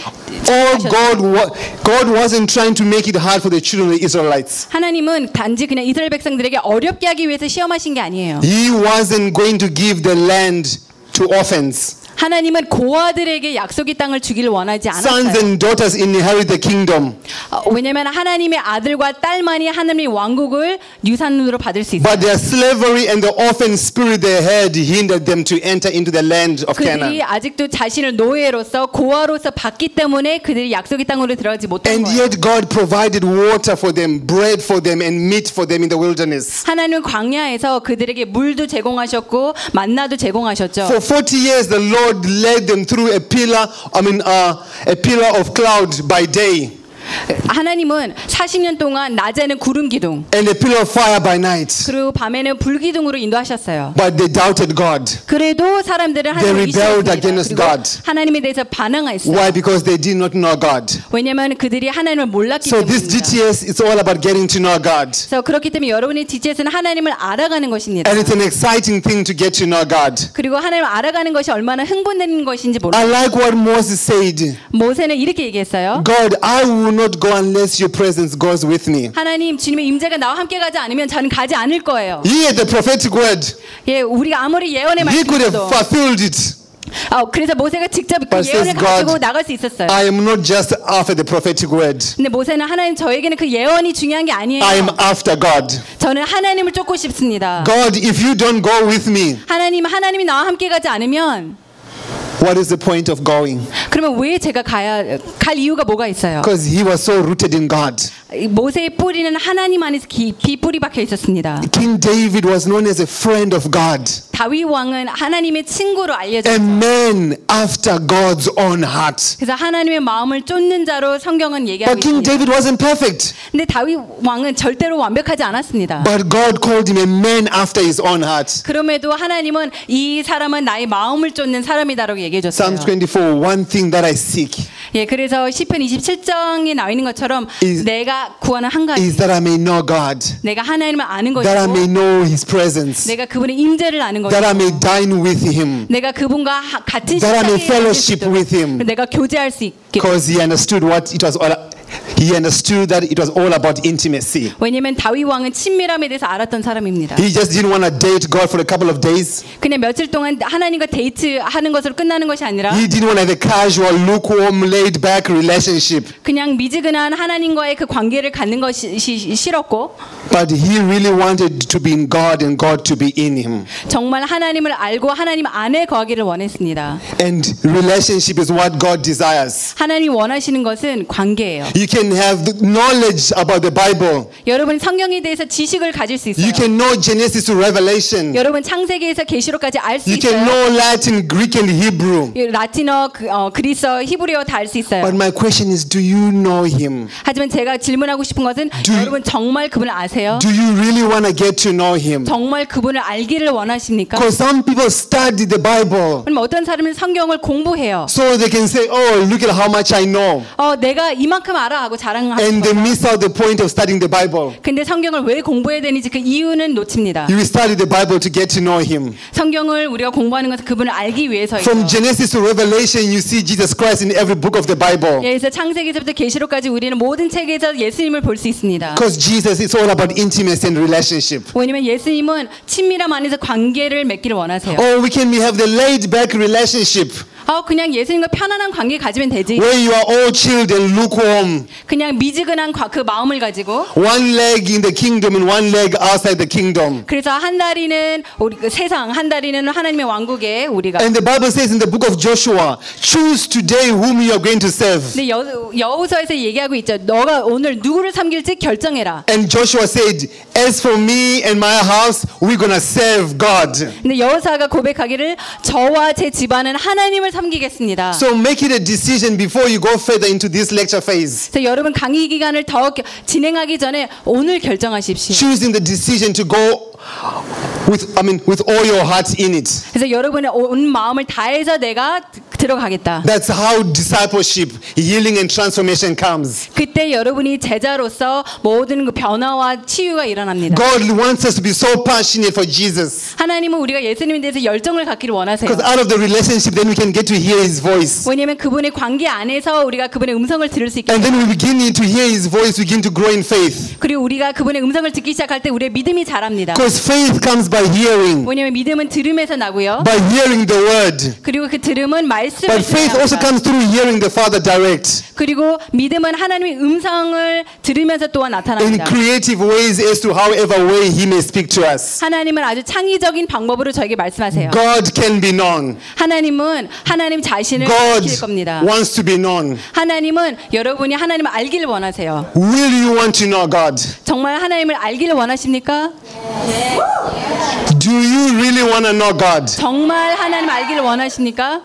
all God, wa- God wasn't trying to make it hard for the children of the Israelites. 하나님은 단지 그냥 이스라엘 백성들에게 어렵게 하기 위해서 시험하신 게 아니에요. He wasn't going to give the land to orphans. 하나님은 고아들에게 약속의 땅을 주기를 원하지 Sons 않았어요. and daughters inherit the kingdom, 어, 왜냐하면 하나님의 아들과 딸만이 하나님의 왕국을 유산으로 받을 수 있어요. but their slavery and the orphan spirit they had hindered them to enter into the land of Canaan. 그들이 아직도 자신을 노예로서 고아로서 받기 때문에 그들이 약속의 땅으로 들어가지 못한 And 거예요. yet God provided water for them, bread for them, and meat for them in the wilderness. 하나님은 광야에서 그들에게 물도 제공하셨고 만나도 제공하셨죠. For 40 years, the Led them through a pillar, I mean, uh, a pillar of cloud by day 하나님은 40년 동안 낮에는 구름 기둥 and a pillar of fire by night. 그리고 밤에는 불 기둥으로 인도하셨어요. But they doubted God. 그래도 사람들은 They 하나님을 rebelled 믿었습니다. against 그리고 God. 하나님에 대해서 반항했어요. Why? Because they did not know God. 왜냐하면 그들이 하나님을 몰랐기 So this 때문입니다. GTS is all about getting to know God. 그래서 그렇기 때문에 여러분의 DJS는 하나님을 알아가는 것입니다. And it's an exciting thing to get to know God. 그리고 하나님을 알아가는 것이 얼마나 흥분되는 것인지 I 모르겠어요. like what Moses said. 모세는 이렇게 얘기했어요. God, I will not go unless your presence goes with me. 하나님 주님의 임재가 나와 함께 가지 않으면 저는 가지 않을 거예요. He had the prophetic word. 예, 우리가 아무리 예언의 He could have 말씀도 fulfilled it. 아, 그래서 모세가 직접 그 But 예언을 says 가지고 God, 나갈 수 있었어요. I am not just after the prophetic word. 근데 모세는 하나님 저에게는 그 예언이 중요한 게 아니에요. I am after God. 저는 하나님을 쫓고 싶습니다. God, if you don't go with me, 하나님 하나님이 나와 함께 가지 않으면 What is the point of going? 그러면 왜 제가 가야 갈 이유가 뭐가 있어요? Because he was so rooted in God. 이 모세의 뿌리는 하나님 안에서 깊이 뿌리 박혀 있었습니다. King David was known as a friend of God, 다윗 왕은 하나님의 친구로 알려져 a man after God's own heart. 그래서 하나님의 마음을 쫓는 자로 성경은 얘기하고 But King 있습니다. David wasn't perfect. 근데 다윗 왕은 절대로 완벽하지 않았습니다. But God called him a man after his own heart. 그럼에도 하나님은 이 사람은 나의 마음을 쫓는 사람이다라고 얘기 해 줬어요. Psalm 24, one thing that I seek 예, 그래서 시편 27장에 나와 있는 것처럼 Is- 내가 구하는 한 가지, is that I may know God, 내가 하나님을 아는 that I may 것이고, know his presence, 내가 그분의 임재를 아는 that I 것이고, may dine with him. 내가 그분과 하- 같은 That I may 식탁에 fellowship with him. 내가 교제할 수 있게. Because he understood what it was all he understood that it was all about intimacy. 왜냐면 다윗 왕은 친밀함에 대해서 알았던 사람입니다. He just didn't want to date God for a couple of days. 그냥 며칠 동안 하나님과 데이트하는 것으로 끝나는 것이 아니라 He didn't want to have a casual, lukewarm, laid back relationship. 그냥 미지근한 하나님과의 그 관계를 갖는 것이 시- 싫었고 But he really wanted to be in God and God to be in him. 정말 하나님을 알고 하나님 안에 거하기를 원했습니다. And relationship is what God desires. 하나님이 원하시는 것은 관계예요. You can have the knowledge about the Bible. 여러분 성경에 대해서 지식을 가질 수 있어요. You can know Genesis to Revelation. 여러분 창세기에서 계시록까지 알수 You can 있어요. know Latin, Greek, and Hebrew. 이 라틴어, 그, 어, 그리스어, 히브리어 다 알 수 있어요. But my question is, do you know him? 하지만 제가 질문하고 싶은 것은 Do 여러분 정말 그분을 아세요? Do you really want to get to know him? 정말 그분을 알기를 원하십니까? Because some people study the Bible 그럼 어떤 사람은 성경을 공부해요. so they can say, oh, look at how much I know. 어, 내가 이만큼 알아 하고 자랑하는 And they miss out the point of studying the Bible. 근데 성경을 왜 공부해야 되는지 그 이유는 놓칩니다. You study the Bible to get to know him. 성경을 우리가 공부하는 것은 그분을 알기 위해서예요. From Genesis to Revelation, you see Jesus Christ in every book of the Bible. 예, 그래서 창세기서부터 계시록까지 우리는 모든 책에서 예수님을 볼 수 있습니다. Because Jesus is all about intimacy and relationship. 왜냐면 예수님은 친밀함 안에서 관계를 맺기를 원하세요. Or we can have the laid back relationship 어, 그냥 예수님과 편안한 관계 가지면 되지. where you are all chilled and lukewarm. 그냥 미지근한 과- 그 마음을 가지고 One leg in the kingdom and one leg outside the kingdom. 그래서 한 다리는 우리 그 세상, 한 다리는 하나님의 왕국에 우리가. And the Bible says in the book of Joshua, choose today whom you are going to serve. 근데 여, 여호서에서 얘기하고 있죠. 너가 오늘 누구를 섬길지 결정해라. And Joshua said, As for me and my house, we're to serve God. 근데 여호사가 고백하기를 저와 제 집안은 하나님을 섬기겠습니다. So make it a decision before you go further into this lecture phase. 그래서 여러분 강의 기간을 더 겨- 진행하기 전에 오늘 결정하십시오. Choosing the decision to go with, I mean, with all your heart in it. 그래서 여러분의 온 마음을 다해서 내가 드- 들어가겠다. That's how discipleship, healing, and transformation comes. 그때 여러분이 제자로서 모든 그 변화와 치유가 일어납니다. God wants us to be so passionate for Jesus. 하나님은 우리가 예수님에 대해서 열정을 갖기를 원하세요. Because out of the relationship, then we can get to hear His voice. 왜냐하면 그분의 관계 안에서 우리가 그분의 음성을 들을 수 있기 And then we begin to hear His voice, begin to grow in faith. 그리고 우리가 그분의 음성을 듣기 시작할 때 우리의 믿음이 자랍니다. Because faith comes by hearing, 왜냐하면 믿음은 들음에서 나고요. by hearing the word. 그리고 그 들음은 말씀을 But faith also comes through hearing the Father direct 그리고 믿음은 하나님의 음성을 들으면서 또한 in 나타납니다. creative ways as to however way He may speak to us. 하나님은 아주 창의적인 방법으로 저에게 말씀하세요. God can be known. 하나님은 하나님 자신을 God 겁니다. wants to be known. 하나님은 여러분이 하나님을 알기를 원하세요. Will you want to know God? 정말 하나님을 알기를 원하십니까? Do you really want to know God? 정말 하나님 알기를 원하십니까?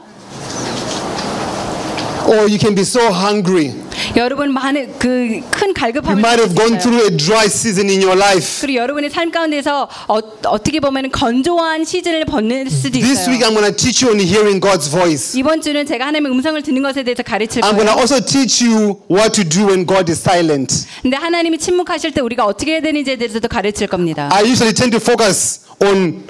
Or you can be so hungry. 여러분 많은 그큰 You 갈급함을 might have gone 있어요. through a dry season in your life. 그리고 여러분의 삶 가운데서 어, 어떻게 보면 건조한 시즌을 벗는 수도 This week 있어요. I'm going to teach you on hearing God's voice. 이번 주는 제가 하나님의 음성을 듣는 것에 대해서 가르칠 I'm going to 거예요. also teach you what to do when God is silent. 근데 하나님이 침묵하실 때 우리가 어떻게 해야 되는지에 대해서도 가르칠 겁니다. I usually tend to focus on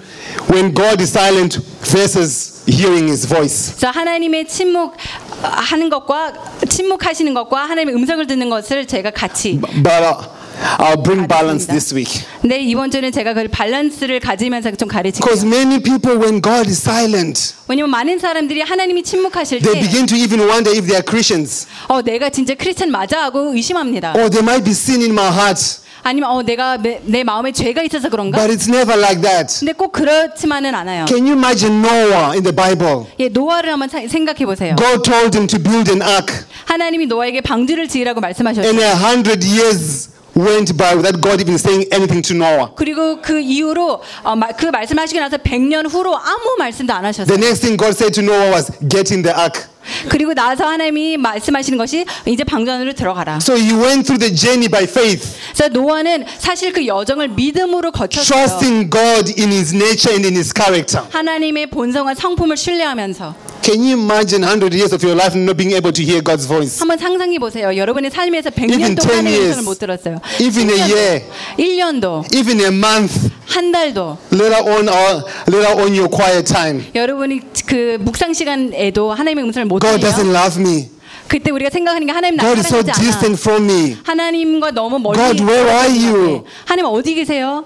when God is silent versus hearing his voice. 그래서 하나님의 침묵하는 것과 침묵하시는 것과 하나님의 음성을 듣는 것을 제가 같이. But uh, I'll bring balance this week. 근데 이번 주는 제가 그 밸런스를 가지면서 좀 가르칠게요. Because many people, when God is silent, 왜냐면 많은 사람들이 하나님이 침묵하실 they 때 begin to even wonder if they are Christians. 어, 내가 진짜 크리스천 맞아 하고 의심합니다. Or there might be sin in my heart. 아니면 어 내가 내, 내 마음에 죄가 있어서 그런가? But it's never like that. 근데 꼭 그렇지만은 않아요. Can you imagine Noah in the Bible? 예, 노아를 한번 사- 생각해 보세요. God told him to build an ark, 하나님이 노아에게 방주를 지으라고 말씀하셨죠. and a hundred years went by without God even saying anything to Noah. 그리고 그 이후로 어, 마- 그 말씀하시고 나서 100년 후로 아무 말씀도 안 하셨어요. The next thing God said to Noah was, Get in the ark. 그리고 나서 하나님이 말씀하시는 것이 이제 방주 안으로 들어가라. So he went through the journey by faith, 그래서 노아는 사실 그 여정을 믿음으로 거쳤어요. trusting God in his nature and in his character. 하나님의 본성과 성품을 신뢰하면서 Can you imagine 100 years of your life not being able to hear God's voice? 한번 상상해 보세요. 여러분의 삶에서 100년 Even 동안 10 하나님의 years. 음성을 못 들었어요. Even a year, 1년도, even a month, 한 달도 later on, or later on your quiet time. 여러분이 그 묵상 시간에도 하나님의 음성을 못 God doesn't 들어요. love me. 그때 우리가 생각하는 게 하나님 나를 God is so 사랑하지 않아. distant from me. 하나님과 너무 멀리 God, where are you? 하나님 어디 계세요?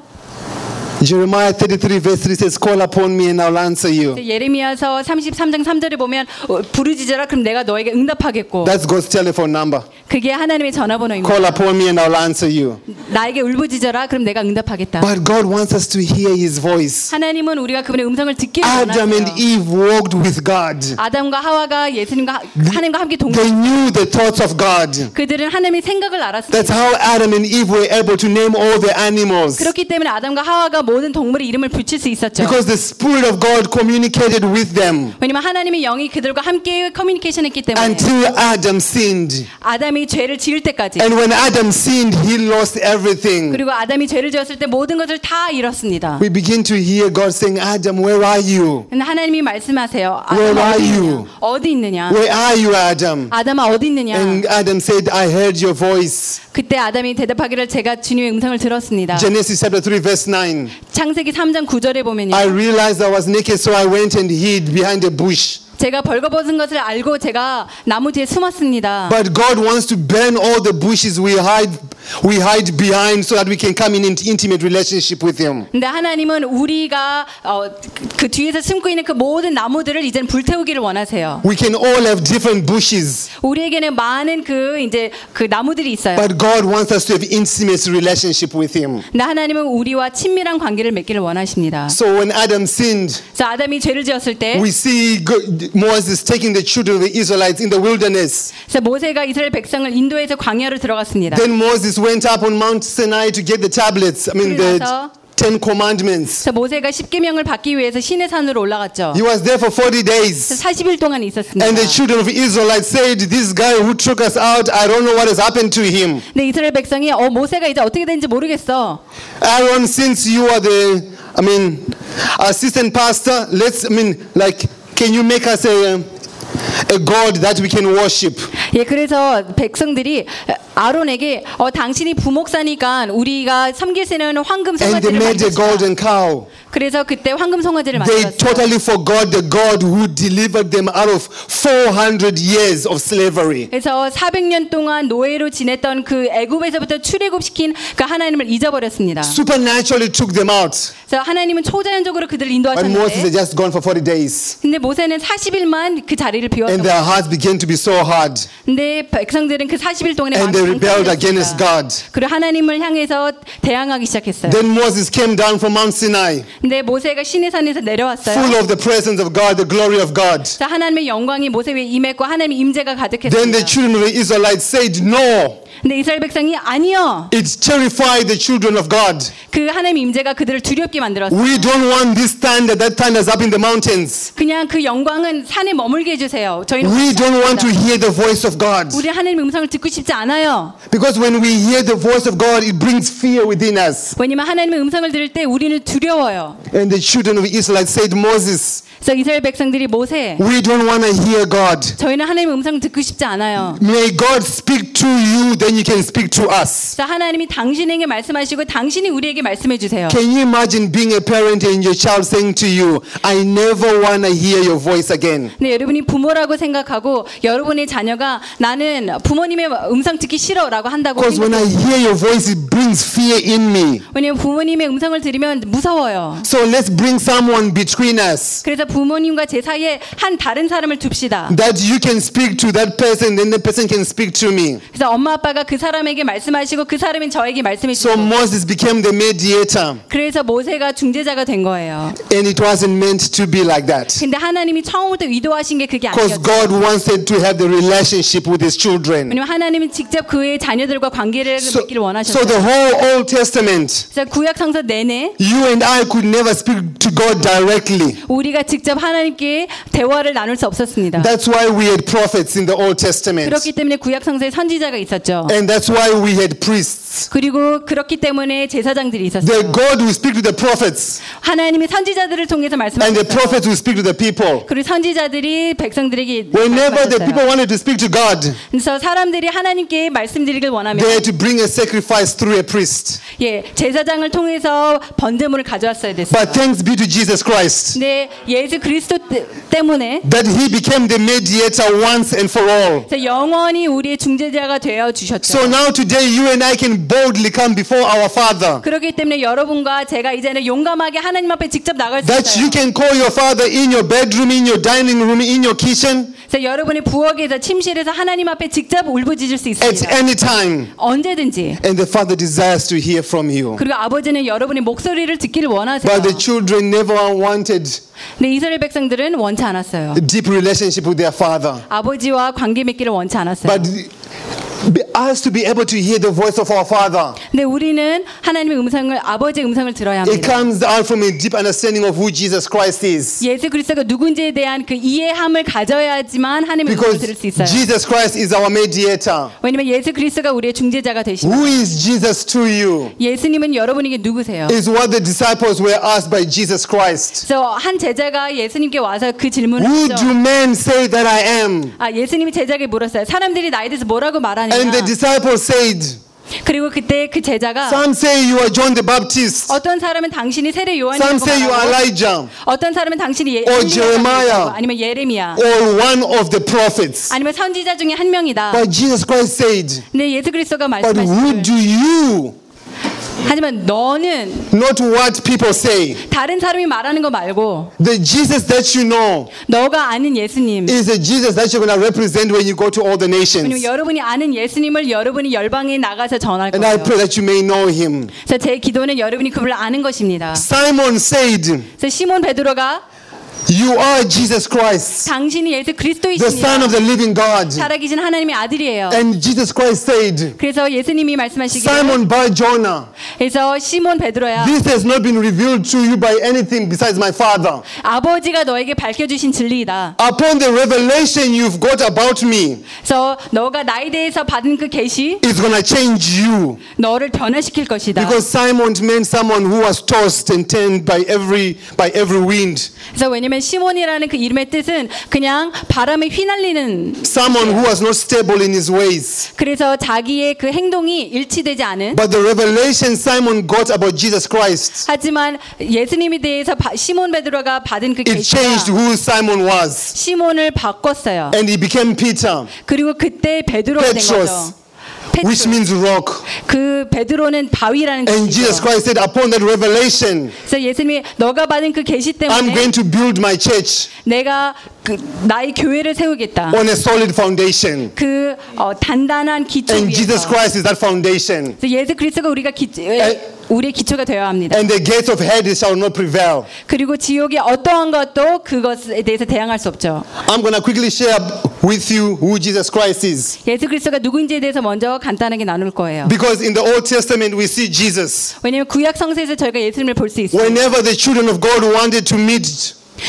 Jeremiah 33 verse 3 says, Call upon me and I'll answer you. 예레미야서 33장 3절에 보면 어, 부르짖어라 그럼 내가 너에게 응답하겠고 That's God's telephone number. 그게 하나님의 전화번호입니다. Call upon me and I'll answer you. 나에게 울부짖어라 그럼 내가 응답하겠다. But God wants us to hear his voice. 하나님은 우리가 그분의 음성을 듣기를 Adam and 원하세요. Eve walked with God. 아담과 하와가 예수님과 하- 하나님과 함께 They 동행. knew the thoughts of God. 그들은 하나님의 생각을 알았습니다. That's how Adam and Eve were able to name all the animals. 그렇기 때문에 아담과 하와가 모든 동물의 이름을 붙일 수 있었죠. Because the Spirit of God communicated with them 왜냐면 하나님의 영이 그들과 함께 커뮤니케이션 했기 때문에 until Adam sinned. 아담이 죄를 지을 때까지. And when Adam sinned, he lost everything. 그리고 아담이 죄를 지었을 때 모든 것을 다 잃었습니다. We begin to hear God saying, Adam, where are you? 하나님이 말씀하세요. Where are you? 어디 있느냐? Where are you, Adam? 아담아 어디 있느냐? And Adam said, I heard your voice. 그때 아담이 대답하기를 제가 주님의 음성을 들었습니다. Genesis chapter 3, verse 9. 창세기 3장 9절에 보면요. I realized I was naked, so I went and hid behind a bush. 제가 벌거벗은 것을 알고 제가 나무 뒤에 숨었습니다. But God wants to burn all the bushes we hide, we hide behind so that we can come in intimate relationship with Him. 근데 하나님은 우리가 어, 그, 그 뒤에서 숨고 있는 그 모든 나무들을 이제는 불태우기를 원하세요. We can all have different bushes, 우리에게는 많은 그 이제 그 나무들이 있어요. but God wants us to have intimate relationship with Him. 근데 하나님은 우리와 친밀한 관계를 맺기를 원하십니다. So when Adam sinned, 그래서 아담이 죄를 지었을 때 we see go- Moses taking the children of the Israelites in the wilderness. 그래서 모세가 이스라엘 백성을 인도에서 광야로 들어갔습니다. Then Moses went up on Mount Sinai to get the tablets, I mean the Ten Commandments. 그래서 모세가 십계명을 받기 위해서 시내 산으로 올라갔죠. He was there for 40 days. 40일 동안 있었습니다. And the children of Israelites said, This guy who took us out, I don't know what has happened to him. 근데 이스라엘 백성이 어 모세가 이제 어떻게 되는지 모르겠어. Aaron, since you are the, I mean, assistant pastor, let's, I mean, like, can you make us a, um, a God that we can worship? 예, 그래서 백성들이 아론에게 어 당신이 부목사니까 우리가 섬길 수 있는 황금 And they 송아지를 made a 만들자. golden cow. 그래서 그때 황금 송아지를 They 만들었어요. totally forgot the God who delivered them out of 400 years of slavery. 그래서 400년 동안 노예로 지냈던 그 애굽에서부터 출애굽시킨 그 하나님을 잊어버렸습니다. Supernaturally took them out. 그래서 하나님은 초자연적으로 그들을 But Moses had 인도하셨는데 just gone for 40 days. 근데 모세는 40일만 그 자리를 And 비웠던 their 거예요. hearts began to be so hard. 근데 백성들은 그 40일 동안에 And they rebelled against God. 그리고 하나님을 향해서 대항하기 시작했어요. Then Moses came down from Mount Sinai, 근데 모세가 시내산에서 내려왔어요. full of the presence of God, the glory of God. 하나님의 영광이 모세 위에 임했고 하나님의 임재가 Then 가득했습니다. the children of Israelites said, No, 근데 이스라엘 백성이 아니요. it terrified the children of God. 그 하나님의 임재가 그들을 두렵게 만들었어요. We don't want this thunder that thunders up in the mountains. 그냥 그 영광은 산에 머물게 해주세요. 저희는 We don't want to hear the voice of God. 우리 하나님의 음성을 듣고 싶지 않아요. Because when we hear the voice of God, it brings fear within us. 왜냐면 하나님의 음성을 들을 때 우리는 두려워요. And the children of Israelites said, Moses, 그래서 이스라엘 백성들이 모세, we don't want to hear God. 저희는 하나님의 음성을 듣고 싶지 않아요. May God speak to you, then you can speak to us. 그래서 하나님이 당신에게 말씀하시고 당신이 우리에게 말씀해 주세요. Can you imagine being a parent and your child saying to you, I never want to hear your voice again? 근데 여러분이 부모라고 생각하고 여러분의 자녀가 나는 부모님의 음성 듣기 싫어라고 한다고 Because when I hear your voice, it brings fear in me. 왜냐면 부모님의 음성을 들으면 무서워요. So let's bring someone between us 그래서 부모님과 제 사이에 한 다른 사람을 둡시다. that you can speak to that person, then the person can speak to me. 그래서 엄마 아빠가 모세가 그 사람에게 말씀하시고 그 사람은 저에게 말씀해 So 주시고 Moses became the mediator, 그래서 모세가 중재자가 된 거예요. and it wasn't meant to be like that. 근데 하나님이 처음부터 의도하신 게 그게 Because 아니었죠. God wanted to have the relationship with His children. 왜냐면 하나님은 직접 그의 자녀들과 관계를 So, 맺기를 so 원하셨어요. the whole Old Testament, 그래서 구약 성서 내내 you and I could never speak to God directly. 우리가 직접 하나님께 대화를 나눌 수 없었습니다. That's why we had prophets in the Old Testament. 그렇기 때문에 구약 성서에 선지자가 있었죠. And that's why we had priests. 그리고 그렇기 때문에 제사장들이 The 있었어요. God will speak to the prophets, 하나님이 선지자들을 통해서 and the 말씀하셨어요. prophets will speak to the people. 그리고 선지자들이 백성들에게 Whenever the people 말씀하셨어요. wanted to speak to God, 그래서 사람들이 하나님께 말씀드리길 원하면 they had to bring a sacrifice through a priest. 예 제사장을 통해서 번제물을 가져왔어야 됐어요. But thanks be to Jesus Christ 근데 예수 그리스도 때- 때문에 that He became the mediator once and for all. 영원히 우리의 중재자가 되어 주셨죠. So now today you and I can boldly come before our Father. 그렇기 때문에 여러분과 제가 이제는 용감하게 하나님 앞에 직접 나갈 수 That 있어요. you can call your Father in your bedroom, in your dining room, in your kitchen 그래서 여러분의 부엌에서 침실에서 하나님 앞에 직접 울부짖을 수 at 있습니다. any time. 언제든지. And the Father desires to hear from you. 그리고 아버지는 여러분의 목소리를 듣기를 원하세요. But the children never wanted 근데 이스라엘 백성들은 원치 않았어요. a deep relationship with their Father. 아버지와 관계 맺기를 원치 않았어요. But us to be able to hear the voice of our Father. 근데 우리는 하나님의 음성을 아버지의 음성을 들어야 It 합니다. comes out from a deep understanding of who Jesus Christ is. 예수 그리스도가 누군지에 대한 그 이해함을 가져야지만 하나님의 음성을 들을 수 있어요. Jesus Christ is our mediator. 왜냐면 예수 그리스도가 우리의 중재자가 되시고 Who is Jesus to you? 예수님은 여러분에게 누구세요? Is what the disciples were asked by Jesus Christ. 그래서 한 제자가 예수님께 와서 그 질문을 Who do 했죠. men say that I am? 아 예수님이 제자에게 물었어요. 사람들이 나에 대해서 뭐라고 말하느냐? And the disciples said, 그리고 그때 그 제자가 Some say you are John the Baptist. 어떤 사람은 당신이 세례 Some 요한이라고 say you are Elijah 어떤 사람은 당신이 예, or Jeremiah. 아니면 예레미야 or one of the prophets. 아니면 선지자 중에 한 명이다. But Jesus Christ said, 근데 예수 그리스도가 But who do you? 하지만 너는 Not what people say. 다른 사람이 말하는 거 말고 The Jesus that you know 너가 아는 예수님 is the Jesus that you're going to represent when you go to all the 왜냐면 nations. 여러분이 아는 예수님을 여러분이 열방에 나가서 전할 And I 거예요. pray that you may know him. 그래서 제 기도는 여러분이 그분을 아는 것입니다. Simon said, 그래서 시몬 베드로가 You are Jesus Christ, 당신이 예수 the Son 그리스도이십니다. of the living God. 살아계신 하나님의 아들이에요. And Jesus Christ said, 그래서 예수님이 말씀하시기를 Simon Bar Jonah, 그래서 시몬 베드로야 this has not been revealed to you by anything besides my Father. 아버지가 너에게 밝혀주신 진리이다. Upon the revelation you've got about me, 그래서 너가 나에 대해서 받은 그 계시 it's going to change you. 너를 변화시킬 것이다. Because Simon meant someone who was tossed and turned by every by every wind. 그래서 왜냐면 시몬이라는 그 이름의 뜻은 그냥 바람에 휘날리는 Someone who was not stable in his ways. 그래서 자기의 그 행동이 일치되지 않은 But the revelation Simon got about Jesus Christ, 하지만 예수님에 대해서 바- 시몬 베드로가 받은 그 it changed 계시가 who Simon was. 시몬을 바꿨어요. And he became Peter, 그리고 그때 베드로가 된 Petros, 거죠. Which means rock. 그 베드로는 바위라는 And Jesus 뜻이죠. Christ said, upon that revelation, 그래서 예수님이 너가 받은 그 계시 I'm 때문에 going to build my church 내가 그 나의 교회를 세우겠다. on a solid foundation. 그 어, 단단한 기초 And Jesus 위에서. Christ is that foundation. 그래서 예수 그리스도가 우리가 기, 우리의 기초가 되어야 합니다. And the gates of Hades shall not prevail. 그리고 지옥의 어떠한 것도 그것에 대해서 대항할 수 없죠. I'm going to quickly share with you who Jesus Christ is. 예수 그리스도가 누구인지에 대해서 먼저 간단하게 나눌 거예요. Because in the Old Testament we see Jesus. 왜냐하면 구약 성서에서 저희가 예수님을 볼 수 있어요. Whenever the children of God wanted to meet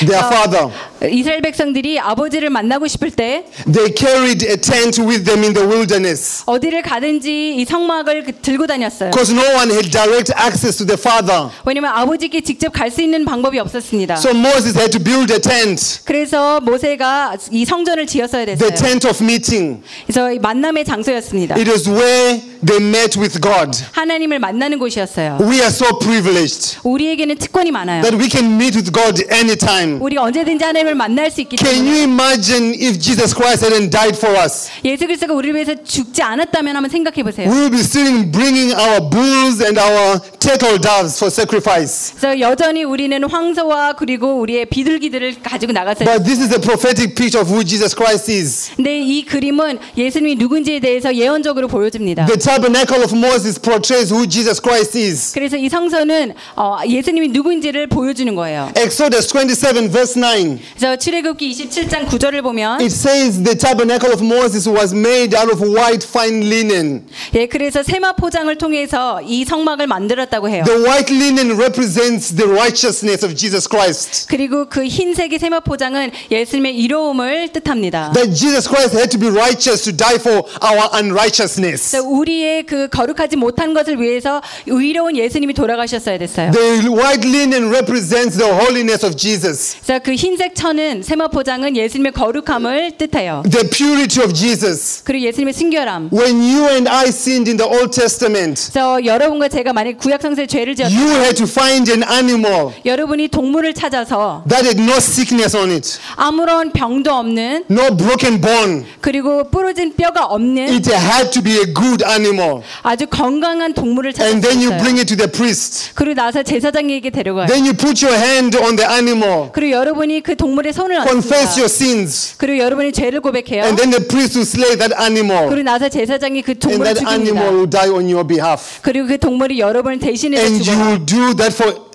their father, 이스라엘 백성들이 아버지를 만나고 싶을 때 they carried a tent with them in the wilderness. 어디를 가든지 이 성막을 그- 들고 다녔어요. Because no one had direct access to the father. 왜냐면 아버지께 직접 갈 수 있는 방법이 없었습니다. So Moses had to build a tent, 그래서 모세가 이 성전을 지었어야 됐어요. the tent of meeting. 그래서 이 만남의 장소였습니다. It was where they met with God. 하나님을 만나는 곳이었어요. We are so privileged 우리에게는 특권이 많아요. that we can meet with God anytime. 우리가 언제든지 하나님을 예수님을 만날 수 있기 Can 때문에 you imagine if Jesus Christ hadn't died for us? 예수 그리스도가 우리를 위해서 죽지 않았다면 한번 생각해 보세요. We would be still bringing our bulls and our turtle doves for sacrifice. 그래서 여전히 우리는 황소와 그리고 우리의 비둘기들을 가지고 나갔어요. But this is a prophetic picture of who Jesus Christ is. 근데 이 그림은 예수님이 누군지에 대해서 예언적으로 보여줍니다. The tabernacle of Moses portrays who Jesus Christ is. 그래서 이 성서는 어, 예수님이 누구인지를 보여주는 거예요. Exodus 27, verse 9. 그래서 출애굽기 27장 9절을 보면 It says the tabernacle of Moses was made out of white fine linen. 예, 그래서 세마 포장을 통해서 이 성막을 만들었다고 해요. The white linen represents the righteousness of Jesus Christ. 그리고 그 흰색의 세마 포장은 예수님의 이로움을 뜻합니다. That Jesus Christ had to be righteous to die for our unrighteousness. 그래서 우리의 그 거룩하지 못한 것을 위해서 의로운 예수님이 돌아가셨어야 됐어요. The white linen represents the holiness of Jesus, 그래서 그 흰색 천은 세마 포장은 예수님의 거룩함을 뜻해요. the purity of Jesus. 그리고 예수님의 순결함. When you and I sinned in the Old Testament, 그래서 여러분과 제가 만약 구약 성서에 죄를 지었다. you had to find an animal 여러분이 동물을 찾아서 that had no sickness on it, 아무런 병도 없는 no broken bone. 그리고 부러진 뼈가 없는 It had to be a good animal. 아주 건강한 동물을 And then you 찾았어요. bring it to the priest. 그리고 나서 제사장에게 데려가요. Then you put your hand on the animal, 그리고 여러분이 그 동물 의 손을 confess your 얹습니다. sins, 그리고 여러분이 죄를 고백해요. and then the priest will slay that animal, 그리고 나서 제사장이 그 and 동물을 that 죽입니다. animal will die on your behalf. 그리고 그 동물이 여러분을 대신해서 And you 죽어요. will do that for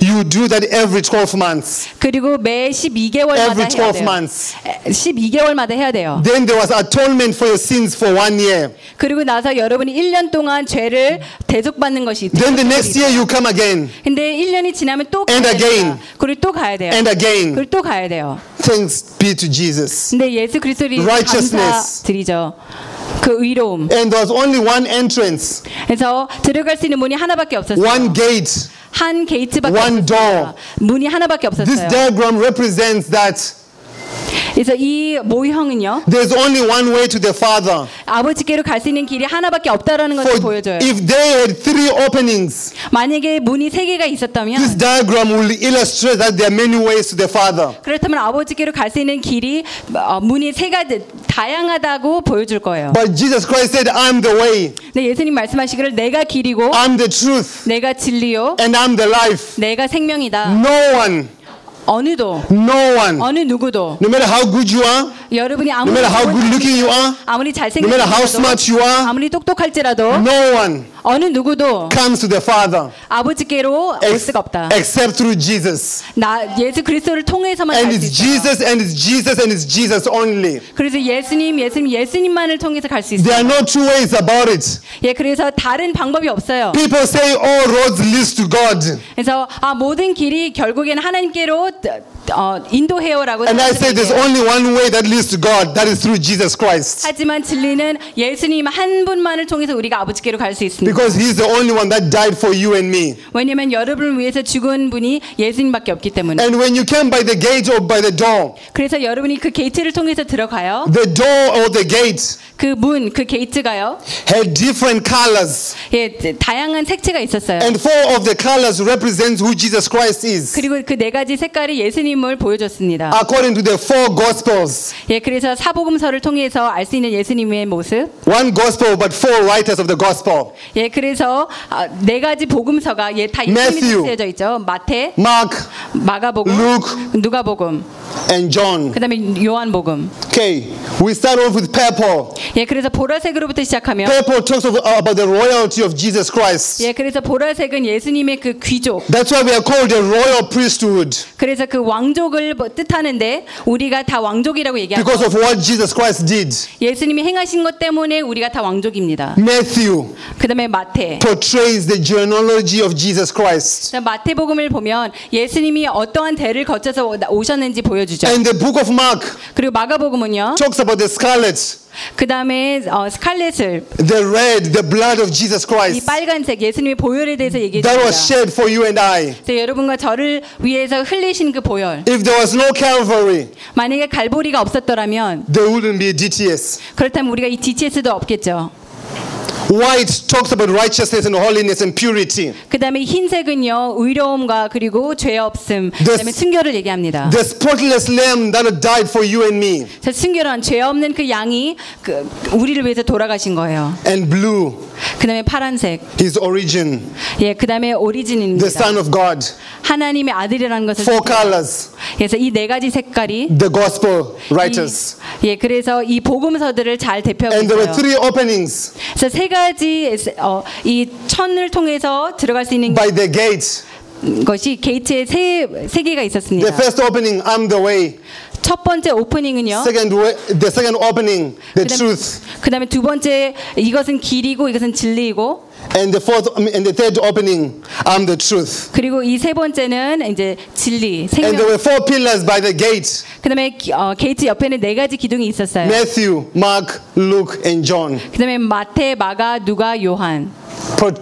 you do that every 12 months. 그리고 매 12개월마다 Every 해야 12 돼요. months. 12개월마다 해야 돼요. Then there was atonement for your sins for one year. 그리고 나서 여러분이 1년 동안 죄를 대속받는 것이 Then the next year you come again 근데 1년이 지나면 또 가야 And 됩니다. again. 그리고 또 가야 돼요. and again. 그리고 또 가야 돼요. Thanks be to Jesus. 근데 예수 그리스도를 Righteousness. 감사드리죠. 그 의로움. And there was only one entrance, 그래서 들어갈 수 있는 문이 하나밖에 없었어요. one gate. 한 게이트밖에 One 없었어요. 문이 하나밖에 This 없었어요. diagram represents that 그래서 이 모형은요. there's only one way to the Father. 아버지께로 갈 수 있는 길이 하나밖에 없다라는 것을 보여줘요. if they had three openings, 만약에 문이 세 개가 this 있었다면 diagram will illustrate that there are many ways to the Father. 그렇다면 아버지께로 갈 수 있는 길이 어, 문이 세 가지 다양하다고 보여줄 거예요. But Jesus Christ said, I'm the way, 근데 예수님 말씀하시기를 내가 길이고 I'm the truth, 내가 진리요 and I'm the life. 내가 생명이다. No one, 어느도 no one, 어느 누구도 no matter how good you are, 여러분이 no 아무리 matter how good looking you are, 아무리 no matter how smart you are, 아무리 똑똑할지라도 no one 어느 누구도 comes to the Father 아버지께로 올 수가 없다. except through Jesus. 나 예수 그리스도를 통해서만 And it's. Jesus and it's Jesus and it's Jesus only. 그래서 예수님, 예수님, 예수님만을 통해서 갈수 There 있어요. are no two ways about it. 예, 그래서 다른 방법이 없어요. People say all roads lead to God. 그래서 아 모든 길이 결국에는 하나님께로 어, 인도해요라고 And I say there's only one way that leads to God. That is through Jesus Christ. 하지만 진리는 예수님 한 분만을 통해서 우리가 아버지께로 갈 수 있습니다. Because He's the only one that died for you and me. 왜냐하면 여러분을 위해서 죽은 분이 예수님밖에 없기 때문에. And when you came by the gate or by the door, 그래서 여러분이 그 게이트를 통해서 들어가요. the door or the gate 그 문, 그 게이트가요. had different colors. 예, 다양한 색채가 있었어요. And four of the colors represents who Jesus Christ is. 그리고 그 네 가지 색깔 이 예수님을 보여줬습니다. According to the four gospels. 예, 그래서 사복음서를 통해서 알 수 있는 예수님의 모습. One gospel, but four writers of the gospel. 예, 그래서 아, 네 가지 복음서가 예, 다. 이름이 쓰여져 있죠. 마태, Mark, 마가복음, Luke. 누가복음, and John. 그다음에 요한복음. Okay, we start off with purple. 예, 그래서 보라색으로부터 시작하면 Purple talks of, about the royalty of Jesus Christ. 예, 그래서 보라색은 예수님의 그 귀족. That's why we are called the royal priesthood 그래서 그 왕족을 뭐 뜻하는데 우리가 다 왕족이라고 얘기하죠. because of what Jesus Christ did. 예수님이 행하신 것 때문에 우리가 다 왕족입니다. Matthew 그다음에 마태. portrays the genealogy of Jesus Christ. 자, 마태복음을 보면 예수님이 어떠한 대를 거쳐서 오셨는지 보여주죠. And the book of Mark 그리고 마가복음은요. talks about the scarlet, 그 다음에 어, 스칼렛을 the red, the blood of Jesus 이 Christ 빨간색 예수님의 보혈에 대해서 얘기해 that 줍니다. was shed for you and I. 그래서 여러분과 저를 위해서 흘리신 그 보혈. If there was no Calvary, 만약에 갈보리가 없었더라면 there wouldn't be DTS. 그렇다면 우리가 이 DTS도 없겠죠. White talks about righteousness and holiness and purity. 그다음에 흰색은요 의로움과 그리고 죄 없음, 그다음에 순결을 얘기합니다. The spotless lamb that died for you and me. 자, 순결한 죄 없는 그 양이 그 우리를 위해서 돌아가신 거예요. And blue, 그다음에 파란색, his origin, 예, 그다음에 오리진입니다. the Son of God. 하나님의 아들이라는 것을 Four colors, 그래서 이 네 가지 색깔이 the gospel writers. 이, 예, 그래서 이 복음서들을 잘 대표하고 And there were 있어요. three openings 세 가지 어, 이 천을 통해서 들어갈 수 있는 by the gate. 것이 게이트에 세, 세 개가 The 있었습니다. first opening, I'm the way. 첫 번째 오프닝은요. Second, way, the second opening, the 그다음- truth. 그다음에 두 번째 이것은 길이고 이것은 진리이고 And the fourth, and the third opening, I'm the truth. 그리고 이 세 번째는 이제 진리, And 생명. there were four pillars by the gate 그다음에 기- 어, 게이트 옆에는 네 가지 기둥이 있었어요. Matthew, Mark, Luke, and John. 그다음에 마태, 마가, 누가, 요한. Pro-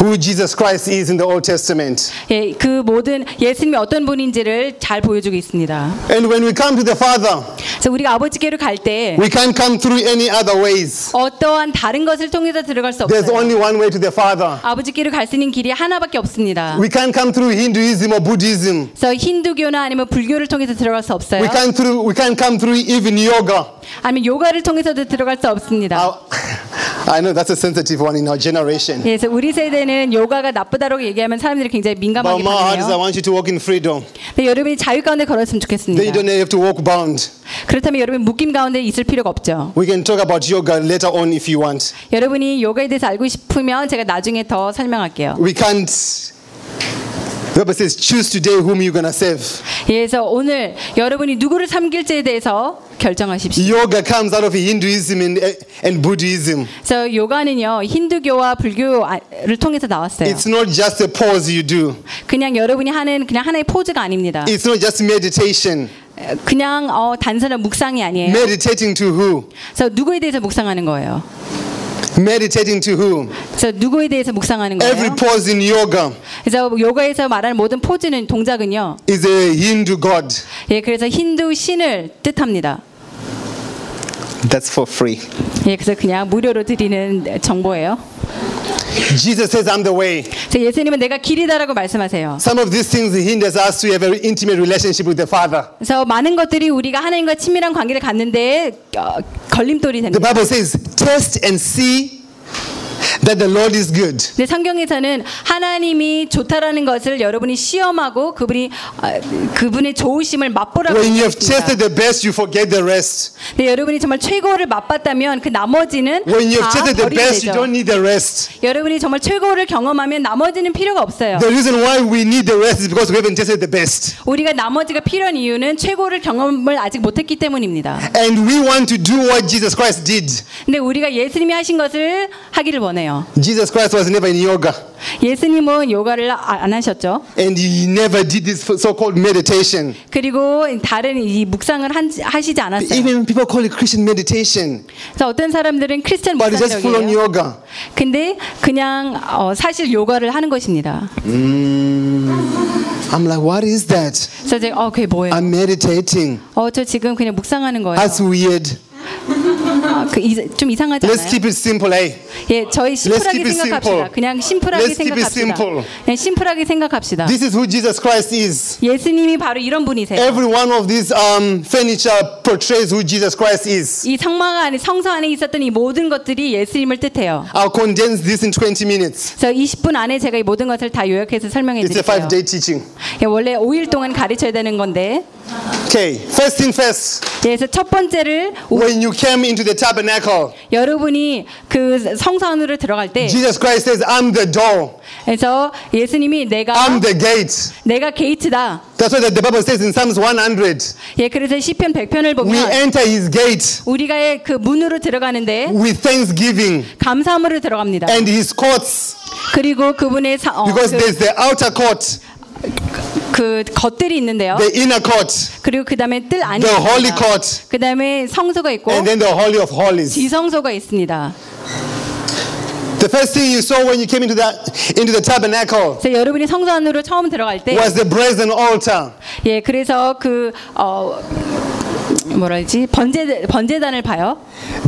Who Jesus Christ is in the Old Testament. 예, 그 모든 예수님이 어떤 분인지를 잘 보여주고 있습니다. And when we come to the Father, 그래서 우리가 아버지께로 갈 때 we can't come through any other ways. 어떠한 다른 것을 통해서 들어갈 수 There's 없어요. only one way to the Father. 아버지께로 갈 수 있는 길이 하나밖에 없습니다. We can't come through Hinduism or Buddhism. 그래서 힌두교나 아니면 불교를 통해서 들어갈 수 없어요. We can't through. We can't come through even yoga. 아니면 요가를 통해서도 들어갈 수 없습니다. I know that's a sensitive one in our generation. 예, 그래서 우리 세대 는 요가가 나쁘다고 얘기하면 사람들이 굉장히 But 민감하게 my heart is I 반응해요. want you to walk in freedom. 근데 여러분이 자유 가운데 걸었으면 Then you 좋겠습니다. don't have to walk bound. 그렇다면 여러분 묶임 가운데 있을 필요가 없죠. We can talk about yoga later on if you want. 여러분이 요가에 대해서 알고 싶으면 제가 나중에 더 설명할게요. We can't. The Bible says, choose today whom you're to serve. 예, 그래서 오늘 여러분이 누구를 섬길지에 대해서 결정하십시오. Yoga comes out of Hinduism and, and Buddhism. 그래서 요가는요 힌두교와 불교를 통해서 나왔어요. It's not just a pose you do. 그냥 여러분이 하는 그냥 하나의 포즈가 아닙니다. It's not just meditation. 그냥 어, 단순한 묵상이 아니에요. Meditating to who? 그래서 누구에 대해서 묵상하는 거예요. Meditating to who? 그래서 누구에 대해서 묵상하는 Every 거예요. pose in yoga 그래서 요가에서 말하는 모든 포즈는 동작은요. is a Hindu god. 예, 그래서 힌두 신을 뜻합니다. That's for free. 예, 그래서 그냥 무료로 드리는 정보예요. Jesus says, I'm the way. 예수님은 내가 길이다라고 말씀하세요. Some of these things hinders us to have an intimate relationship with the Father. 그래서 많은 것들이 우리가 하나님과 친밀한 관계를 갖는데 어, 걸림돌이 The 됩니다. Bible says, test and see that the Lord is good. 근데 성경에서는 하나님이 좋다라는 것을 여러분이 시험하고 그분이 아, 그분의 좋으심을 맛보라고 When you have tested the best, you forget the rest. 근데 여러분이 정말 최고를 맛봤다면 그 나머지는 When you have 다 tested the 버리게 best, you 되죠. don't need the rest. 여러분이 정말 최고를 경험하면 나머지는 필요가 없어요. The reason why we need the rest is because we haven't tested the best. 우리가 나머지가 필요한 이유는 최고를 경험을 아직 못했기 때문입니다. And we want to do what Jesus Christ did. 근데 우리가 예수님이 하신 것을 하기를 원해요. Jesus Christ was never in yoga. 예수님은 요가를 아- 안 하셨죠. And he never did this so-called meditation. 그리고 다른 이 묵상을 한- 하시지 않았어요. Even people call it Christian meditation. 그래서 어떤 사람들은 크리스천 yoga. 근데 그냥 어, 사실 요가를 하는 것입니다. I'm like, what is that? 그래서 제가 어 그게 뭐예요? I'm meditating. 어저 지금 그냥 묵상하는 거예요. That's weird. 아, 그 이- 좀 이상하지 Let's 않아요? keep it simple, eh? 예, 저희 심플하게 keep it 생각합시다. simple. 그냥 심플하게 Let's keep it 생각합시다. simple. 그냥 심플하게 생각합시다. This is who Jesus Christ is. 예수님이 바로 이런 분이세요. Every one of these um, furniture portrays who Jesus Christ is. 이 성막 안에 성서 안에 있었던 이 모든 것들이 예수님을 뜻해요. I'll condense this in 20 minutes. 그래서 20분 안에 제가 이 모든 것을 다 요약해서 설명해 It's a 드릴게요. five-day teaching. 예, 원래 5일 동안 가르쳐야 되는 건데 Okay, first thing first. 예, 그래서 첫 번째를 When you came into the tabernacle, 여러분이 그 성서 안으로 들어갈 때 Jesus Christ says, I'm the door. 그래서 예수님이 내가 I'm the gate. 내가 게이트다. That's what the Bible says in Psalms 100. 예, 그래서 시편 100편을 We 보면 enter his gate 우리가 그 문으로 들어가는데 with thanksgiving 감사함으로 들어갑니다. and his courts 그리고 그분의 사, 어, because 그, there's the outer court, 그 겉들이 있는데요. the inner court, 그리고 그 다음에 뜰 안이 the holy court, 그 다음에 성소가 있고 and then the holy of holies. 지성소가 있습니다. The first thing you saw when you came into the into the tabernacle 그래서 여러분이 성소 안으로 처음 들어갈 때 was the brazen altar. 예, 그래서 그 어, 그러지 번제 번제단을 봐요.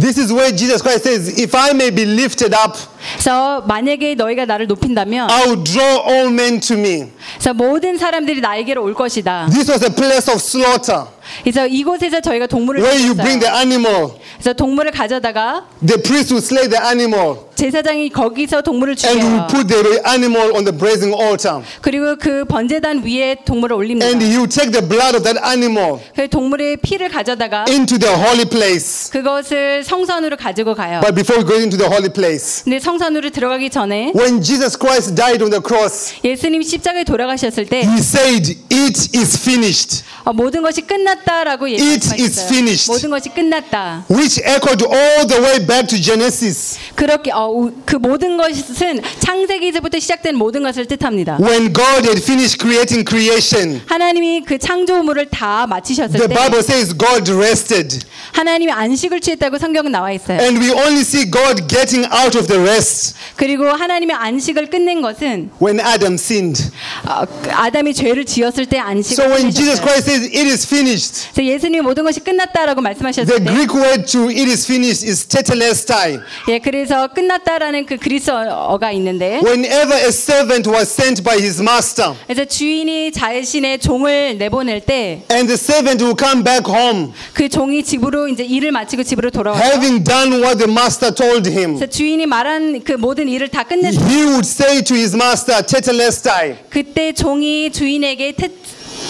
This is where Jesus Christ says, If I may be lifted up, 그래서 만약에 너희가 나를 높인다면 I will draw all men to me. 그래서 모든 사람들이 나에게로 올 것이다. This was a place of slaughter 그래서 이곳에서 저희가 동물을 where you bring the animal. 그래서 동물을 가져다가 The priest will slay the animal 제사장이 거기서 동물을 and will 죽여요. put the animal on the brazen altar. 그리고 그 번제단 위에 동물을 올립니다. And will take the blood of that animal 그 동물의 피를 가져다가 into the holy place. 그것을 성산으로 가지고 가요. But before we go into the holy place, 근데 성산으로 들어가기 전에 when Jesus Christ died on the cross, 예수님 십자가에 돌아가셨을 때 he said, It is finished. 어, 모든 것이 끝났다 라고 It is finished. 모든 것이 끝났다. Which echoed all the way back to Genesis. 그렇게 어, 우- 그 모든 것은 창세기에서부터 시작된 모든 것을 뜻합니다. When God had finished creating creation, 하나님이 그 창조물을 다 마치셨을 the 때 Bible says God rested. 하나님이 안식을 취했다고 성경은 나와 있어요. And we only see God getting out of the rest 그리고 하나님이 안식을 끝낸 것은 when Adam sinned. 어, 그 아담이 죄를 지었을 때 안식을 So when Jesus. Christ says it is finished, 그래서 예수님이 모든 것이 끝났다라고 말씀하셨을 the 때 Greek word to it is finished is tetelestai. 예, 그래서 끝났다라는 그 그리스어가 있는데 Whenever a servant was sent by his master, 그래서 주인이 자신의 종을 내보낼 때그 and the servant will come back home, 종이 집으로 이제 일을 마치고 집으로 돌아와요. having done what the master told him, 그래서 주인이 말한 그 모든 일을 다 끝냈 he would say to his master, tetelestai, 그때 종이 주인에게 테,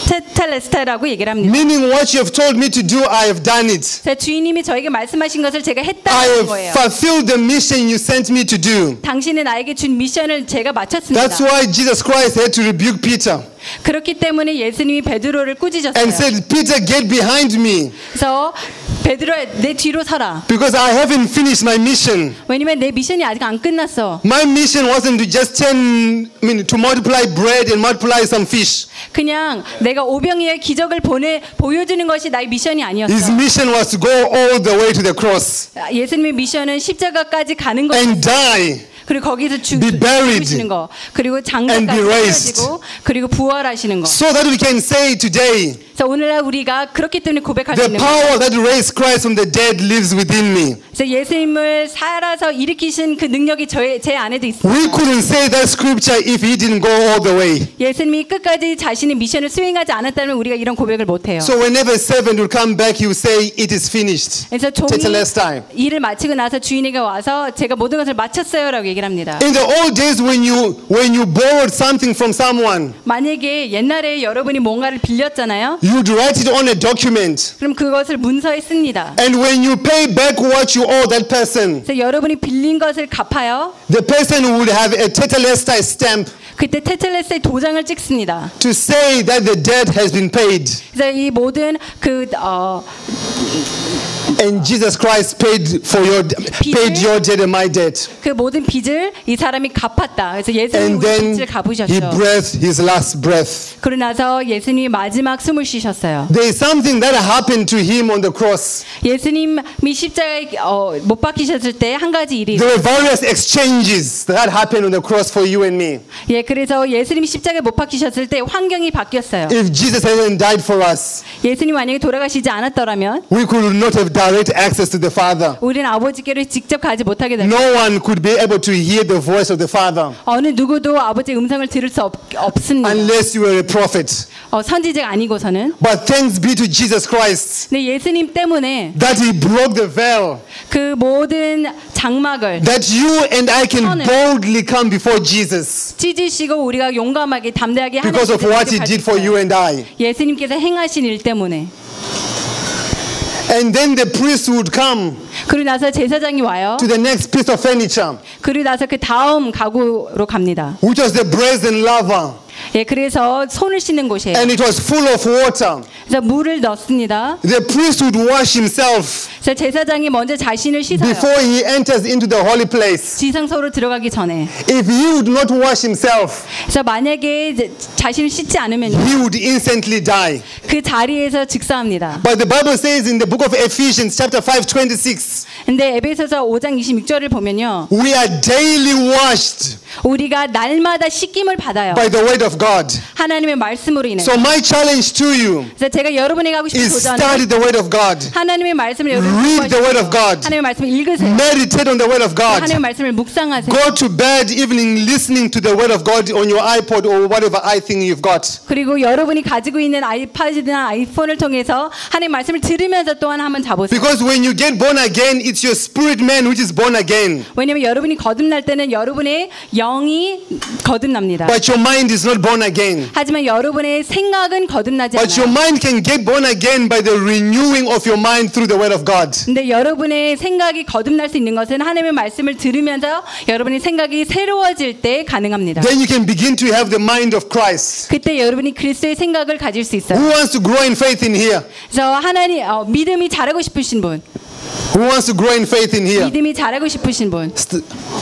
테텔레스타라고 얘기를 합니다. meaning what you have told me to do, I have done it. 그래서 주인님이 저에게 말씀하신 것을 제가 I 했다는 have 거예요. fulfilled the mission you sent me to do. 당신이 나에게 준 미션을 제가 마쳤습니다. That's why Jesus Christ had to rebuke Peter 그렇기 때문에 예수님이 베드로를 and 꾸짖으셨어요. said, Peter, get behind me 그래서 베드로 내 뒤로 서라. because I haven't finished my mission. 왜냐면 내 미션이 아직 안 끝났어. My mission wasn't to just turn, I mean, to multiply bread and multiply some fish. 그냥 내가 오병이의 기적을 보내 보여주는 것이 나의 미션이 His 아니었어. mission was to go all the way to the cross 예수님의 미션은 십자가까지 가는 것. and die 그리고 거기서 죽, Be buried 죽으시는 거. 그리고 and 장가까지 be raised. 해지고 그리고 부활하시는 거. so that we can say today, 그래서 오늘날 우리가 그렇기 때문에 고백할 수 the 있는 거예요. power that raised Christ from the dead lives within me. 그래서 예수님을 살아서 일으키신 그 능력이 저의 제 안에도 있습니다. We couldn't say that scripture if he didn't go all the way. 예수님이 끝까지 자신의 미션을 수행하지 않았다면 우리가 이런 고백을 못 해요. So whenever a servant will come back, he will say, It is finished. 그래서 종이 Tetelestai. 일을 마치고 나서 주인에게 와서 제가 모든 것을 마쳤어요라고 얘기를 합니다. In the old days, when you when you borrowed something from someone, 만약에 옛날에 여러분이 뭔가를 빌렸잖아요. You'd write it on a document. 그럼 그것을 문서에 씁니다. And when you pay back what you owe that person, 그래서 여러분이 빌린 것을 갚아요. the person would have a tetelestai stamp 그때 테틀레스의 도장을 찍습니다. to say that the debt has been paid. 그래서 이 모든 그 어, And Jesus Christ paid for your paid your debt and my debt. 그 모든 빚을 이 사람이 갚았다. 그래서 예수님이 And 우리 then 빚을 he 갚으셨죠. breathed his last breath. 그러고 나서 예수님이 마지막 숨을 쉬셨어요. There is something that happened to him on the cross. 예수님이 십자가에 어, 못 박히셨을 때 한 가지 일이 There were various exchanges that happened on the cross for you and me. 예, 그래서 예수님이 십자가에 못 박히셨을 때 환경이 바뀌었어요. If Jesus hadn't died for us, 예수님 만약에 돌아가시지 않았더라면 we could not have direct access to the Father. 우리는 아버지께로 직접 가지 못하게 될 No one could be able to hear the voice of the Father 어느 누구도 아버지의 음성을 들을 수 없, 없습니다. unless you were a prophet. 어, 선지자가 아니고서는. But thanks be to Jesus Christ 근데 예수님 때문에 that He broke the veil, 그 모든 장막을 that you and I can 선을 boldly come before Jesus 찢으시고 우리가 용감하게 담대하게 because of what He did for you and I. 예수님께서 행하신 일 때문에 And then the priest would come 그리고 나서 제사장이 와요. to the next piece of furniture, 그리고 나서 그 다음 가구로 갑니다. which was the brazen laver. 예, 그래서 손을 씻는 곳이에요. And it was full of water. 그래서 물을 넣습니다. The priest would wash himself 그래서 제사장이 먼저 자신을 씻어요. before he enters into the holy place. 지성소로 들어가기 전에. If he would not wash himself, 그래서 만약에 자신을 씻지 않으면요. he would instantly die. 그 자리에서 즉사합니다. But the Bible says in the book of Ephesians, chapter 5, 26, 근데 에베소서 5장 26절을 보면요. we are daily washed 우리가 날마다 씻김을 받아요. by the word of God. 하나님의 말씀으로 인해. So my challenge to you 그래서 제가 여러분에게 하고 싶은 is 도전은 study the word of God. 하나님의 말씀을 여러분 Read the word of God. 하나님의 말씀을 읽으세요. Meditate on the word of God. 하나님의 말씀을 묵상하세요. Go to bed evening listening to the word of God on your iPod or whatever i thing you've got. 그리고 여러분이 가지고 있는 아이패드나 아이폰을 통해서 하나님 말씀을 들으면서 또한 한번 자보세요. Because when you get born again, it's your spirit man which is born again. 왜냐면 여러분이 거듭날 때는 여러분의 영이 거듭납니다. But your mind is not born again. 하지만 여러분의 생각은 거듭나지 But your 않아요. mind can get born again by the renewing of your mind through the word of God. 근데 여러분의 생각이 거듭날 수 있는 것은 하나님의 말씀을 들으면서 여러분의 생각이 새로워질 때 가능합니다. Then you can begin to have the mind of Christ. 그때 여러분이 그리스도의 생각을 가질 수 있어요. Who wants to grow in faith in here? 그래서 하나님 어, 믿음이 자라고 싶으신 분, Who wants to grow in faith in here? 믿음이 자라고 싶으신 분.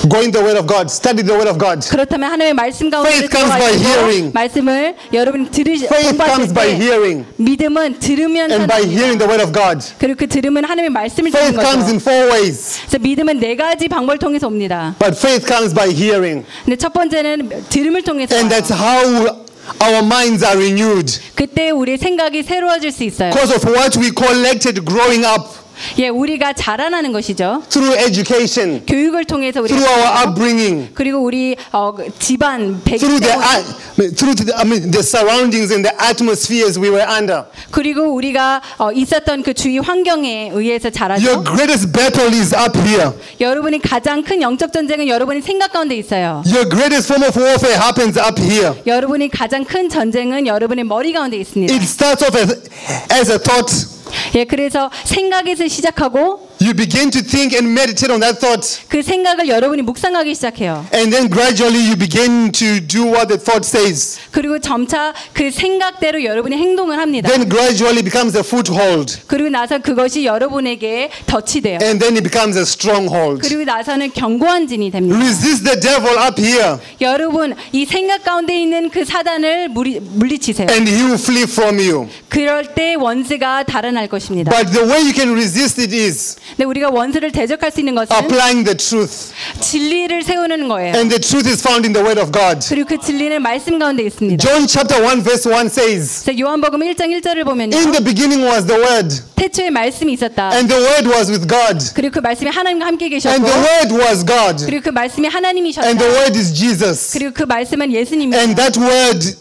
Go in the word of God. Study the word of God. 그렇다면 하나님의 말씀 가운데 Faith comes by hearing. 말씀을 여러분 들으시 Faith 공부하실 comes by 때 hearing 믿음은 들으면서 and by hearing the word of God. 그리고 그 들으면 하나님의 말씀을 듣는 Faith comes in four ways. 그래서 믿음은 네 가지 방법을 통해서 옵니다. But faith comes by hearing. 근데 첫 번째는 들음을 통해서 And that's how our minds are renewed. 그때 우리의 생각이 새로워질 수 있어요. Because of what we collected growing up 예, 우리가 자라나는 것이죠. through education, 교육을 통해서 우리가 through our upbringing, 그리고 우리 어, 그 집안 배경 through the through the, I mean, the surroundings and the atmospheres we were under. 그리고 우리가 어, 있었던 그 주위 환경에 의해서 자라죠. Your greatest battle is up here. 여러분이 가장 큰 영적 전쟁은 여러분의 생각 가운데 있어요. Your greatest form of warfare happens up here. 여러분이 가장 큰 전쟁은 여러분의 머리 가운데 있습니다. It starts off as, as a thought. 예, 그래서 생각에서 시작하고 You begin to think and meditate on that thought. 그 생각을 여러분이 묵상하기 시작해요. And then gradually you begin to do what the thought says. 그리고 점차 그 생각대로 여러분이 행동을 합니다. Then gradually becomes a foothold. 그리고 나서 그것이 여러분에게 덫이 돼요. And then it becomes a stronghold. 그리고 나서는 견고한 진이 됩니다. Resist the devil up here. 여러분 이 생각 가운데 있는 그 사단을 물리, 물리치세요. And he will flee from you. 그럴 때 원수가 달아날 것입니다. But the way you can resist it is 근데 우리가 원수를 대적할 수 있는 것은 applying the truth. 진리를 세우는 거예요. And the truth is found in the word of God. 그리고 그 진리는 말씀 가운데 있습니다. John chapter 1 verse 1 says, 그래서 요한복음 1장 1절을 보면요. In the beginning was the word, 태초에 말씀이 있었다. and the word was with God, 그리고 그 말씀이 하나님과 함께 and 계셨고 the word was God, 그리고 그 말씀이 하나님이셨다. and the word is Jesus. 그리고 그 말씀은 예수님이다. And that word,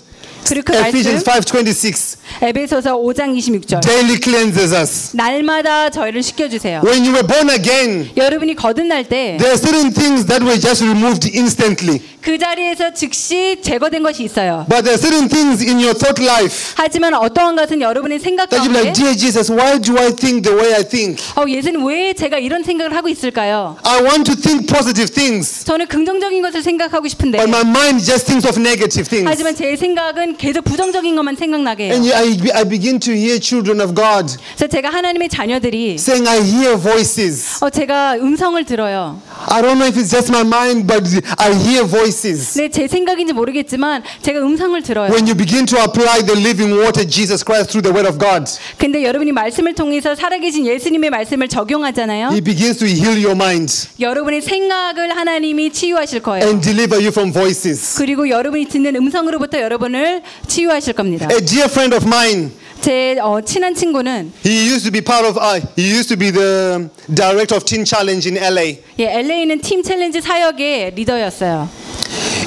그리고 그 Ephesians 말씀 5:26, 에베소서 5장 26절. daily cleanses us. 날마다 저희를 씻겨 주세요. When you were born again, 여러분이 거듭날 때그 there are certain things that were just removed instantly. 자리에서 즉시 제거된 것이 있어요. But there are certain things in your thought life 하지만 어떠한 것은 여러분의 생각 that you're 가운데 like, dear Jesus, why do I think the way I think? 어, 예수님 왜 제가 이런 생각을 하고 있을까요? I want to think positive things, 저는 긍정적인 것을 생각하고 싶은데 but my mind just thinks of negative things. 하지만 제 생각은 계속 부정적인 것만 생각나게 해요. And you- I, I begin to hear children of God 그래서 제가 하나님의 자녀들이 saying, I hear voices. 어, 제가 음성을 들어요. I don't know if it's just my mind, but I hear voices. 근데 제 생각인지 모르겠지만 제가 음성을 들어요. When you begin to apply the living water, Jesus Christ, through the word of God, 근데 여러분이 말씀을 통해서 살아계신 예수님의 말씀을 적용하잖아요. He begins to heal your mind 여러분의 생각을 하나님이 치유하실 거예요. and deliver you from voices. 그리고 여러분이 듣는 음성으로부터 여러분을 치유하실 겁니다. A dear friend of mine, 제 어, 친한 친구는 he used to be part of, uh, he used to be the director of Teen Challenge in LA. 예, LA는 팀 챌린지 사역의 리더였어요.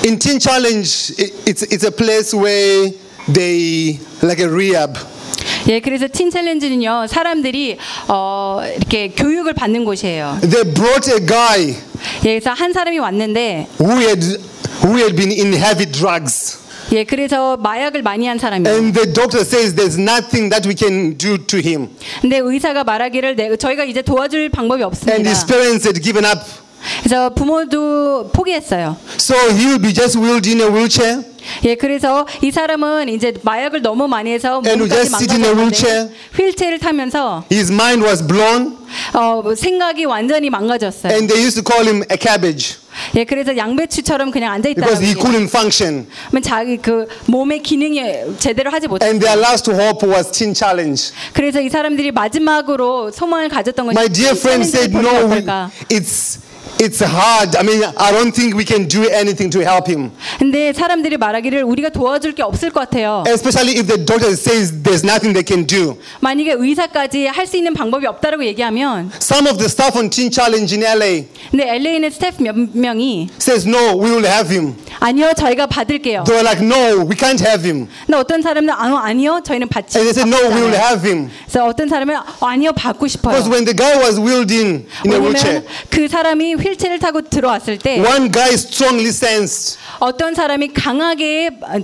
In Teen Challenge, it, it's, it's a place where they, like a rehab. 예, 그래서 팀 챌린지는요 사람들이 어, 이렇게 교육을 받는 곳이에요. They brought a guy 예, 그래서 한 사람이 왔는데 who had, who had been in heavy drugs. 예, 그래서 마약을 많이 한 사람이에요. And the doctor says there's nothing that we can do to him. 근데 의사가 말하기를 내, 저희가 이제 도와줄 방법이 And 없습니다. his parents had given up. 그래서 부모도 포기했어요. So he will be just wheeled in a wheelchair. 예, 그래서 이 사람은 이제 마약을 너무 많이 해서 몸까지 just sit in a wheelchair. 망가졌는데 휠체어를 타면서 His mind was blown. 어, 생각이 완전히 망가졌어요. And they used to call him a cabbage 예, 그래서 양배추처럼 그냥 앉아 because he couldn't function. 그러면 자기 그 몸의 기능이 제대로 하지 못했어요. And their last hope was Teen Challenge. 그래서 이 사람들이 마지막으로 소망을 가졌던 것이 My dear friend said, No, it's, it's hard. I mean, I don't think we can do anything to help him. 근데 사람들이 말하기를 우리가 도와줄 게 없을 것 같아요. Especially if the doctor says there's nothing they can do. 만약에 의사까지 할 수 있는 방법이 없다라고 얘기하면 Some of the staff on Teen Challenge in LA 근데 LA는 스태프 몇 명이 says, no, we will have him. 아니요 저희가 받을게요. They were like, no, we can't have him. 근데 어떤 사람은 아, 아니요 저희는 받지 And they said, no, we will have him. 그래서 어떤 사람은 어, 아니요 받고 싶어요. Because when the guy was wheeled in in a wheelchair, 그 사람이 휠체어를 타고 들어왔을 때 one guy strongly sensed 어떤 사람이 강하게 어,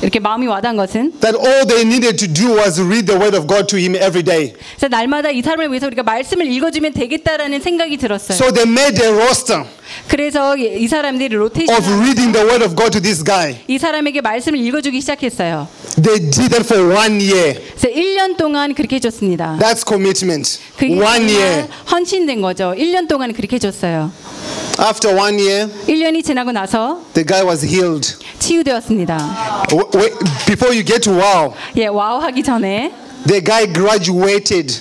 이렇게 마음이 와닿은 것은 that all they needed to do was read the word of God to him every day. 그래서 날마다 이 사람을 위해서 우리가 말씀을 읽어주면 되겠다라는 생각이 들었어요. So they made a roster 그래서 이이 사람들이 로테이션 of reading the word of God to this guy. 이 사람에게 말씀을 읽어주기 시작했어요. They did that for one year. 그래서 1년 동안 그렇게 해줬습니다. That's commitment. 그게 One year. 헌신된 거죠. 1년 동안 그렇게 해줬어요. After one year, 1년이 지나고 나서 the guy was healed. 치유되었습니다. W- wait, before you get to wow, 예, 와우 하기 전에 the guy graduated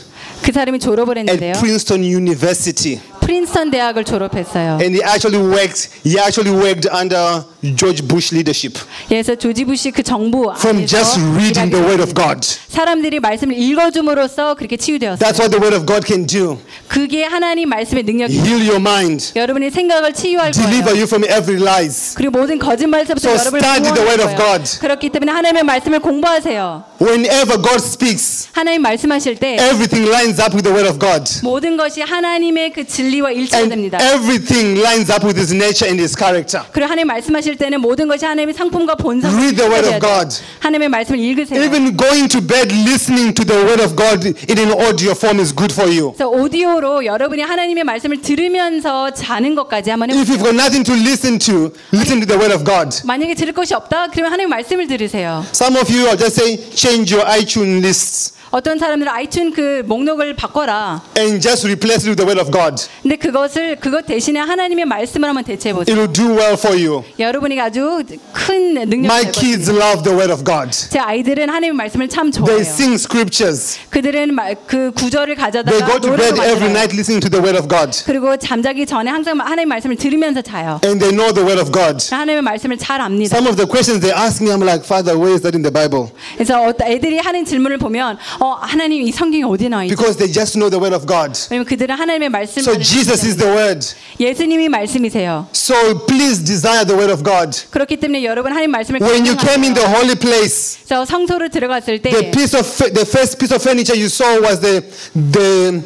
그 사람이 졸업을 했는데요. at Princeton University. 프린스턴 대학을 졸업했어요. And he actually worked, he actually worked under George Bush leadership. 그래서 조지 부시 그 정부 From just reading the word of God. 사람들이 말씀을 읽어줌으로써 그렇게 치유되었어요. That's what the word of God can do. 그게 하나님 말씀의 능력이에요. Heal your mind. 여러분의 생각을 치유할 Deliver 거예요. you from every lies. 그리고 모든 거짓말에서부터 So 여러분을 study the word of 구원할 거예요. God. 그렇기 때문에 하나님의 말씀을 공부하세요. Whenever God speaks, 하나님 말씀하실 때 everything lines up with the word of God. 모든 것이 하나님의 그 진리 와 일치가 And 됩니다. everything lines up with his nature and his character. 그리고 하나님 말씀하실 때는 모든 것이 하나님의 상품과 본성을 Read the word of God. 하나님의 말씀을 읽으세요. Even going to bed listening to the word of God in an audio form is good for you. 그래서 오디오로 여러분이 하나님의 말씀을 들으면서 자는 것까지 한번 If you've 해보세요. got nothing to listen to, listen to the word of God. 만약에 들을 것이 없다, 그러면 하나님 말씀을 들으세요. Some of you are just saying, change your iTunes lists 어떤 사람들은 아이튠 그 목록을 바꿔라. and just replace it with the word of God. 근데 그것을 그것 대신에 하나님의 말씀을 한번 대체해 보세요. It will do well for you. 여러분이 아주 큰 능력이 My 될 kids love the word of God. 제 아이들은 하나님의 말씀을 참 They 좋아해요. sing scriptures. 그들은 마- 그 구절을 They 가져다가 go to bed every night listening to the word of God. 그리고 잠자기 전에 항상 하나님의 말씀을 들으면서 자요. And they know the word of God. 하나님의 말씀을 잘 압니다. Some of the questions they ask me, I'm like, Father, where is that in the Bible? 그래서 애들이 하는 질문을 보면 어 하나님 이 성경에 어디 나와 있지? Because they just know the word of God. 왜냐면 그들은 하나님의 말씀을 So Jesus is the word. 예수님이 말씀이세요. So please desire the word of God. 그렇기 때문에 여러분 하나님 말씀을 When you came in the holy place, 그래서 성소로 들어갔을 때 the piece of the first piece of furniture you saw was the the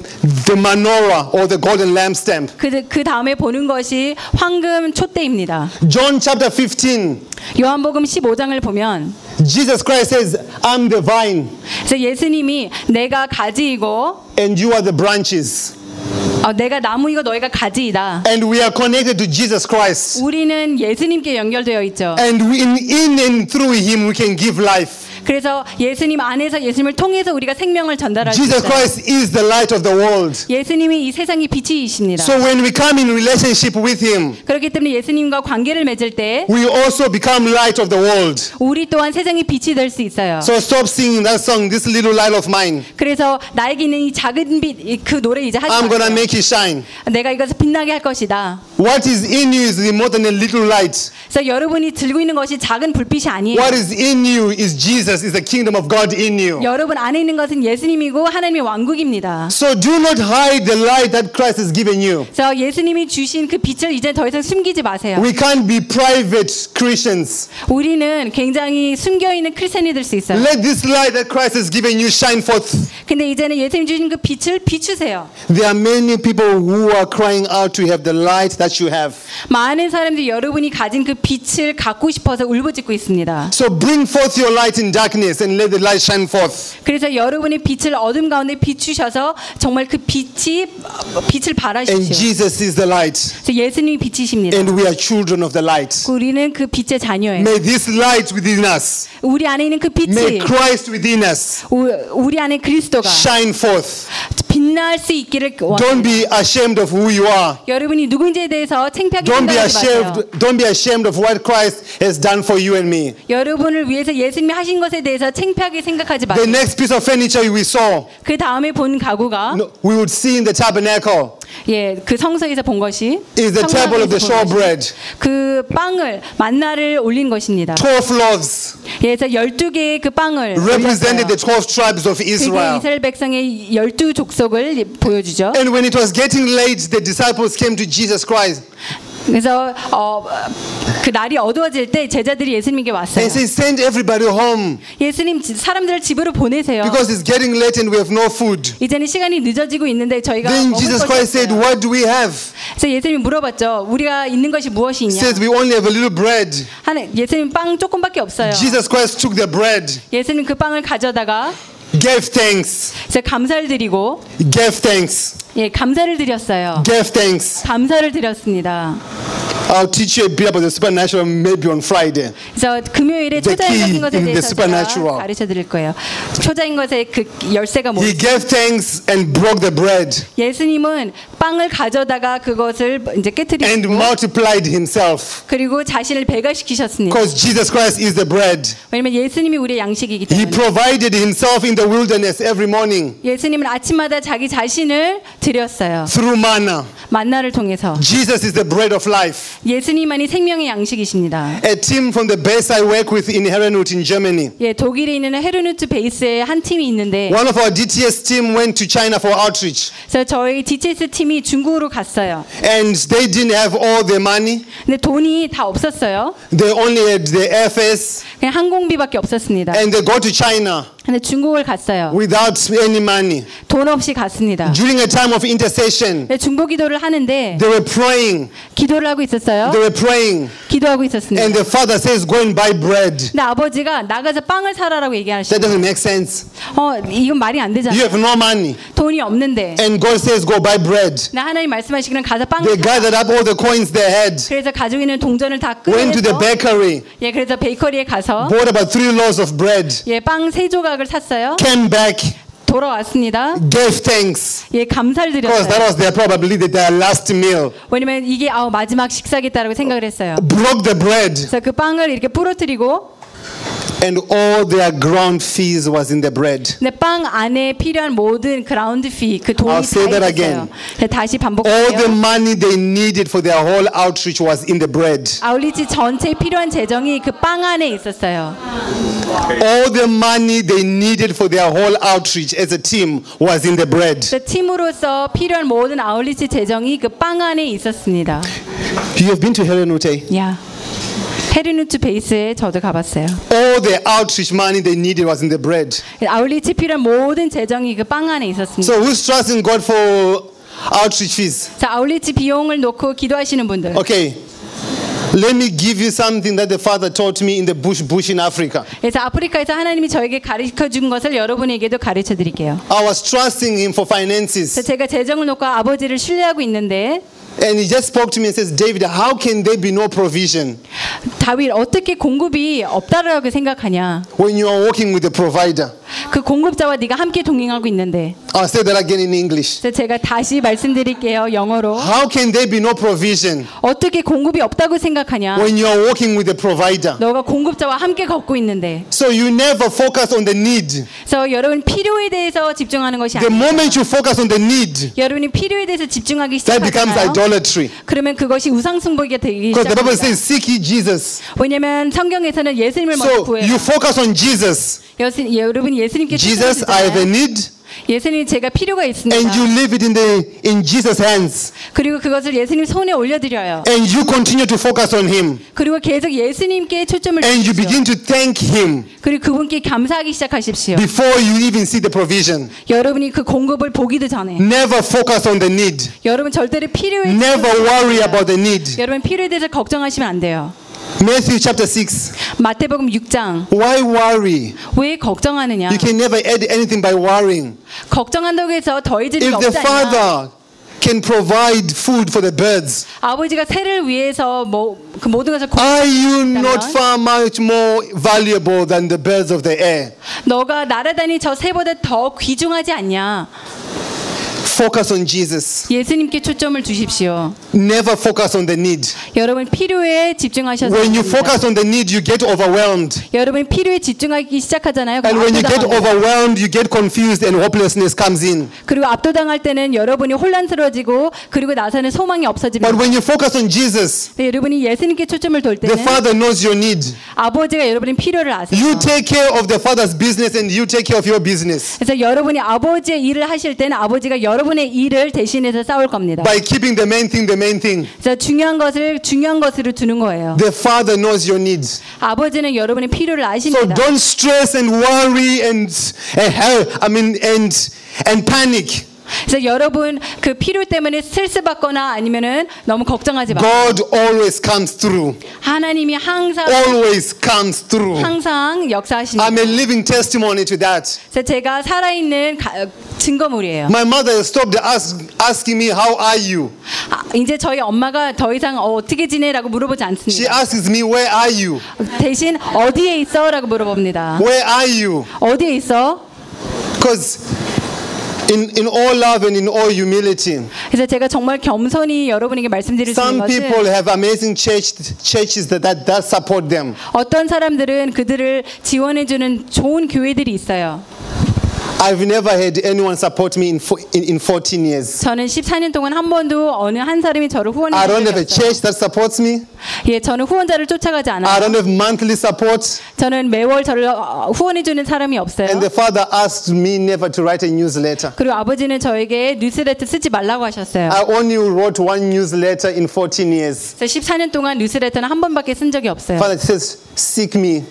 the menorah or the golden lampstand. 그, 그 다음에 보는 것이 황금 촛대입니다. John chapter 15, 요한복음 15장을 보면 Jesus Christ says, "I'm the vine 그래서 예수님이 내가 가지이고 and you are the branches." 어, 내가 나무이고 너희가 가지이다. And we are connected to Jesus Christ. 우리는 예수님께 연결되어 있죠. And we, in, in and through him we can give life. 그래서 예수님 안에서 예수님을 통해서 우리가 생명을 전달할 수 Jesus 있어요. Christ is the light of the world. 예수님이 이 세상의 빛이십니다. So when we come in relationship with him, 그렇기 때문에 예수님과 관계를 맺을 때 we also become light of the world. 우리 또한 세상의 빛이 될 수 있어요. So stop singing that song, This Little Light of Mine. 그래서 나에게 있는 이 작은 빛 그 노래 이제 하지 I'm gonna make it shine. 내가 이것을 빛나게 할 것이다. What is in you is more than a little light. 그래서 여러분이 들고 있는 것이 작은 불빛이 아니에요. What is in you is Jesus, is the kingdom of God in you. 여러분 안에 있는 것은 예수님이고 하나님의 왕국입니다. So do not hide the light that Christ has given you. 그래서 예수님이 주신 그 빛을 이제 더 이상 숨기지 마세요. We can't be private Christians. 우리는 굉장히 숨겨 있는 크리스천이 될 수 있어요. Let this light that Christ has given you shine forth. 근데 이제는 예수님 주신 그 빛을 비추세요. There are many people who are crying out to have the light that you have. 많은 사람들이 여러분이 가진 그 빛을 갖고 싶어서 울부짖고 있습니다. So bring forth your light in darkness and let the light shine forth. 그래서 여러분의 빛을 어둠 가운데 비추셔서 정말 그 빛이 빛을 And 발하십시오. Jesus is the light. 그래서 예수님이 빛이십니다. And we are children of the light. 우리는 그 빛의 자녀예요. May this light within us, 우리 안에 있는 그 may 빛이 Christ within us 우- 우리 안에 그리스도가 shine forth. 빛날 수 있기를 Don't 원합니다. be ashamed of who you are. 여러분이 누군지에 대해서 창피하게 Don't be 생각하지 마세요. ashamed. Don't be ashamed of what Christ has done for you and me. 여러분을 위해서 예수님이 하신 것에 대해서 창피하게 생각하지 The 마세요. next piece of furniture we saw, 그 다음에 본 가구가 no, we would see in the tabernacle. 예, 그 성서에서 본 것이 is the table of the showbread. 그 빵을 만나를 올린 것입니다. 12 loaves 예, 그래서 12개의 그 빵을 represented the 12 tribes of Israel. 이스라엘 백성의 12 족속을 보여주죠. And when it was getting late, the disciples came to Jesus Christ 그래서 어, 그 날이 어두워질 때 제자들이 예수님께 왔어요. and said, Send everybody home 예수님 지- 사람들을 집으로 보내세요. because it's getting late and we have no food. 이제는 시간이 늦어지고 있는데 저희가 Then 먹을 Jesus 것이 Christ said, 없어요. What do we have? 그래서 예수님이 물어봤죠. 우리가 있는 것이 무엇이 He 있냐? says, We only have a little bread. 하나 예수님 빵 조금밖에 없어요. Jesus Christ took the bread, 예수님 그 빵을 가져다가 gave thanks, 이제 감사를 드리고 gave thanks, 예 감사를 드렸어요. gave thanks. 감사를 드렸습니다. I'll teach you a bit about the supernatural maybe on Friday. 그래서 금요일에 The 초자연적인 key 것에 in the 대해서 제가 supernatural. 가르쳐 드릴 거예요. 초자인 것의 그 열쇠가 He 뭐지? gave thanks and broke the bread 예수님은 빵을 가져다가 그것을 이제 and 깨뜨리고 multiplied himself 그리고 자신을 배가시키셨습니다. because Jesus Christ is the bread. 왜냐면 예수님이 우리의 양식이기 He 때문에. provided himself in the wilderness every morning 예수님은 아침마다 자기 자신을 드렸어요. through manna. 만나를 통해서. Jesus is the bread of life. 예수님만이 생명의 양식이십니다. A team from the base I work with in Herrenhut in Germany. 예, 독일에 있는 헤르누트 베이스에 한 팀이 있는데 One of our DTS team went to China for outreach 그래서 저희 DTS 팀이 중국으로 갔어요. and they didn't have all the money. 근데 돈이 다 없었어요. They only had the airfares 그냥 항공비밖에 없었습니다. and they go to China 근데 중국을 갔어요. without any money. 돈 없이 갔습니다. During a time of intercession, 근데 중보 기도를 하는데 they were praying. 기도를 하고 있었어요. They were praying. 기도하고 있었습니다. And the father says, Go and buy bread. 근데 아버지가 나가서 빵을 사라라고 That 얘기하시죠. doesn't make sense. 어, 이건 말이 안 You 되잖아요. have no money. 돈이 없는데. And God says, Go buy bread. 나 하나님 말씀하시기는 가서 They 빵을 사. gathered up all the coins they had, 그래서 가지고 있는 동전을 다 went to the bakery, 예, 그래서 베이커리에 가서 bought about three loaves of bread, 예, 빵세 조각 을 샀어요. came back, 돌아왔습니다. gave thanks. 예, 감사를 Because that 드렸어요. was their probably their last meal. 왜냐면 이게 아, 마지막 식사겠다라고 생각을 했어요. Broke the bread, 그래서 그 빵을 이렇게 부러뜨리고 and all their ground fees was in the bread. 근데 빵 안에 필요한 모든 그라운드 피, 그 돈이 I'll say 다 that 있었어요. again. 네, 다시 All the 반복할게요. money they needed for their whole outreach was in the bread. 아울리치 전체에 필요한 재정이 그 빵 안에 있었어요. All the money they needed for their whole outreach as a team was in the bread. 그래서 팀으로서 필요한 모든 아울리치 재정이 그 빵 안에 있었습니다. You have been to Helenote. 야. 헤르누트 베이스에 저도 가봤어요. All the outreach money they needed was in the bread. 아울리치 필요한 모든 재정이 그 빵 안에 있었습니다. So who's trusting God for outreach fees? 자, 아울리치 비용을 놓고 기도하시는 분들. Okay. Let me give you something that the father taught me in the bush bush in Africa. 그래서 아프리카에서 하나님이 저에게 가르쳐 준 것을 여러분에게도 가르쳐 드릴게요. I was trusting him for finances. 제가 재정을 놓고 아버지를 신뢰하고 있는데 And he just spoke to me and says, David, how can there be no provision 다윗 어떻게 공급이 없다라고 생각하냐? when you are walking with the provider? 그 공급자와 네가 함께 동행하고 있는데. I'll say that again in English. 제가 다시 말씀드릴게요. 영어로. How can there be no provision 어떻게 공급이 없다고 생각하냐? when you are walking with the provider? 너가 공급자와 함께 걷고 있는데. So you never focus on the need. 그래서 여러분 필요에 대해서 집중하는 것이 The 아니에요. moment you focus on the need, 여러분이 필요에 대해서 집중하기 that becomes idolatry. 그러면 그것이 우상 숭배가 되기 Because the Bible 시작합니다. says, seek ye Jesus. 왜냐면 성경에서는 예수님을 먼저 So 구해라. you focus on Jesus. 여러분 예수님께 Jesus, I have a need. 예수님 제가 필요가 있습니다. and you leave it in the in Jesus' hands, 그리고 그것을 예수님 손에 올려 드려요. and you continue to focus on Him, 그리고 계속 예수님께 초점을 and you begin to thank Him 그리고 그분께 감사하기 시작하십시오. before you even see the provision. 여러분이 그 공급을 보기도 전에 Never focus on the need. 여러분 절대로 필요에 Never worry about the need. 여러분 필요에 대해서 걱정하시면 안 돼요. Matthew chapter 6. 마태복음 6장 Why worry? 왜 걱정하느냐? You can never add anything by worrying. 걱정한다고 해서 더해지는 게 If the? Father can provide food for the birds, 아버지가 새를 위해서 뭐그 모든 것을 are you not far much more valuable than the birds of the air? 너가 날아다니 저 새보다 더 귀중하지 않냐? Focus on Jesus. 예수님께 초점을 주십시오. Never focus on the need. 여러분 필요에 집중하셔서 When you focus on the need, you get overwhelmed. 여러분 필요에 집중하기 시작하잖아요. And when you get overwhelmed, you get confused and hopelessness comes in. 그리고 압도당할 때는 여러분이 혼란스러워지고 그리고 나서는 소망이 없어집니다. But when you focus on Jesus, 네, 여러분이 예수님께 초점을 돌 the 때는 Father knows your need. 아버지가 여러분의 필요를 아세요. You take care of the Father's business and you take care of your business 그래서 여러분이 아버지의 일을 하실 때는 아버지가 여러 분의 일을 대신해서 싸울 겁니다. by keeping the main thing the main thing. 그래서 중요한 것을 중요한 것으로 두는 거예요. The Father knows your needs. 아버지는 여러분의 필요를 So 아십니다. don't stress and worry and, and hell, I mean and and panic. 그래서 여러분 그 필요 때문에 스트레스 받거나 아니면은 너무 걱정하지 마. God always comes through. 하나님이 항상 Always comes through. 항상 역사하십니다. I'm a living testimony to that. 그래서 제가 살아있는 가- 증거물이에요. My mother stopped ask, asking me, How are you? 아, 이제 저희 엄마가 더 이상 어, 어떻게 지내라고 물어보지 She 않습니다. asks me, Where are you? 대신 어디에 있어라고 물어봅니다. Where are you? 어디에 있어? Because in, in all love and in all humility, 그래서 제가 정말 겸손히 여러분에게 말씀드릴 수 있는 some people 것은 have amazing church, churches that, that, that support them. 어떤 사람들은 그들을 지원해주는 좋은 교회들이 있어요. I've never had anyone support me in, in, in 14 years. 저는 14년 동안 한 번도 어느 한 사람이 저를 후원해 I 준 don't have a church that supports me. 예, 저는 후원자를 쫓아가지 I 않아요. don't have monthly support. 저는 매월 저를 어, 후원해 주는 사람이 없어요. And the Father asked me never to write a newsletter. 그리고 아버지는 저에게 뉴스레터 쓰지 말라고 하셨어요. I only wrote one newsletter in 14 years. 그래서 14년 동안 뉴스레터는 한 번밖에 쓴 적이 없어요. Father says, Seek me,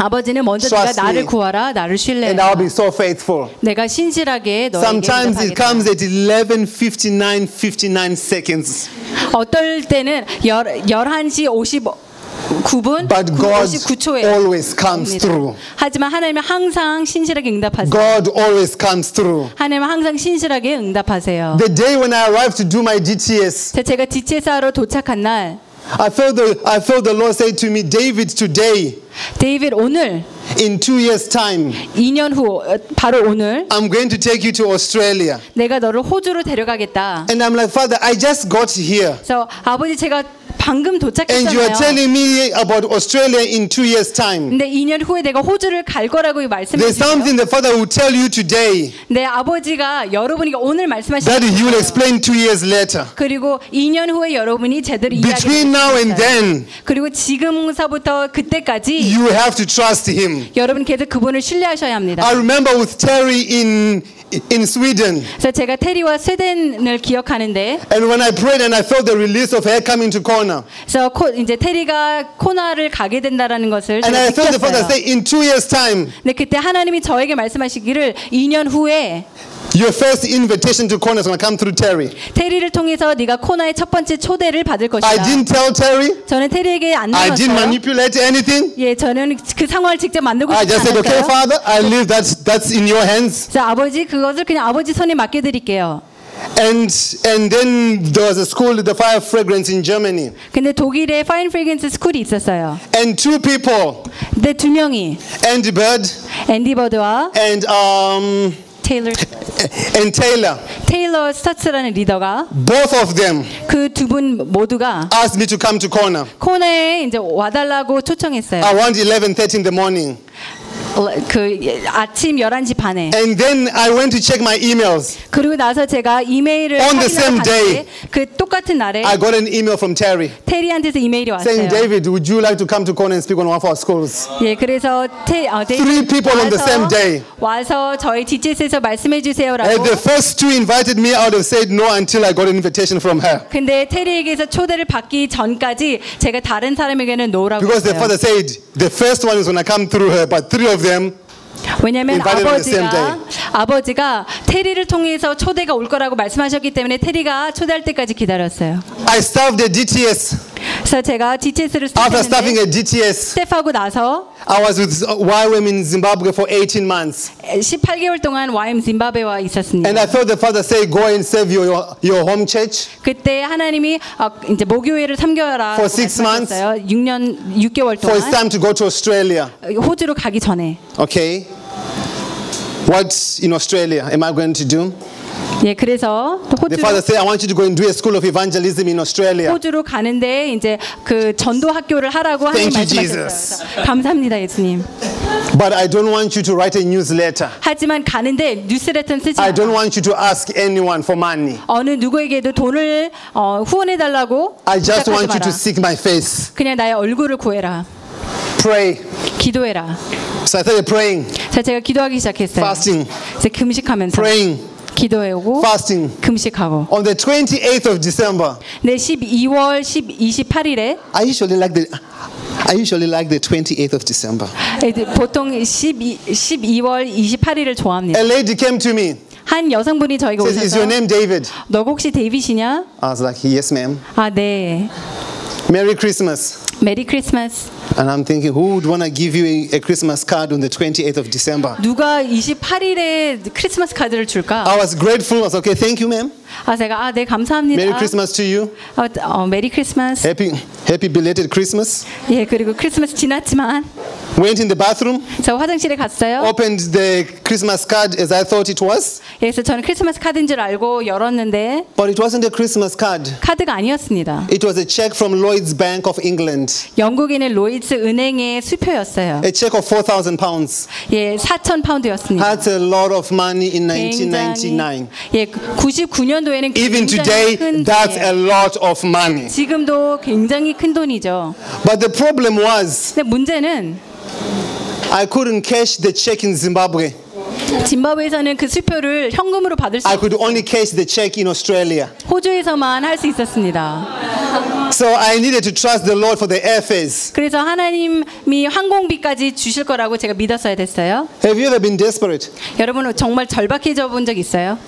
아버지는 먼저 네가 나를. 구하라, 나를 and I'll be 신뢰해라. so faithful. 내가 신실하게 너에게 Sometimes it comes at 11 59 59 seconds. 어떨 때는 열, 11시 59분 But God 59초에 always comes through. 하지만 하나님은 항상 신실하게 응답하세요. God always comes through. 하나님은 항상 신실하게 응답하세요. The day when I arrived to do my DTS, 자, 제가 DTS 하러 도착한 날 I felt the, I felt the Lord say to me, David, today, 데이빗 오늘 in two years' time, 2년 후 어, 바로 오늘 I'm going to take you to Australia. 내가 너를 호주로 데려가겠다. And I'm like, Father, I just got here. 그래서 아버지 제가 방금 And you are 도착했잖아요. telling me about Australia in two years' time. 근데 2년 후에 내가 호주를 갈 거라고 말씀해 There's 주세요. something the Father will tell you today 내 아버지가 여러분이 오늘 말씀하신 that He will explain two years later. 그리고 2년 후에 여러분이 제대로 Between 이야기를 now and then, 그리고 지금서부터 그때까지 you have to trust Him. 여러분 계속 그분을 신뢰하셔야 합니다. I remember with Terry in in Sweden, 그래서 제가 테리와 스웨덴을 기억하는데 and when I prayed and I felt the release of her coming to corner, 그래서 코, 이제 테리가 코나를 가게 된다라는 것을 and I felt the Father say, in two years' time, 근데 그때 하나님이 저에게 말씀하시기를 2년 후에 your first invitation to corner is going to come through Terry. 테리를 통해서 네가 코나의 첫 번째 초대를 받을 것이다. I didn't tell Terry. 저는 테리에게 안 I didn't 나눴어요. manipulate anything. 예, 저는 그 상황을 직접 만들고 I 싶지 just said, okay, 않았어요. Father, I leave that. That's in your hands. 그래서 아버지 그것을 그냥 아버지 손에 맡겨드릴게요. And and then there was a school, the Fire Fragrance in Germany, 근데 독일에 파인 프레그런스 스쿨이 있었어요. and two people, 근데 두 명이 Andy Bird 앤디 버드와 and um 테일러 and Taylor, 테일러 스타츠라는 리더가 both of them 그 두 분 모두가 asked me to come to corner. 코너에 이제 와달라고 초청했어요. around 11:30 in the morning. 그 아침 11시 반에. And then I went to check my emails. 그리고 나서 제가 이메일을 On the same day. 그 똑같은 날에 I got an email from Terry 테리한테서 이메일이 saying, 왔어요. David, would you like to come to corner and speak on one of our schools? 예, 그래서 테, 어, Three people on the same day. 와서 저희 DJ에서 말씀해 주세요라고. And the first two invited me, I would have said no until I got an invitation from her. 근데 테리에게서 초대를 받기 전까지 제가 다른 사람에게는 노라고 Because the father said the first one is going to come through her, but three of them 왜냐면 invited on the same 아버지가 아버지가 테리를 통해서 초대가 올 거라고 말씀하셨기 때문에 테리가 초대할 때까지 기다렸어요. I staffed the DTS. 그래서 제가 DTS를 After staffing 스텝했는데 a DTS, 스텝하고 나서 I was with YWAM in Zimbabwe for 18 months. 18개월 동안 YM 짐바브웨와 있었습니다. And I felt the father say, go and serve your, your, home church. 그때 하나님이 어, 이제 모교회를 섬겨라. For six months. 6년 6개월 For it's 동안 time to go to Australia. 호주로 가기 전에 Okay. What in Australia am I going to do? 예, 그래서 또 The 호주로, father said, I want you to go and do a school of evangelism in Australia. 호주로 가는데 이제 그 전도 학교를 하라고 하는 Thank you, 말씀하셨어요. Jesus. 그래서 감사합니다, 예수님. But I don't want you to write a newsletter. 하지만 가는데 뉴스레터는 쓰지 I 않아. don't want you to ask anyone for money. 어느 누구에게도 돈을 어, 후원해 달라고 I just 부탁하지 want you 마라. to seek my face. 그냥 나의 얼굴을 구해라. Pray. 기도해라. So I started praying, 자, 제가 기도하기 시작했어요. fasting, 이제 금식하면서 praying, 기도하고 fasting. 금식하고. On the 28th of December, 네, 12월 10, 28일에 I usually like the I usually like the 28th of December. 보통 12, 12월 28일을 좋아합니다. A lady came to me. 한 여성분이 저희가 Says, "Is your 오셔서 name David?" 너 혹시 데이빗이냐? I was like, "Yes, ma'am." 아, 네. Merry Christmas. 메리 크리스마스. And I'm thinking, who would want to give you a, a Christmas card on the 28th of December? 누가 28일에 크리스마스 카드를 줄까? I was grateful. I was okay. Thank you, ma'am. 아, 제가 아, 네, 감사합니다. Merry Christmas to you. 어, 어, 메리 크리스마스. Happy, happy belated Christmas. 예, 그리고 크리스마스 지났지만 Went in the bathroom, 저 화장실에 갔어요. opened the Christmas card as I thought it was, 예, 그래서 저는 크리스마스 카드인 줄 알고 열었는데 but it wasn't a Christmas card. 카드가 아니었습니다. It was a check from Lloyd's Bank of England, 영국인의 로이츠 은행의 수표였어요. a check of 4,000 pounds. 예, 4천 파운드였습니다. That's a lot of money in 굉장히 1999. 예, 99년도에는 Even today, 큰 that's a lot of money. 지금도 굉장히 큰 돈이죠. But the problem was, 근데 문제는 I couldn't cash the check in Zimbabwe. 짐바브웨에서는 그 수표를 현금으로 받을 수 I could only cash the check in Australia. 호주에서만 할 수 있었습니다. So I needed to trust the Lord for the airfares. 그래서 하나님이 항공비까지 주실 거라고 제가 믿었어야 됐어요. Have you ever been desperate? 여러분 정말 절박해져 본 적 있어요?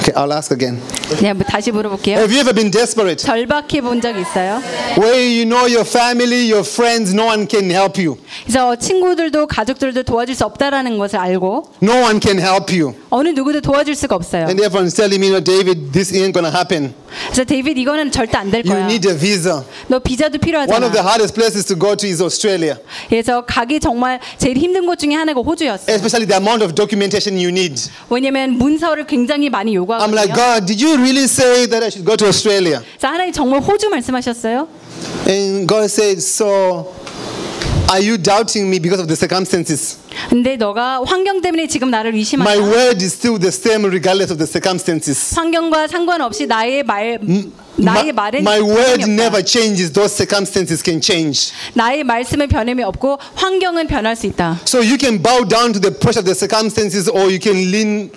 Okay, I'll ask again. 네, 한번 다시 물어볼게요. Have you ever been desperate? 절박해 본 적 있어요? Where you know your family, your friends, no one can help you. 그래서 친구들도 가족들도 도와줄 수 없다라는 것을 알고 No one can help you. 어느 누구도 도와줄 수가 없어요. And everyone's telling me, no, David, this ain't gonna happen. 그래서 데이빗 이거는 절대 안 될 You 거야. need a visa. 너 비자도 One of the 필요하잖아. hardest places to go to is Australia, 그래서 가기 정말 제일 힘든 곳 중에 하나가 호주였어요. especially the amount of documentation you need. 왜냐면 문서를 굉장히 많이 I'm like, 요구하거든요. God, did you really say that I should go to Australia? 자, 하나님 정말 호주 말씀하셨어요? And God said, So are you doubting me because of the circumstances? 근데 너가 환경 때문에 지금 나를 My 의심하냐? word is still the same regardless of the circumstances. 환경과 상관없이 나의 말 나의 My, 말은 my word 변함이 없다. never changes, those circumstances can change. 나의 말씀은 변함이 없고 환경은 변할 수 있다. So you can bow down to the pressure of the circumstances or you can lean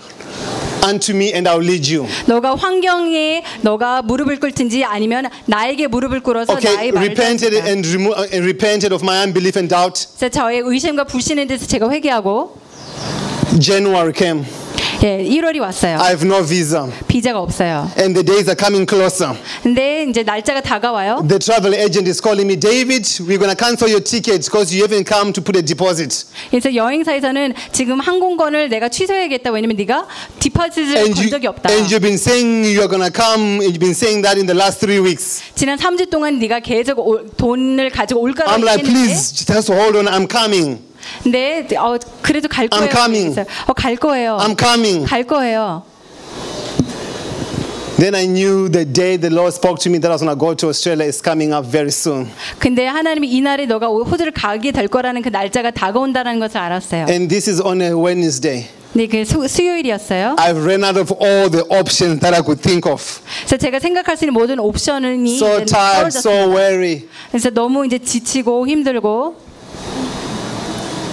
unto me and I'll lead you. 너가 환경에 너가 무릎을 꿇든지 아니면 나에게 무릎을 꿇어서 Okay, 나의 말을 repented and, remo- uh, and repented of my unbelief and doubt. 그래서 저의 의심과 불신에 대해서 제가 회개하고 January came. 예, 1월이 왔어요. I have no visa. 비자가 없어요. And the days are coming closer. 근데 이제 날짜가 다가와요. The travel agent is calling me, David, we're going to cancel your ticket because you haven't come to put a deposit. 그래서 여행사에서는 지금 항공권을 내가 취소해야겠다. 왜냐면 네가 디파짓을 건 적이 없다. and you've been saying you're going to come, you've been saying that in the last three weeks. 지난 3주 동안 네가 계속 올- 돈을 가지고 올 거라고 I'm like, please, just hold on, I'm coming. 근데 어, 그래도 갈 I'm 거예요. coming. 어, 갈 거예요. I'm coming. 갈 거예요. Then I knew the day the Lord spoke to me that I was going to go to Australia is coming up very soon. 근데 하나님이 이 날에 너가 호주를 가게 될 거라는 그 날짜가 다가온다는 것을 알았어요. And this is on a Wednesday. 네, 그 수, 수요일이었어요. I've run out of all the options that I could think of. 그래서 제가 생각할 수 있는 모든 옵션이 So tired, so weary. 그래서 너무 이제 지치고 힘들고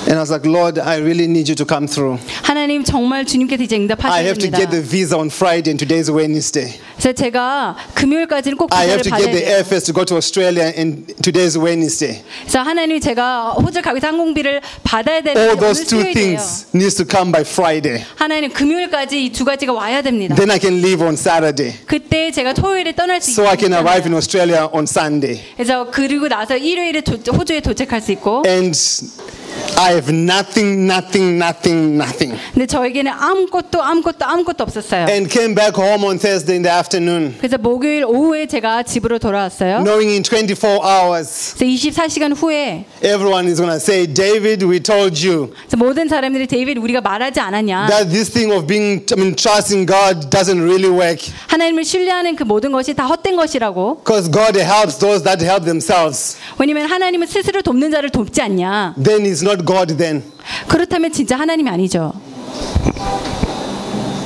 And I was like, Lord, I really need you to come through. 하나님 정말 주님께서 이제 I 응답하셔야 have to 됩니다. get the visa on Friday and today's Wednesday. 그래서 제가 금요일까지는 꼭 I have 비자를 to 받아야 get the 돼요. airfares to go to Australia and today's Wednesday. 그래서 하나님 제가 호주 가기 항공비를 받아야 되는데 All those two 수요일이에요. things needs to come by Friday. 하나님 금요일까지 이 두 가지가 와야 됩니다. Then I can leave on Saturday. 그때 제가 토요일에 떠날 수 So I can 있잖아요. arrive in Australia on Sunday. 그래서 그리고 나서 일요일에 도, 호주에 도착할 수 있고 And I have nothing, nothing, nothing, nothing. 근데 저에게는 아무것도 아무것도 아무것도 없었어요. And came back home on Thursday in the afternoon, 그래서 목요일 오후에 제가 집으로 돌아왔어요. knowing in 24 hours 그래서 24시간 후에 everyone is going to say, David, we told you 그래서 모든 사람들이 데이비드 우리가 말하지 않았냐. that this thing of being, I mean, trusting God doesn't really work. 하나님을 신뢰하는 그 모든 것이 다 헛된 것이라고. Because God helps those that help themselves. 왜냐면 하나님은 스스로 돕는 자를 돕지 않냐. Then He's not God then. 그렇다면 진짜 하나님이 아니죠.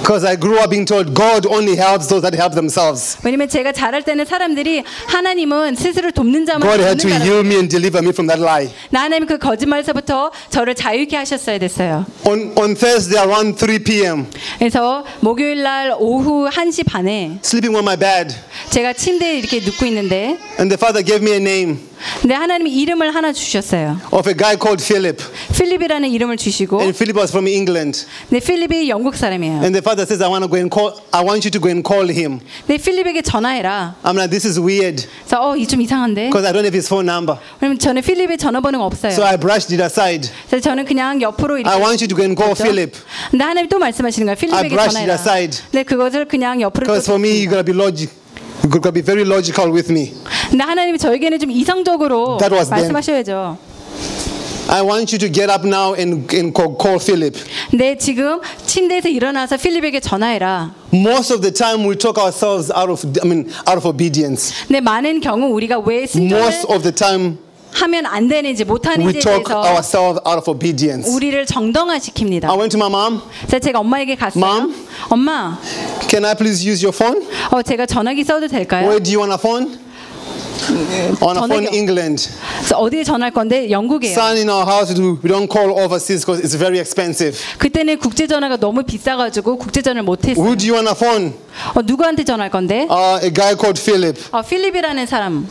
Because I grew up being told God only helps those that help themselves. 왜냐면 제가 자랄 때는 사람들이 하나님은 스스로 돕는 자만 God had to heal me and deliver me from that lie. 나 하나님 그 거짓말에서부터 저를 자유케 하셨어야 됐어요. On, on Thursday around 3 p.m., 그래서 목요일 날 오후 1시 반에 sleeping on my bed, 제가 침대에 이렇게 눕고 있는데 and the Father gave me a name 근데 하나님이 이름을 하나 주셨어요. of a guy called Philip. 필립이라는 이름을 주시고 And Philip was from England. 네, 필립이 영국 사람이에요. And the Father says, I want to go and call, I want you to go and call him. 네, 필립에게 전화해라. I'm like, this is weird 그래서 어, 이 좀 이상한데. because I don't have his phone number. 왜냐면 저는 필립의 전화번호가 없어요. So I brushed it aside. 그래서 저는 그냥 옆으로 이렇게 I want you to go and call 줬죠. Philip 근데 하나님 또 말씀하시는 거예요. I 필립에게 brushed it 전화해라. aside. 네, 그것을 그냥 옆으로 because 또 for me, you got to be logic. You got to be very logical with me. 근데 하나님이 저에게는 좀 이성적으로 That was then. 말씀하셔야죠. I want you to get up now and, and call, call Philip. 근데 지금 침대에서 일어나서 필립에게 전화해라. Most of the time, we talk ourselves out of, I mean, out of obedience. 근데 많은 경우 우리가 왜 순종을 Most of the time, 하면 안 되는지 못하는지에 대해서. 우리를 정당화시킵니다. I went to my mom. 제가 엄마에게 갔어요. Mom? 엄마, Can I please use your phone? 어, 제가 전화기 써도 될까요? Where do you want a phone? On a phone England. 어디에 전화할 건데 영국이에요. Son, in our house, we don't call overseas because it's very expensive. 그때는 국제 전화가 너무 비싸 가지고 국제 전화를 못 했어요. Who do you want a phone? 어, 누구한테 전화할 건데? Uh, a guy called Philip. 어, 필립이라는 사람.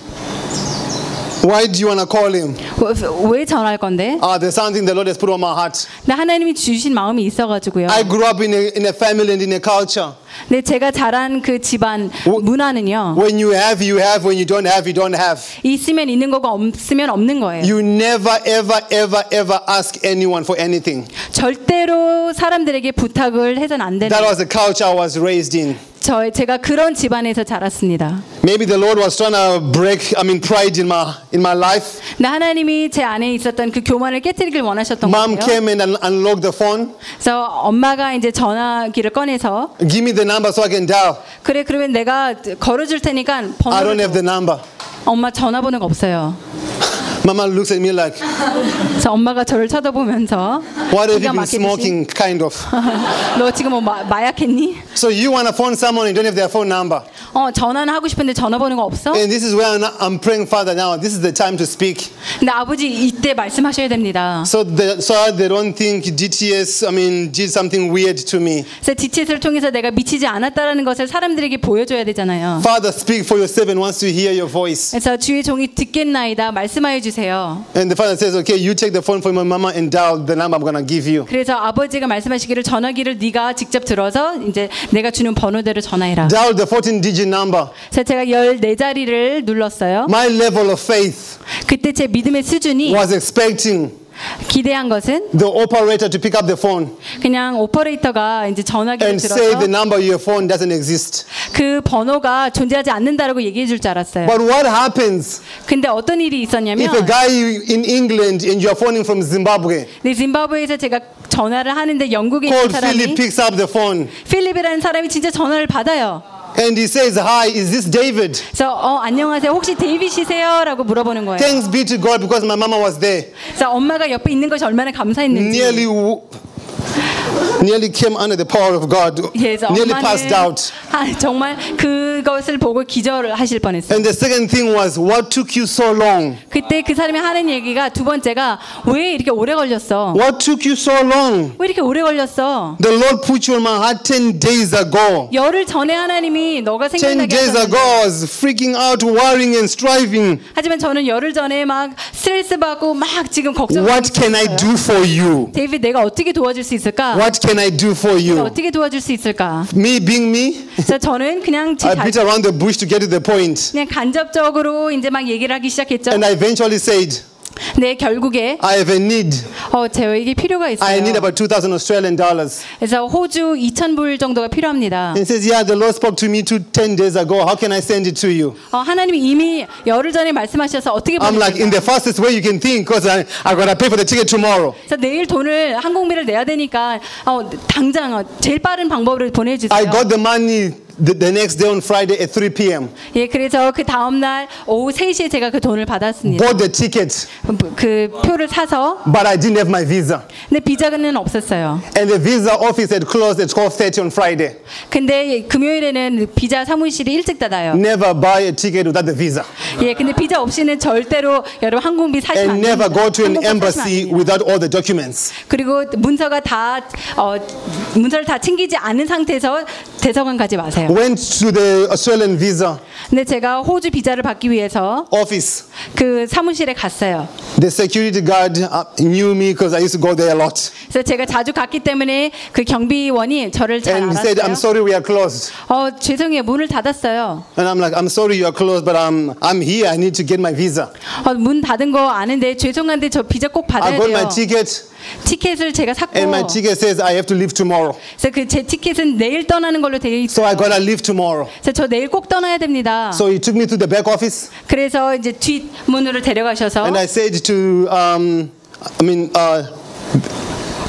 Why do you want to call him? 왜, 왜 전화할 건데? Uh, there's something the Lord has put on my heart. 근데 하나님이 주신 마음이 있어가지고요. I grew up in a, in a family and in a culture. 근데 제가 자란 그 집안 문화는요. When you have, you have. When you don't have, you don't have. 있으면 있는 거고 없으면 없는 거예요. You never, ever, ever, ever ask anyone for anything. 절대로 사람들에게 부탁을 해선 안 되는. That was the culture I was raised in. 저 제가 그런 집안에서 자랐습니다. Maybe the Lord was trying to break, I mean, pride in my in my life. 근데 하나님이 제 안에 있었던 그 교만을 깨뜨리길 원하셨던 Mom 거예요. came in and unlocked the phone. 그래서 엄마가 이제 전화기를 꺼내서 Give me the number so I can dial. 그래 그러면 내가 걸어줄 테니까 I don't 번호를 have the number. 엄마 전화번호가 없어요. Mama looks at me like, 그래서 엄마가 저를 쳐다보면서 what have you been smoking, kind of. 너 지금 뭐 마, 마약했니? So you want to phone someone and don't have their phone number. 어 전화는 하고 싶은데 전화번호가 없어? And this is where I'm, I'm praying, Father, now. This is the time to speak. 근데 아버지 이때 말씀하셔야 됩니다. So, the, so they don't think DTS, I mean, did something weird to me. 그래서 디챗을 통해서 내가 미치지 않았다라는 것을 사람들에게 보여줘야 되잖아요. Father, speak for your servant wants to hear your voice. 그래서 주의 종이 듣겠나이다 말씀하여 주세요. And the father says, okay, you take the phone from my mama and dial the number I'm to give you. 그래서 아버지가 말씀하시기를 전화기를 네가 직접 들어서 이제 내가 주는 번호대로 전화해라. Dial the 14 digit number. 그래서 제가 14자리를 눌렀어요. My level of faith 그때 제 믿음의 수준이 was expecting 기대한 것은 the operator to pick up the phone 그냥 오퍼레이터가 이제 전화기를 and say the 들어서 number your phone doesn't exist. 그 번호가 존재하지 않는다라고 얘기해 줄 줄 알았어요. But what happens 근데 어떤 일이 있었냐면 if a guy in England and you're phoning from Zimbabwe 네, 짐바브웨에서 제가 전화를 하는데 영국에 있는 called 사람이 Philip picks up the phone 필립이라는 사람이 진짜 전화를 받아요. And he says, Hi, is this David? 그래서 어 안녕하세요. 혹시 데이빗이세요?라고 물어보는 거예요. Thanks be to God because my mama was there. 그래서 엄마가 옆에 있는 것이 얼마나 감사했는지. Nearly, nearly came under the power of God. 그래서 Nearly passed out. 아, 정말 그것을 보고 기절을 하실 뻔했어요. And the second thing was, what took you so long? 그때 그 사람이 하는 얘기가 두 번째가 왜 이렇게 오래 걸렸어? What took you so long? 왜 이렇게 오래 걸렸어? The Lord put you on my heart 10 days ago. 열흘 전에 하나님이 너가 10 생각나게 days ago, I was freaking out, worrying and striving. 하지만 저는 열흘 전에 막 스트레스 받고 막 지금 걱정하고 What can I do for you? 데이빗 내가 어떻게 도와줄 수 있을까? What can I do for you? 어떻게 도와줄 수 있을까? Me being me, 그래서 저는 그냥 제 I 자, beat around the bush to get to the point. 그냥 간접적으로 이제 막 얘기를 하기 시작했죠. And I eventually said, 네, 결국에 I have a need. 어, 저에게 필요가 I 있어요. need about 2,000 Australian dollars. 그래서 호주 2,000불 정도가 필요합니다. And he says, Yeah, the Lord spoke to me two, 10 days ago. How can I send it to you? 어, 하나님이 이미 열흘 전에 말씀하셔서 어떻게 I'm like, in the fastest way you can think because I, I got to pay for the ticket tomorrow. 그래서 내일 돈을 항공비를 내야 되니까 어, 당장 어, 제일 빠른 방법으로 보내 주세요. I got the money the, the next day on Friday at 3 p.m. 예, 그래서 그 다음 날 오후 3시에 제가 그 돈을 받았습니다. Bought the ticket, 그 표를 사서 but I didn't have my visa. 근데 비자는 없었어요. And the visa office had closed at 12.30 on Friday. 근데 금요일에는 비자 사무실이 일찍 닫아요. Never buy a ticket without the visa. 예, 근데 비자 없이는 절대로 여러분 항공비 사시면 안 And never go to an embassy without all the documents. 그리고 문서가 다 어, 문서를 다 챙기지 않은 상태에서 대사관 가지 마세요. Went to the Australian visa 근데 제가 호주 비자를 받기 위해서 office. 그 사무실에 갔어요. The security guard uh, knew me because I used to go there a lot. 그래서 제가 자주 갔기 때문에 그 경비원이 저를 잘 And said, I'm 알았어요. sorry we are closed. 어, 죄송해요. 문을 닫았어요. And I'm like, I'm sorry you are closed, but I'm, I'm here. I need to get my visa. 어, 문 닫은 거 아는데 죄송한데 저 비자 꼭 I 받아야 got my 돼요. ticket, 티켓을 제가 샀고 and my ticket says I have to leave tomorrow. 그래서 그제 티켓은 내일 떠나는 걸로 되어 So 있어요. I gotta leave tomorrow. 그래서 저 내일 꼭 떠나야 됩니다. So he took me to the back office, 그래서 이제 뒷 문으로 데려가셔서 and I said to, um, I mean, uh,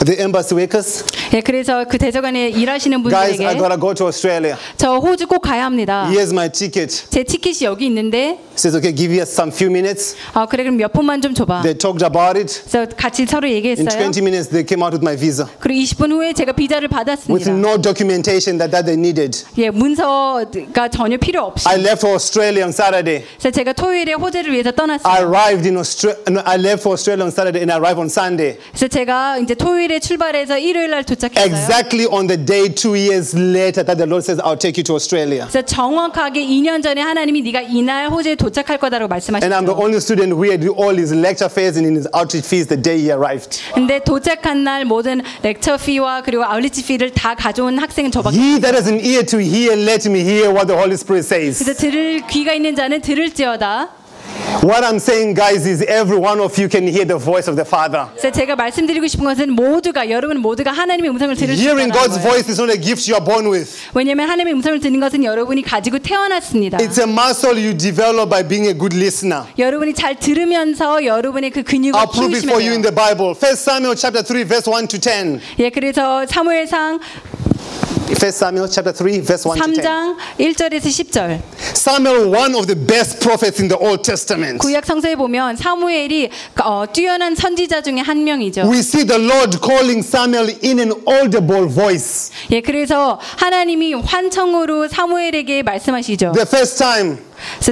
the embassy workers, 예, 그래서 그 대사관에 일하시는 guys, 분들에게 I gotta go to Australia. 저 호주 꼭 가야 합니다. Here's my ticket. 제 티켓이 여기 있는데 says, okay, give us some few minutes. 어, 그래 그럼 몇 분만 좀 줘봐. They talked about it. 그래서 같이 서로 In 얘기했어요. 20 minutes, they came out with my visa 그리고 20분 후에 제가 비자를 with 받았습니다. no documentation that, that they needed. 예, 문서가 전혀 필요 없이. I left for Australia on Saturday. 그래서 제가 토요일에 호주를 위해서 I 떠났어요. arrived in Australia. I left for Australia on Saturday and I arrived on Sunday. 그래서 제가 이제 토요일 에 출발해서 일요일 날 도착했어요. Exactly on the day two years later that the Lord says, I'll take you to Australia. 그래서 정확하게 2년 전에 하나님이 네가 이날 호주에 도착할 거다라고 And I'm the 말씀하셨죠. only student who had all his lecture fees and his outreach fees the day he arrived. 근데 도착한 날 모든 렉처 피와 그리고 아울리치 피를 다 가져온 학생은 저밖에 He that has an ear to hear, let me hear what the Holy Spirit says. 그래서 들을 귀가 있는 자는 들을지어다. What I'm saying, guys, is every one of you can hear the voice of the Father. 그래서 제가 말씀드리고 싶은 것은 모두가 여러분 모두가 하나님의 음성을 들을 수 Hearing 있다는 God's 거예요. voice is not a gift you are born with. 왜냐하면 하나님의 음성을 듣는 것은 여러분이 가지고 태어났습니다. It's a muscle you develop by being a good listener. 여러분이 잘 들으면서 여러분의 그 근육을 I'll prove it 키우시면 for you in 돼요. the Bible. First Samuel chapter 3 verse 1 to 10. 예, 그래서 사무엘상 First Samuel chapter 3 verse 1 to 10. 3장 1절에서 10절. Samuel, one of the best prophets in the Old Testament. 구약 성서에 보면 사무엘이 어, 뛰어난 선지자 중에 한 명이죠. We see the Lord calling Samuel in an audible voice. 예, 그래서 하나님이 환청으로 사무엘에게 말씀하시죠. The first time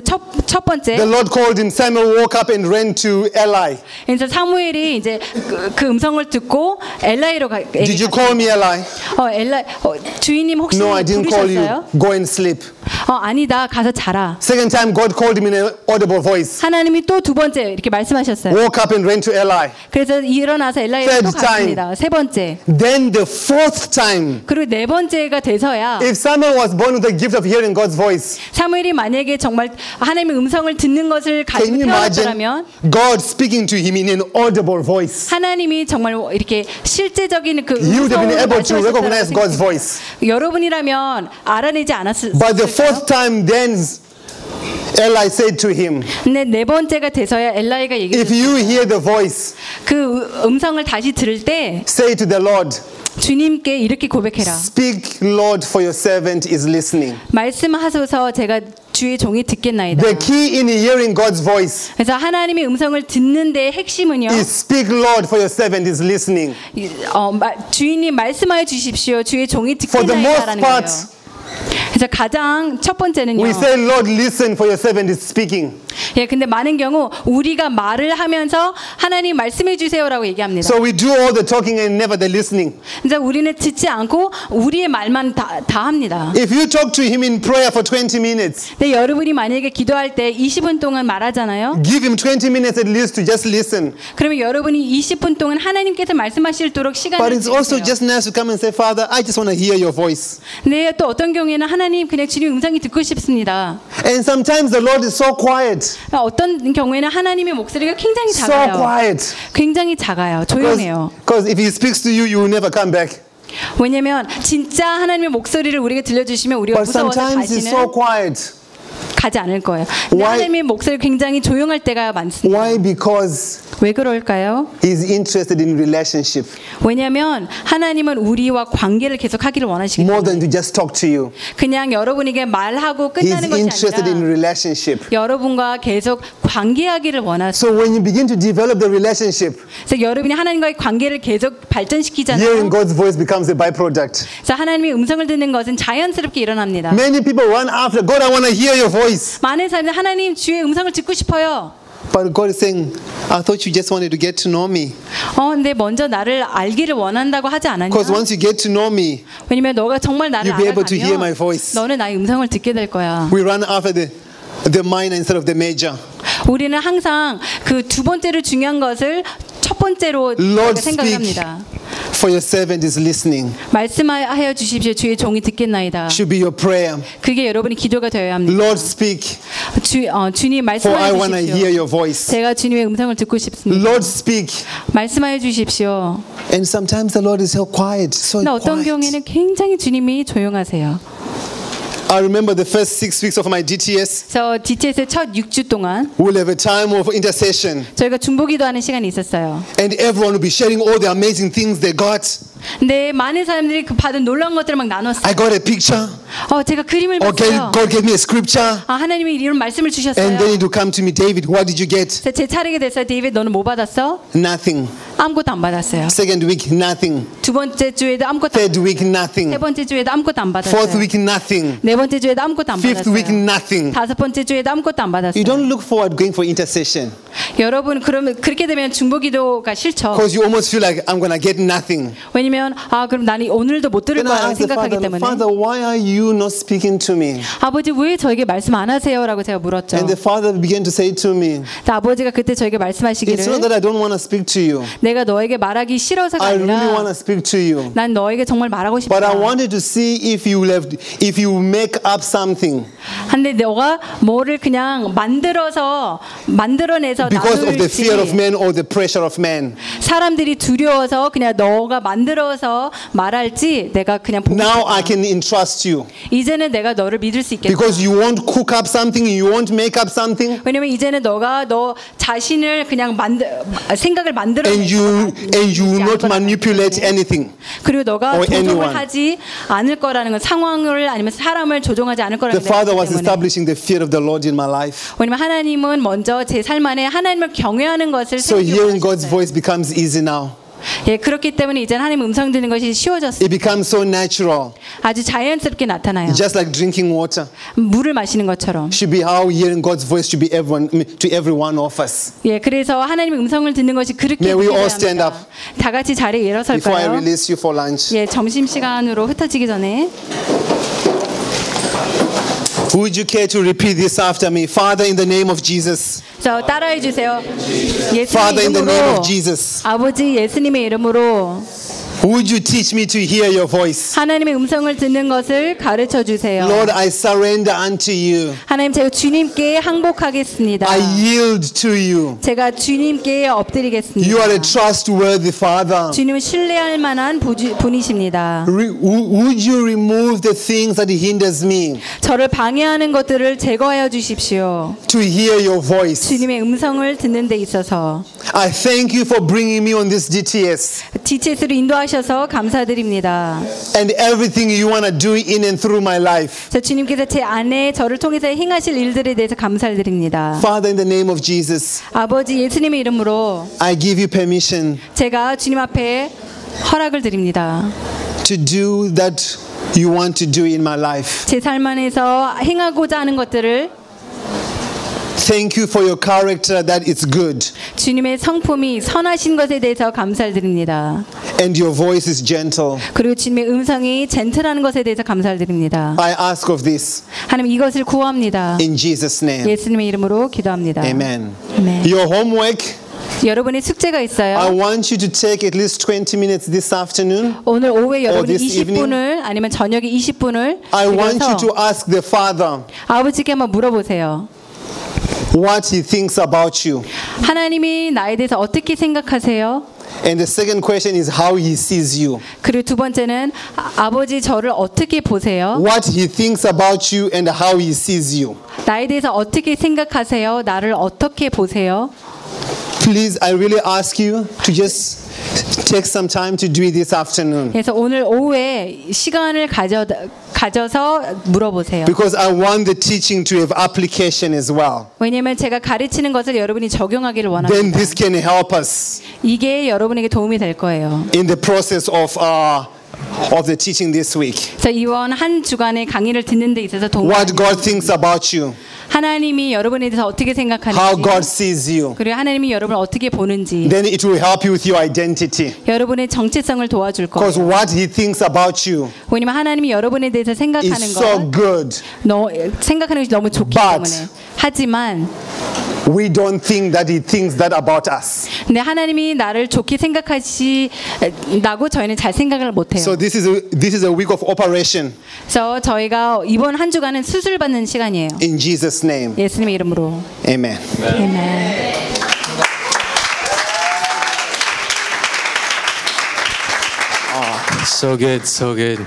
첫, 첫 번째, the Lord called him, Samuel woke up and ran to Eli. 그래서 사무엘이 이제 그, 그 음성을 듣고 엘라이로 가. Did you call me Eli? 어, 엘라, 어, 주인님 혹시 No, I didn't call 부르셨어요? you. Go and sleep. 어, 아니다. 가서 자라. Second time, God called him in an audible voice. 하나님이 또 두 번째 이렇게 말씀하셨어요. Woke up and ran to Eli. 그래서 일어나서 엘라이로 또. 갔습니다. 세 번째. Then the fourth time, 그리고 네 번째가 돼서야 if Samuel was born with the gift of hearing God's voice, 사무엘이 만약에 정말 하나님의 음성을 듣는 것을 can 가지고 you imagine 태어났더라면 God speaking to him in an audible voice? 하나님이 정말 이렇게 실제적인 그 He would have been able to recognize God's voice. 여러분이라면 알아내지 않았을 But the fourth time, then Eli said to him, 근데 네 번째가 돼서야 엘라이가 If 얘기했어요. you hear the voice, 그 음성을 다시 들을 때 say to the Lord, 주님께 이렇게 고백해라. Speak, Lord, for your servant is listening. 말씀하소서 제가 주의 종이 듣겠나이다. The key in hearing God's voice 그래서 하나님의 음성을 듣는 데의 핵심은요. is speak, Lord, for your servant is listening. 이- 어, 마- 주인님 말씀하여 주십시오. 주의 종이 듣겠나이다라는 거예요. 그래서 가장 첫 번째는요. we say, Lord, listen, for your servant is speaking. 예, 근데 많은 경우 우리가 말을 하면서 하나님 말씀해 주세요라고 얘기합니다. So we do all the talking and never the listening. 그래서 우리는 듣지 않고 우리의 말만 다, 다 합니다. If you talk to him in prayer for 20 minutes, 근데 여러분이 만약에 기도할 때 20분 동안 말하잖아요. give him 20 minutes at least to just listen. 그러면 여러분이 20분 동안 하나님께서 말씀하실도록 But 시간을 it's also just nice to come and say, Father, I just want to hear your voice. 근데 또 어떤 경우 에는 하나님 그냥 주님 음성이 듣고 싶습니다. And sometimes the Lord is so quiet. 어떤 경우에는 하나님의 목소리가 굉장히 So 작아요. quiet. 굉장히 작아요. 조용해요. Because if He speaks to you, you will never come back. 왜냐면 진짜 하나님의 목소리를 우리가 들려주시면 우리가 But 무서워서 sometimes He's 다시는 so quiet. 가지 않을 거예요. Why- 하나님의 목소리 굉장히 조용할 때가 많습니다. Why? Because 왜 그럴까요? He's interested in relationship 왜냐하면 하나님은 우리와 관계를 계속 하기를 원하시기 more 때문에 than to just talk to you. 그냥 여러분에게 말하고 He's 끝나는 것이 interested in 아니라 relationship. 여러분과 계속 관계하기를 원하세요. So when you begin to develop the relationship, 그래서 여러분이 하나님과의 관계를 계속 발전시키잖아요. hearing God's voice becomes a byproduct. 그래서 하나님의 음성을 듣는 것은 자연스럽게 일어납니다. Many people run after God. I want to hear your voice. 많은 사람들이 하나님 주의 음성을 듣고 싶어요. But God is saying, I thought you just wanted to get to know me. 어, 근데 먼저 나를 알기를 원한다고 하지 않았냐? Because once you get to know me, 왜냐면 너가 정말 나를 You'll be able to hear my 알아가면 voice. 너는 나의 음성을 듣게 될 거야. we run after the, the minor instead of the major. 우리는 항상 그 두 번째로 중요한 것을 첫 번째로 Lord, 생각을 speak. 합니다. For your servant is listening. 말씀하여 주십시오. 주의 종이 듣겠나이다. Should be your prayer. 그게 여러분의 기도가 되어야 합니다. Lord, speak. 주, 어, 주님 For I 말씀하여 want to hear your voice. 제가 주님의 음성을 듣고 싶습니다. Lord, speak. 말씀하여 주십시오. And sometimes the Lord is so quiet, so 근데 어떤 quiet. 경우에는 굉장히 주님이 조용하세요. I remember the first six weeks of my DTS. 저 DTS 첫 6주 동안 We'll have a time of intercession, 저희가 중보기도하는 시간이 있었어요. and everyone will be sharing all the amazing things they got. 근데 많은 사람들이 그 받은 놀라운 것들을 막 나눴어요. I got a picture, 어, 제가 그림을 or 봤어요. God gave me a scripture, 아, 하나님이 이런 말씀을 주셨어요. and then it will come to me, David, what did you get? 제 차례가 됐어요. 데이비드 너는 뭐 받았어? Nothing. 아무것도 안 받았어요. Second week, nothing. 두 번째 주에도 아무것도 안 Third week, 세 nothing. 번째 주에도 아무것도 안 Fourth 받았어요. week, nothing. 네 번째 주에도 아무것도 안 Fifth week, 받았어요. nothing. 다섯 번째 주에도 아무것도 안 You 받았어요. don't look forward going for intercession 여러분 그러면 그렇게 되면 중보기도가 싫죠. because you almost feel like I'm to get nothing. 왜냐면 아 그럼 나는 오늘도 못 들을 거라고 생각하기 father, 때문에 Father, why are you not speaking to me? 아버지 왜 저에게 말씀 안 하세요라고 제가 물었죠. And the father began to say to me, 아버지가 그때 저에게 말씀하시기를 It's not that I don't want to speak to you. 내가 너에게 말하기 싫어서가 I really want 아니라 to speak to you. 난 너에게 정말 말하고 싶다. But I wanted to see if you left, if you make up something 근데 너가 뭐를 그냥 만들어서 만들어내서 because of the 나눌지 fear of man or the pressure of man. 사람들이 두려워서 그냥 너가 만들어 서 말할지 내가 그냥 보고 Now. I can entrust you 이제는 내가 너를 믿을 수 있겠다. because you won't cook up something, you won't make up something, 왜냐면 이제는 너가 너 자신을 그냥 만들 생각을 만들어 and you and you will not manipulate anything. 그리고 너가 or 조종을 anyone. 하지 않을 거라는 건 상황을 아니면 사람을 조종하지 않을 거라는 The 걸 father was establishing the fear of the Lord in my life. 왜냐면 하나님은 먼저 제 삶 안에 하나님을 경외하는 것을 So hearing God's voice becomes easy now. 예, 그렇기 때문에 이제 하나님 음성 듣는 것이 쉬워졌어요. It becomes so natural, 아주 자연스럽게 나타나요. just like drinking water. 물을 마시는 것처럼. Should be how hearing God's voice should be everyone to every one of us. 예, 그래서 하나님의 음성을 듣는 것이 그렇게 May we all stand 합니다. 다 같이 자리에 Before I 일어설까요? release you for lunch, 예, 점심 시간으로 흩어지기 전에 would you care to repeat this after me? Father, in the name of Jesus. 저 따라해 주세요. Father, 예수님의 in the name 이름으로 of Jesus. 아버지 예수님의 이름으로 Would you teach me to hear your voice? 하나님의 음성을 듣는 것을 가르쳐 주세요. Lord, I surrender unto you. 하나님 제가 주님께 항복하겠습니다. I yield to you. 제가 주님께 엎드리겠습니다. You are a trustworthy Father. 주님은 신뢰할 만한 부주- 분이십니다. Re- would you remove the things that hinders me 저를 방해하는 것들을 제거하여 주십시오. to hear your voice? 주님의 음성을 듣는 데 있어서 I thank you for bringing me on this DTS DTS로 인도하 셔서 감사드립니다. and everything you want to do in and through my life. 저 주님께서 제 안에 저를 통해서 행하실 일들에 대해서 감사드립니다. Father, in the name of Jesus, 아버지 예수님의 이름으로 I give you permission 제가 주님 앞에 허락을 드립니다. to do that you want to do in my life. 제 삶 안에서 행하고자 하는 것들을 Thank you for your character that it's good 주님의 성품이 선하신 것에 대해서 감사를 드립니다. and your voice is gentle. 그리고 주님의 음성이 젠틀하는 것에 대해서 감사를 드립니다. I ask of this 하나님 이것을 구합니다. in Jesus' name. 예수님의 이름으로 기도합니다. Amen. 아멘. Your homework 여러분의 숙제가 I 있어요. want you to take at least 20 minutes this afternoon. 오늘 오후에 여러분이 this evening? 20분을 아니면 저녁에 20분을 I want you to ask the Father 아버지께 한번 물어보세요. what He thinks about you. 하나님이 나에 대해서 어떻게 생각하세요? And the second question is how He sees you. 그리고 두 번째는 아, 아버지 저를 어떻게 보세요? What He thinks about you and how He sees you. 나에 대해서 어떻게 생각하세요? 나를 어떻게 보세요? Please, I really ask you to just take some time to do it this afternoon. 그래서 오늘 오후에 시간을 가져 가져서 물어보세요. Because I want the teaching to have application as well. 왜냐하면 제가 가르치는 것을 여러분이 적용하기를 Then 원합니다. this can help us 이게 여러분에게 도움이 될 거예요. in the process of uh, of the teaching this week. 그래서 이번 한 주간의 강의를 듣는 데 있어서 도움이 What. God thinks about you, 하나님이 여러분에 대해서 어떻게 how 생각하는지 God sees you. 그리고 하나님이 여러분을 어떻게 보는지 Then it will help you with your identity. 여러분의 정체성을 도와줄 Because 거예요. what He thinks about you 왜냐면 하나님이 여러분에 대해서 생각하는 is so 건 good. 너, 생각하는 것이 너무 좋기 But- 때문에 하지만 We don't think that He thinks that about us. 근데 하나님이 나를 좋게 생각하시나고 저희는 잘 생각을 못 해요. So this is a, this is a week of operation 그래서 저희가 이번 한 주간은 수술 받는 시간이에요. in Jesus' name. 예수님의 이름으로. Amen. 아멘. So good, so good.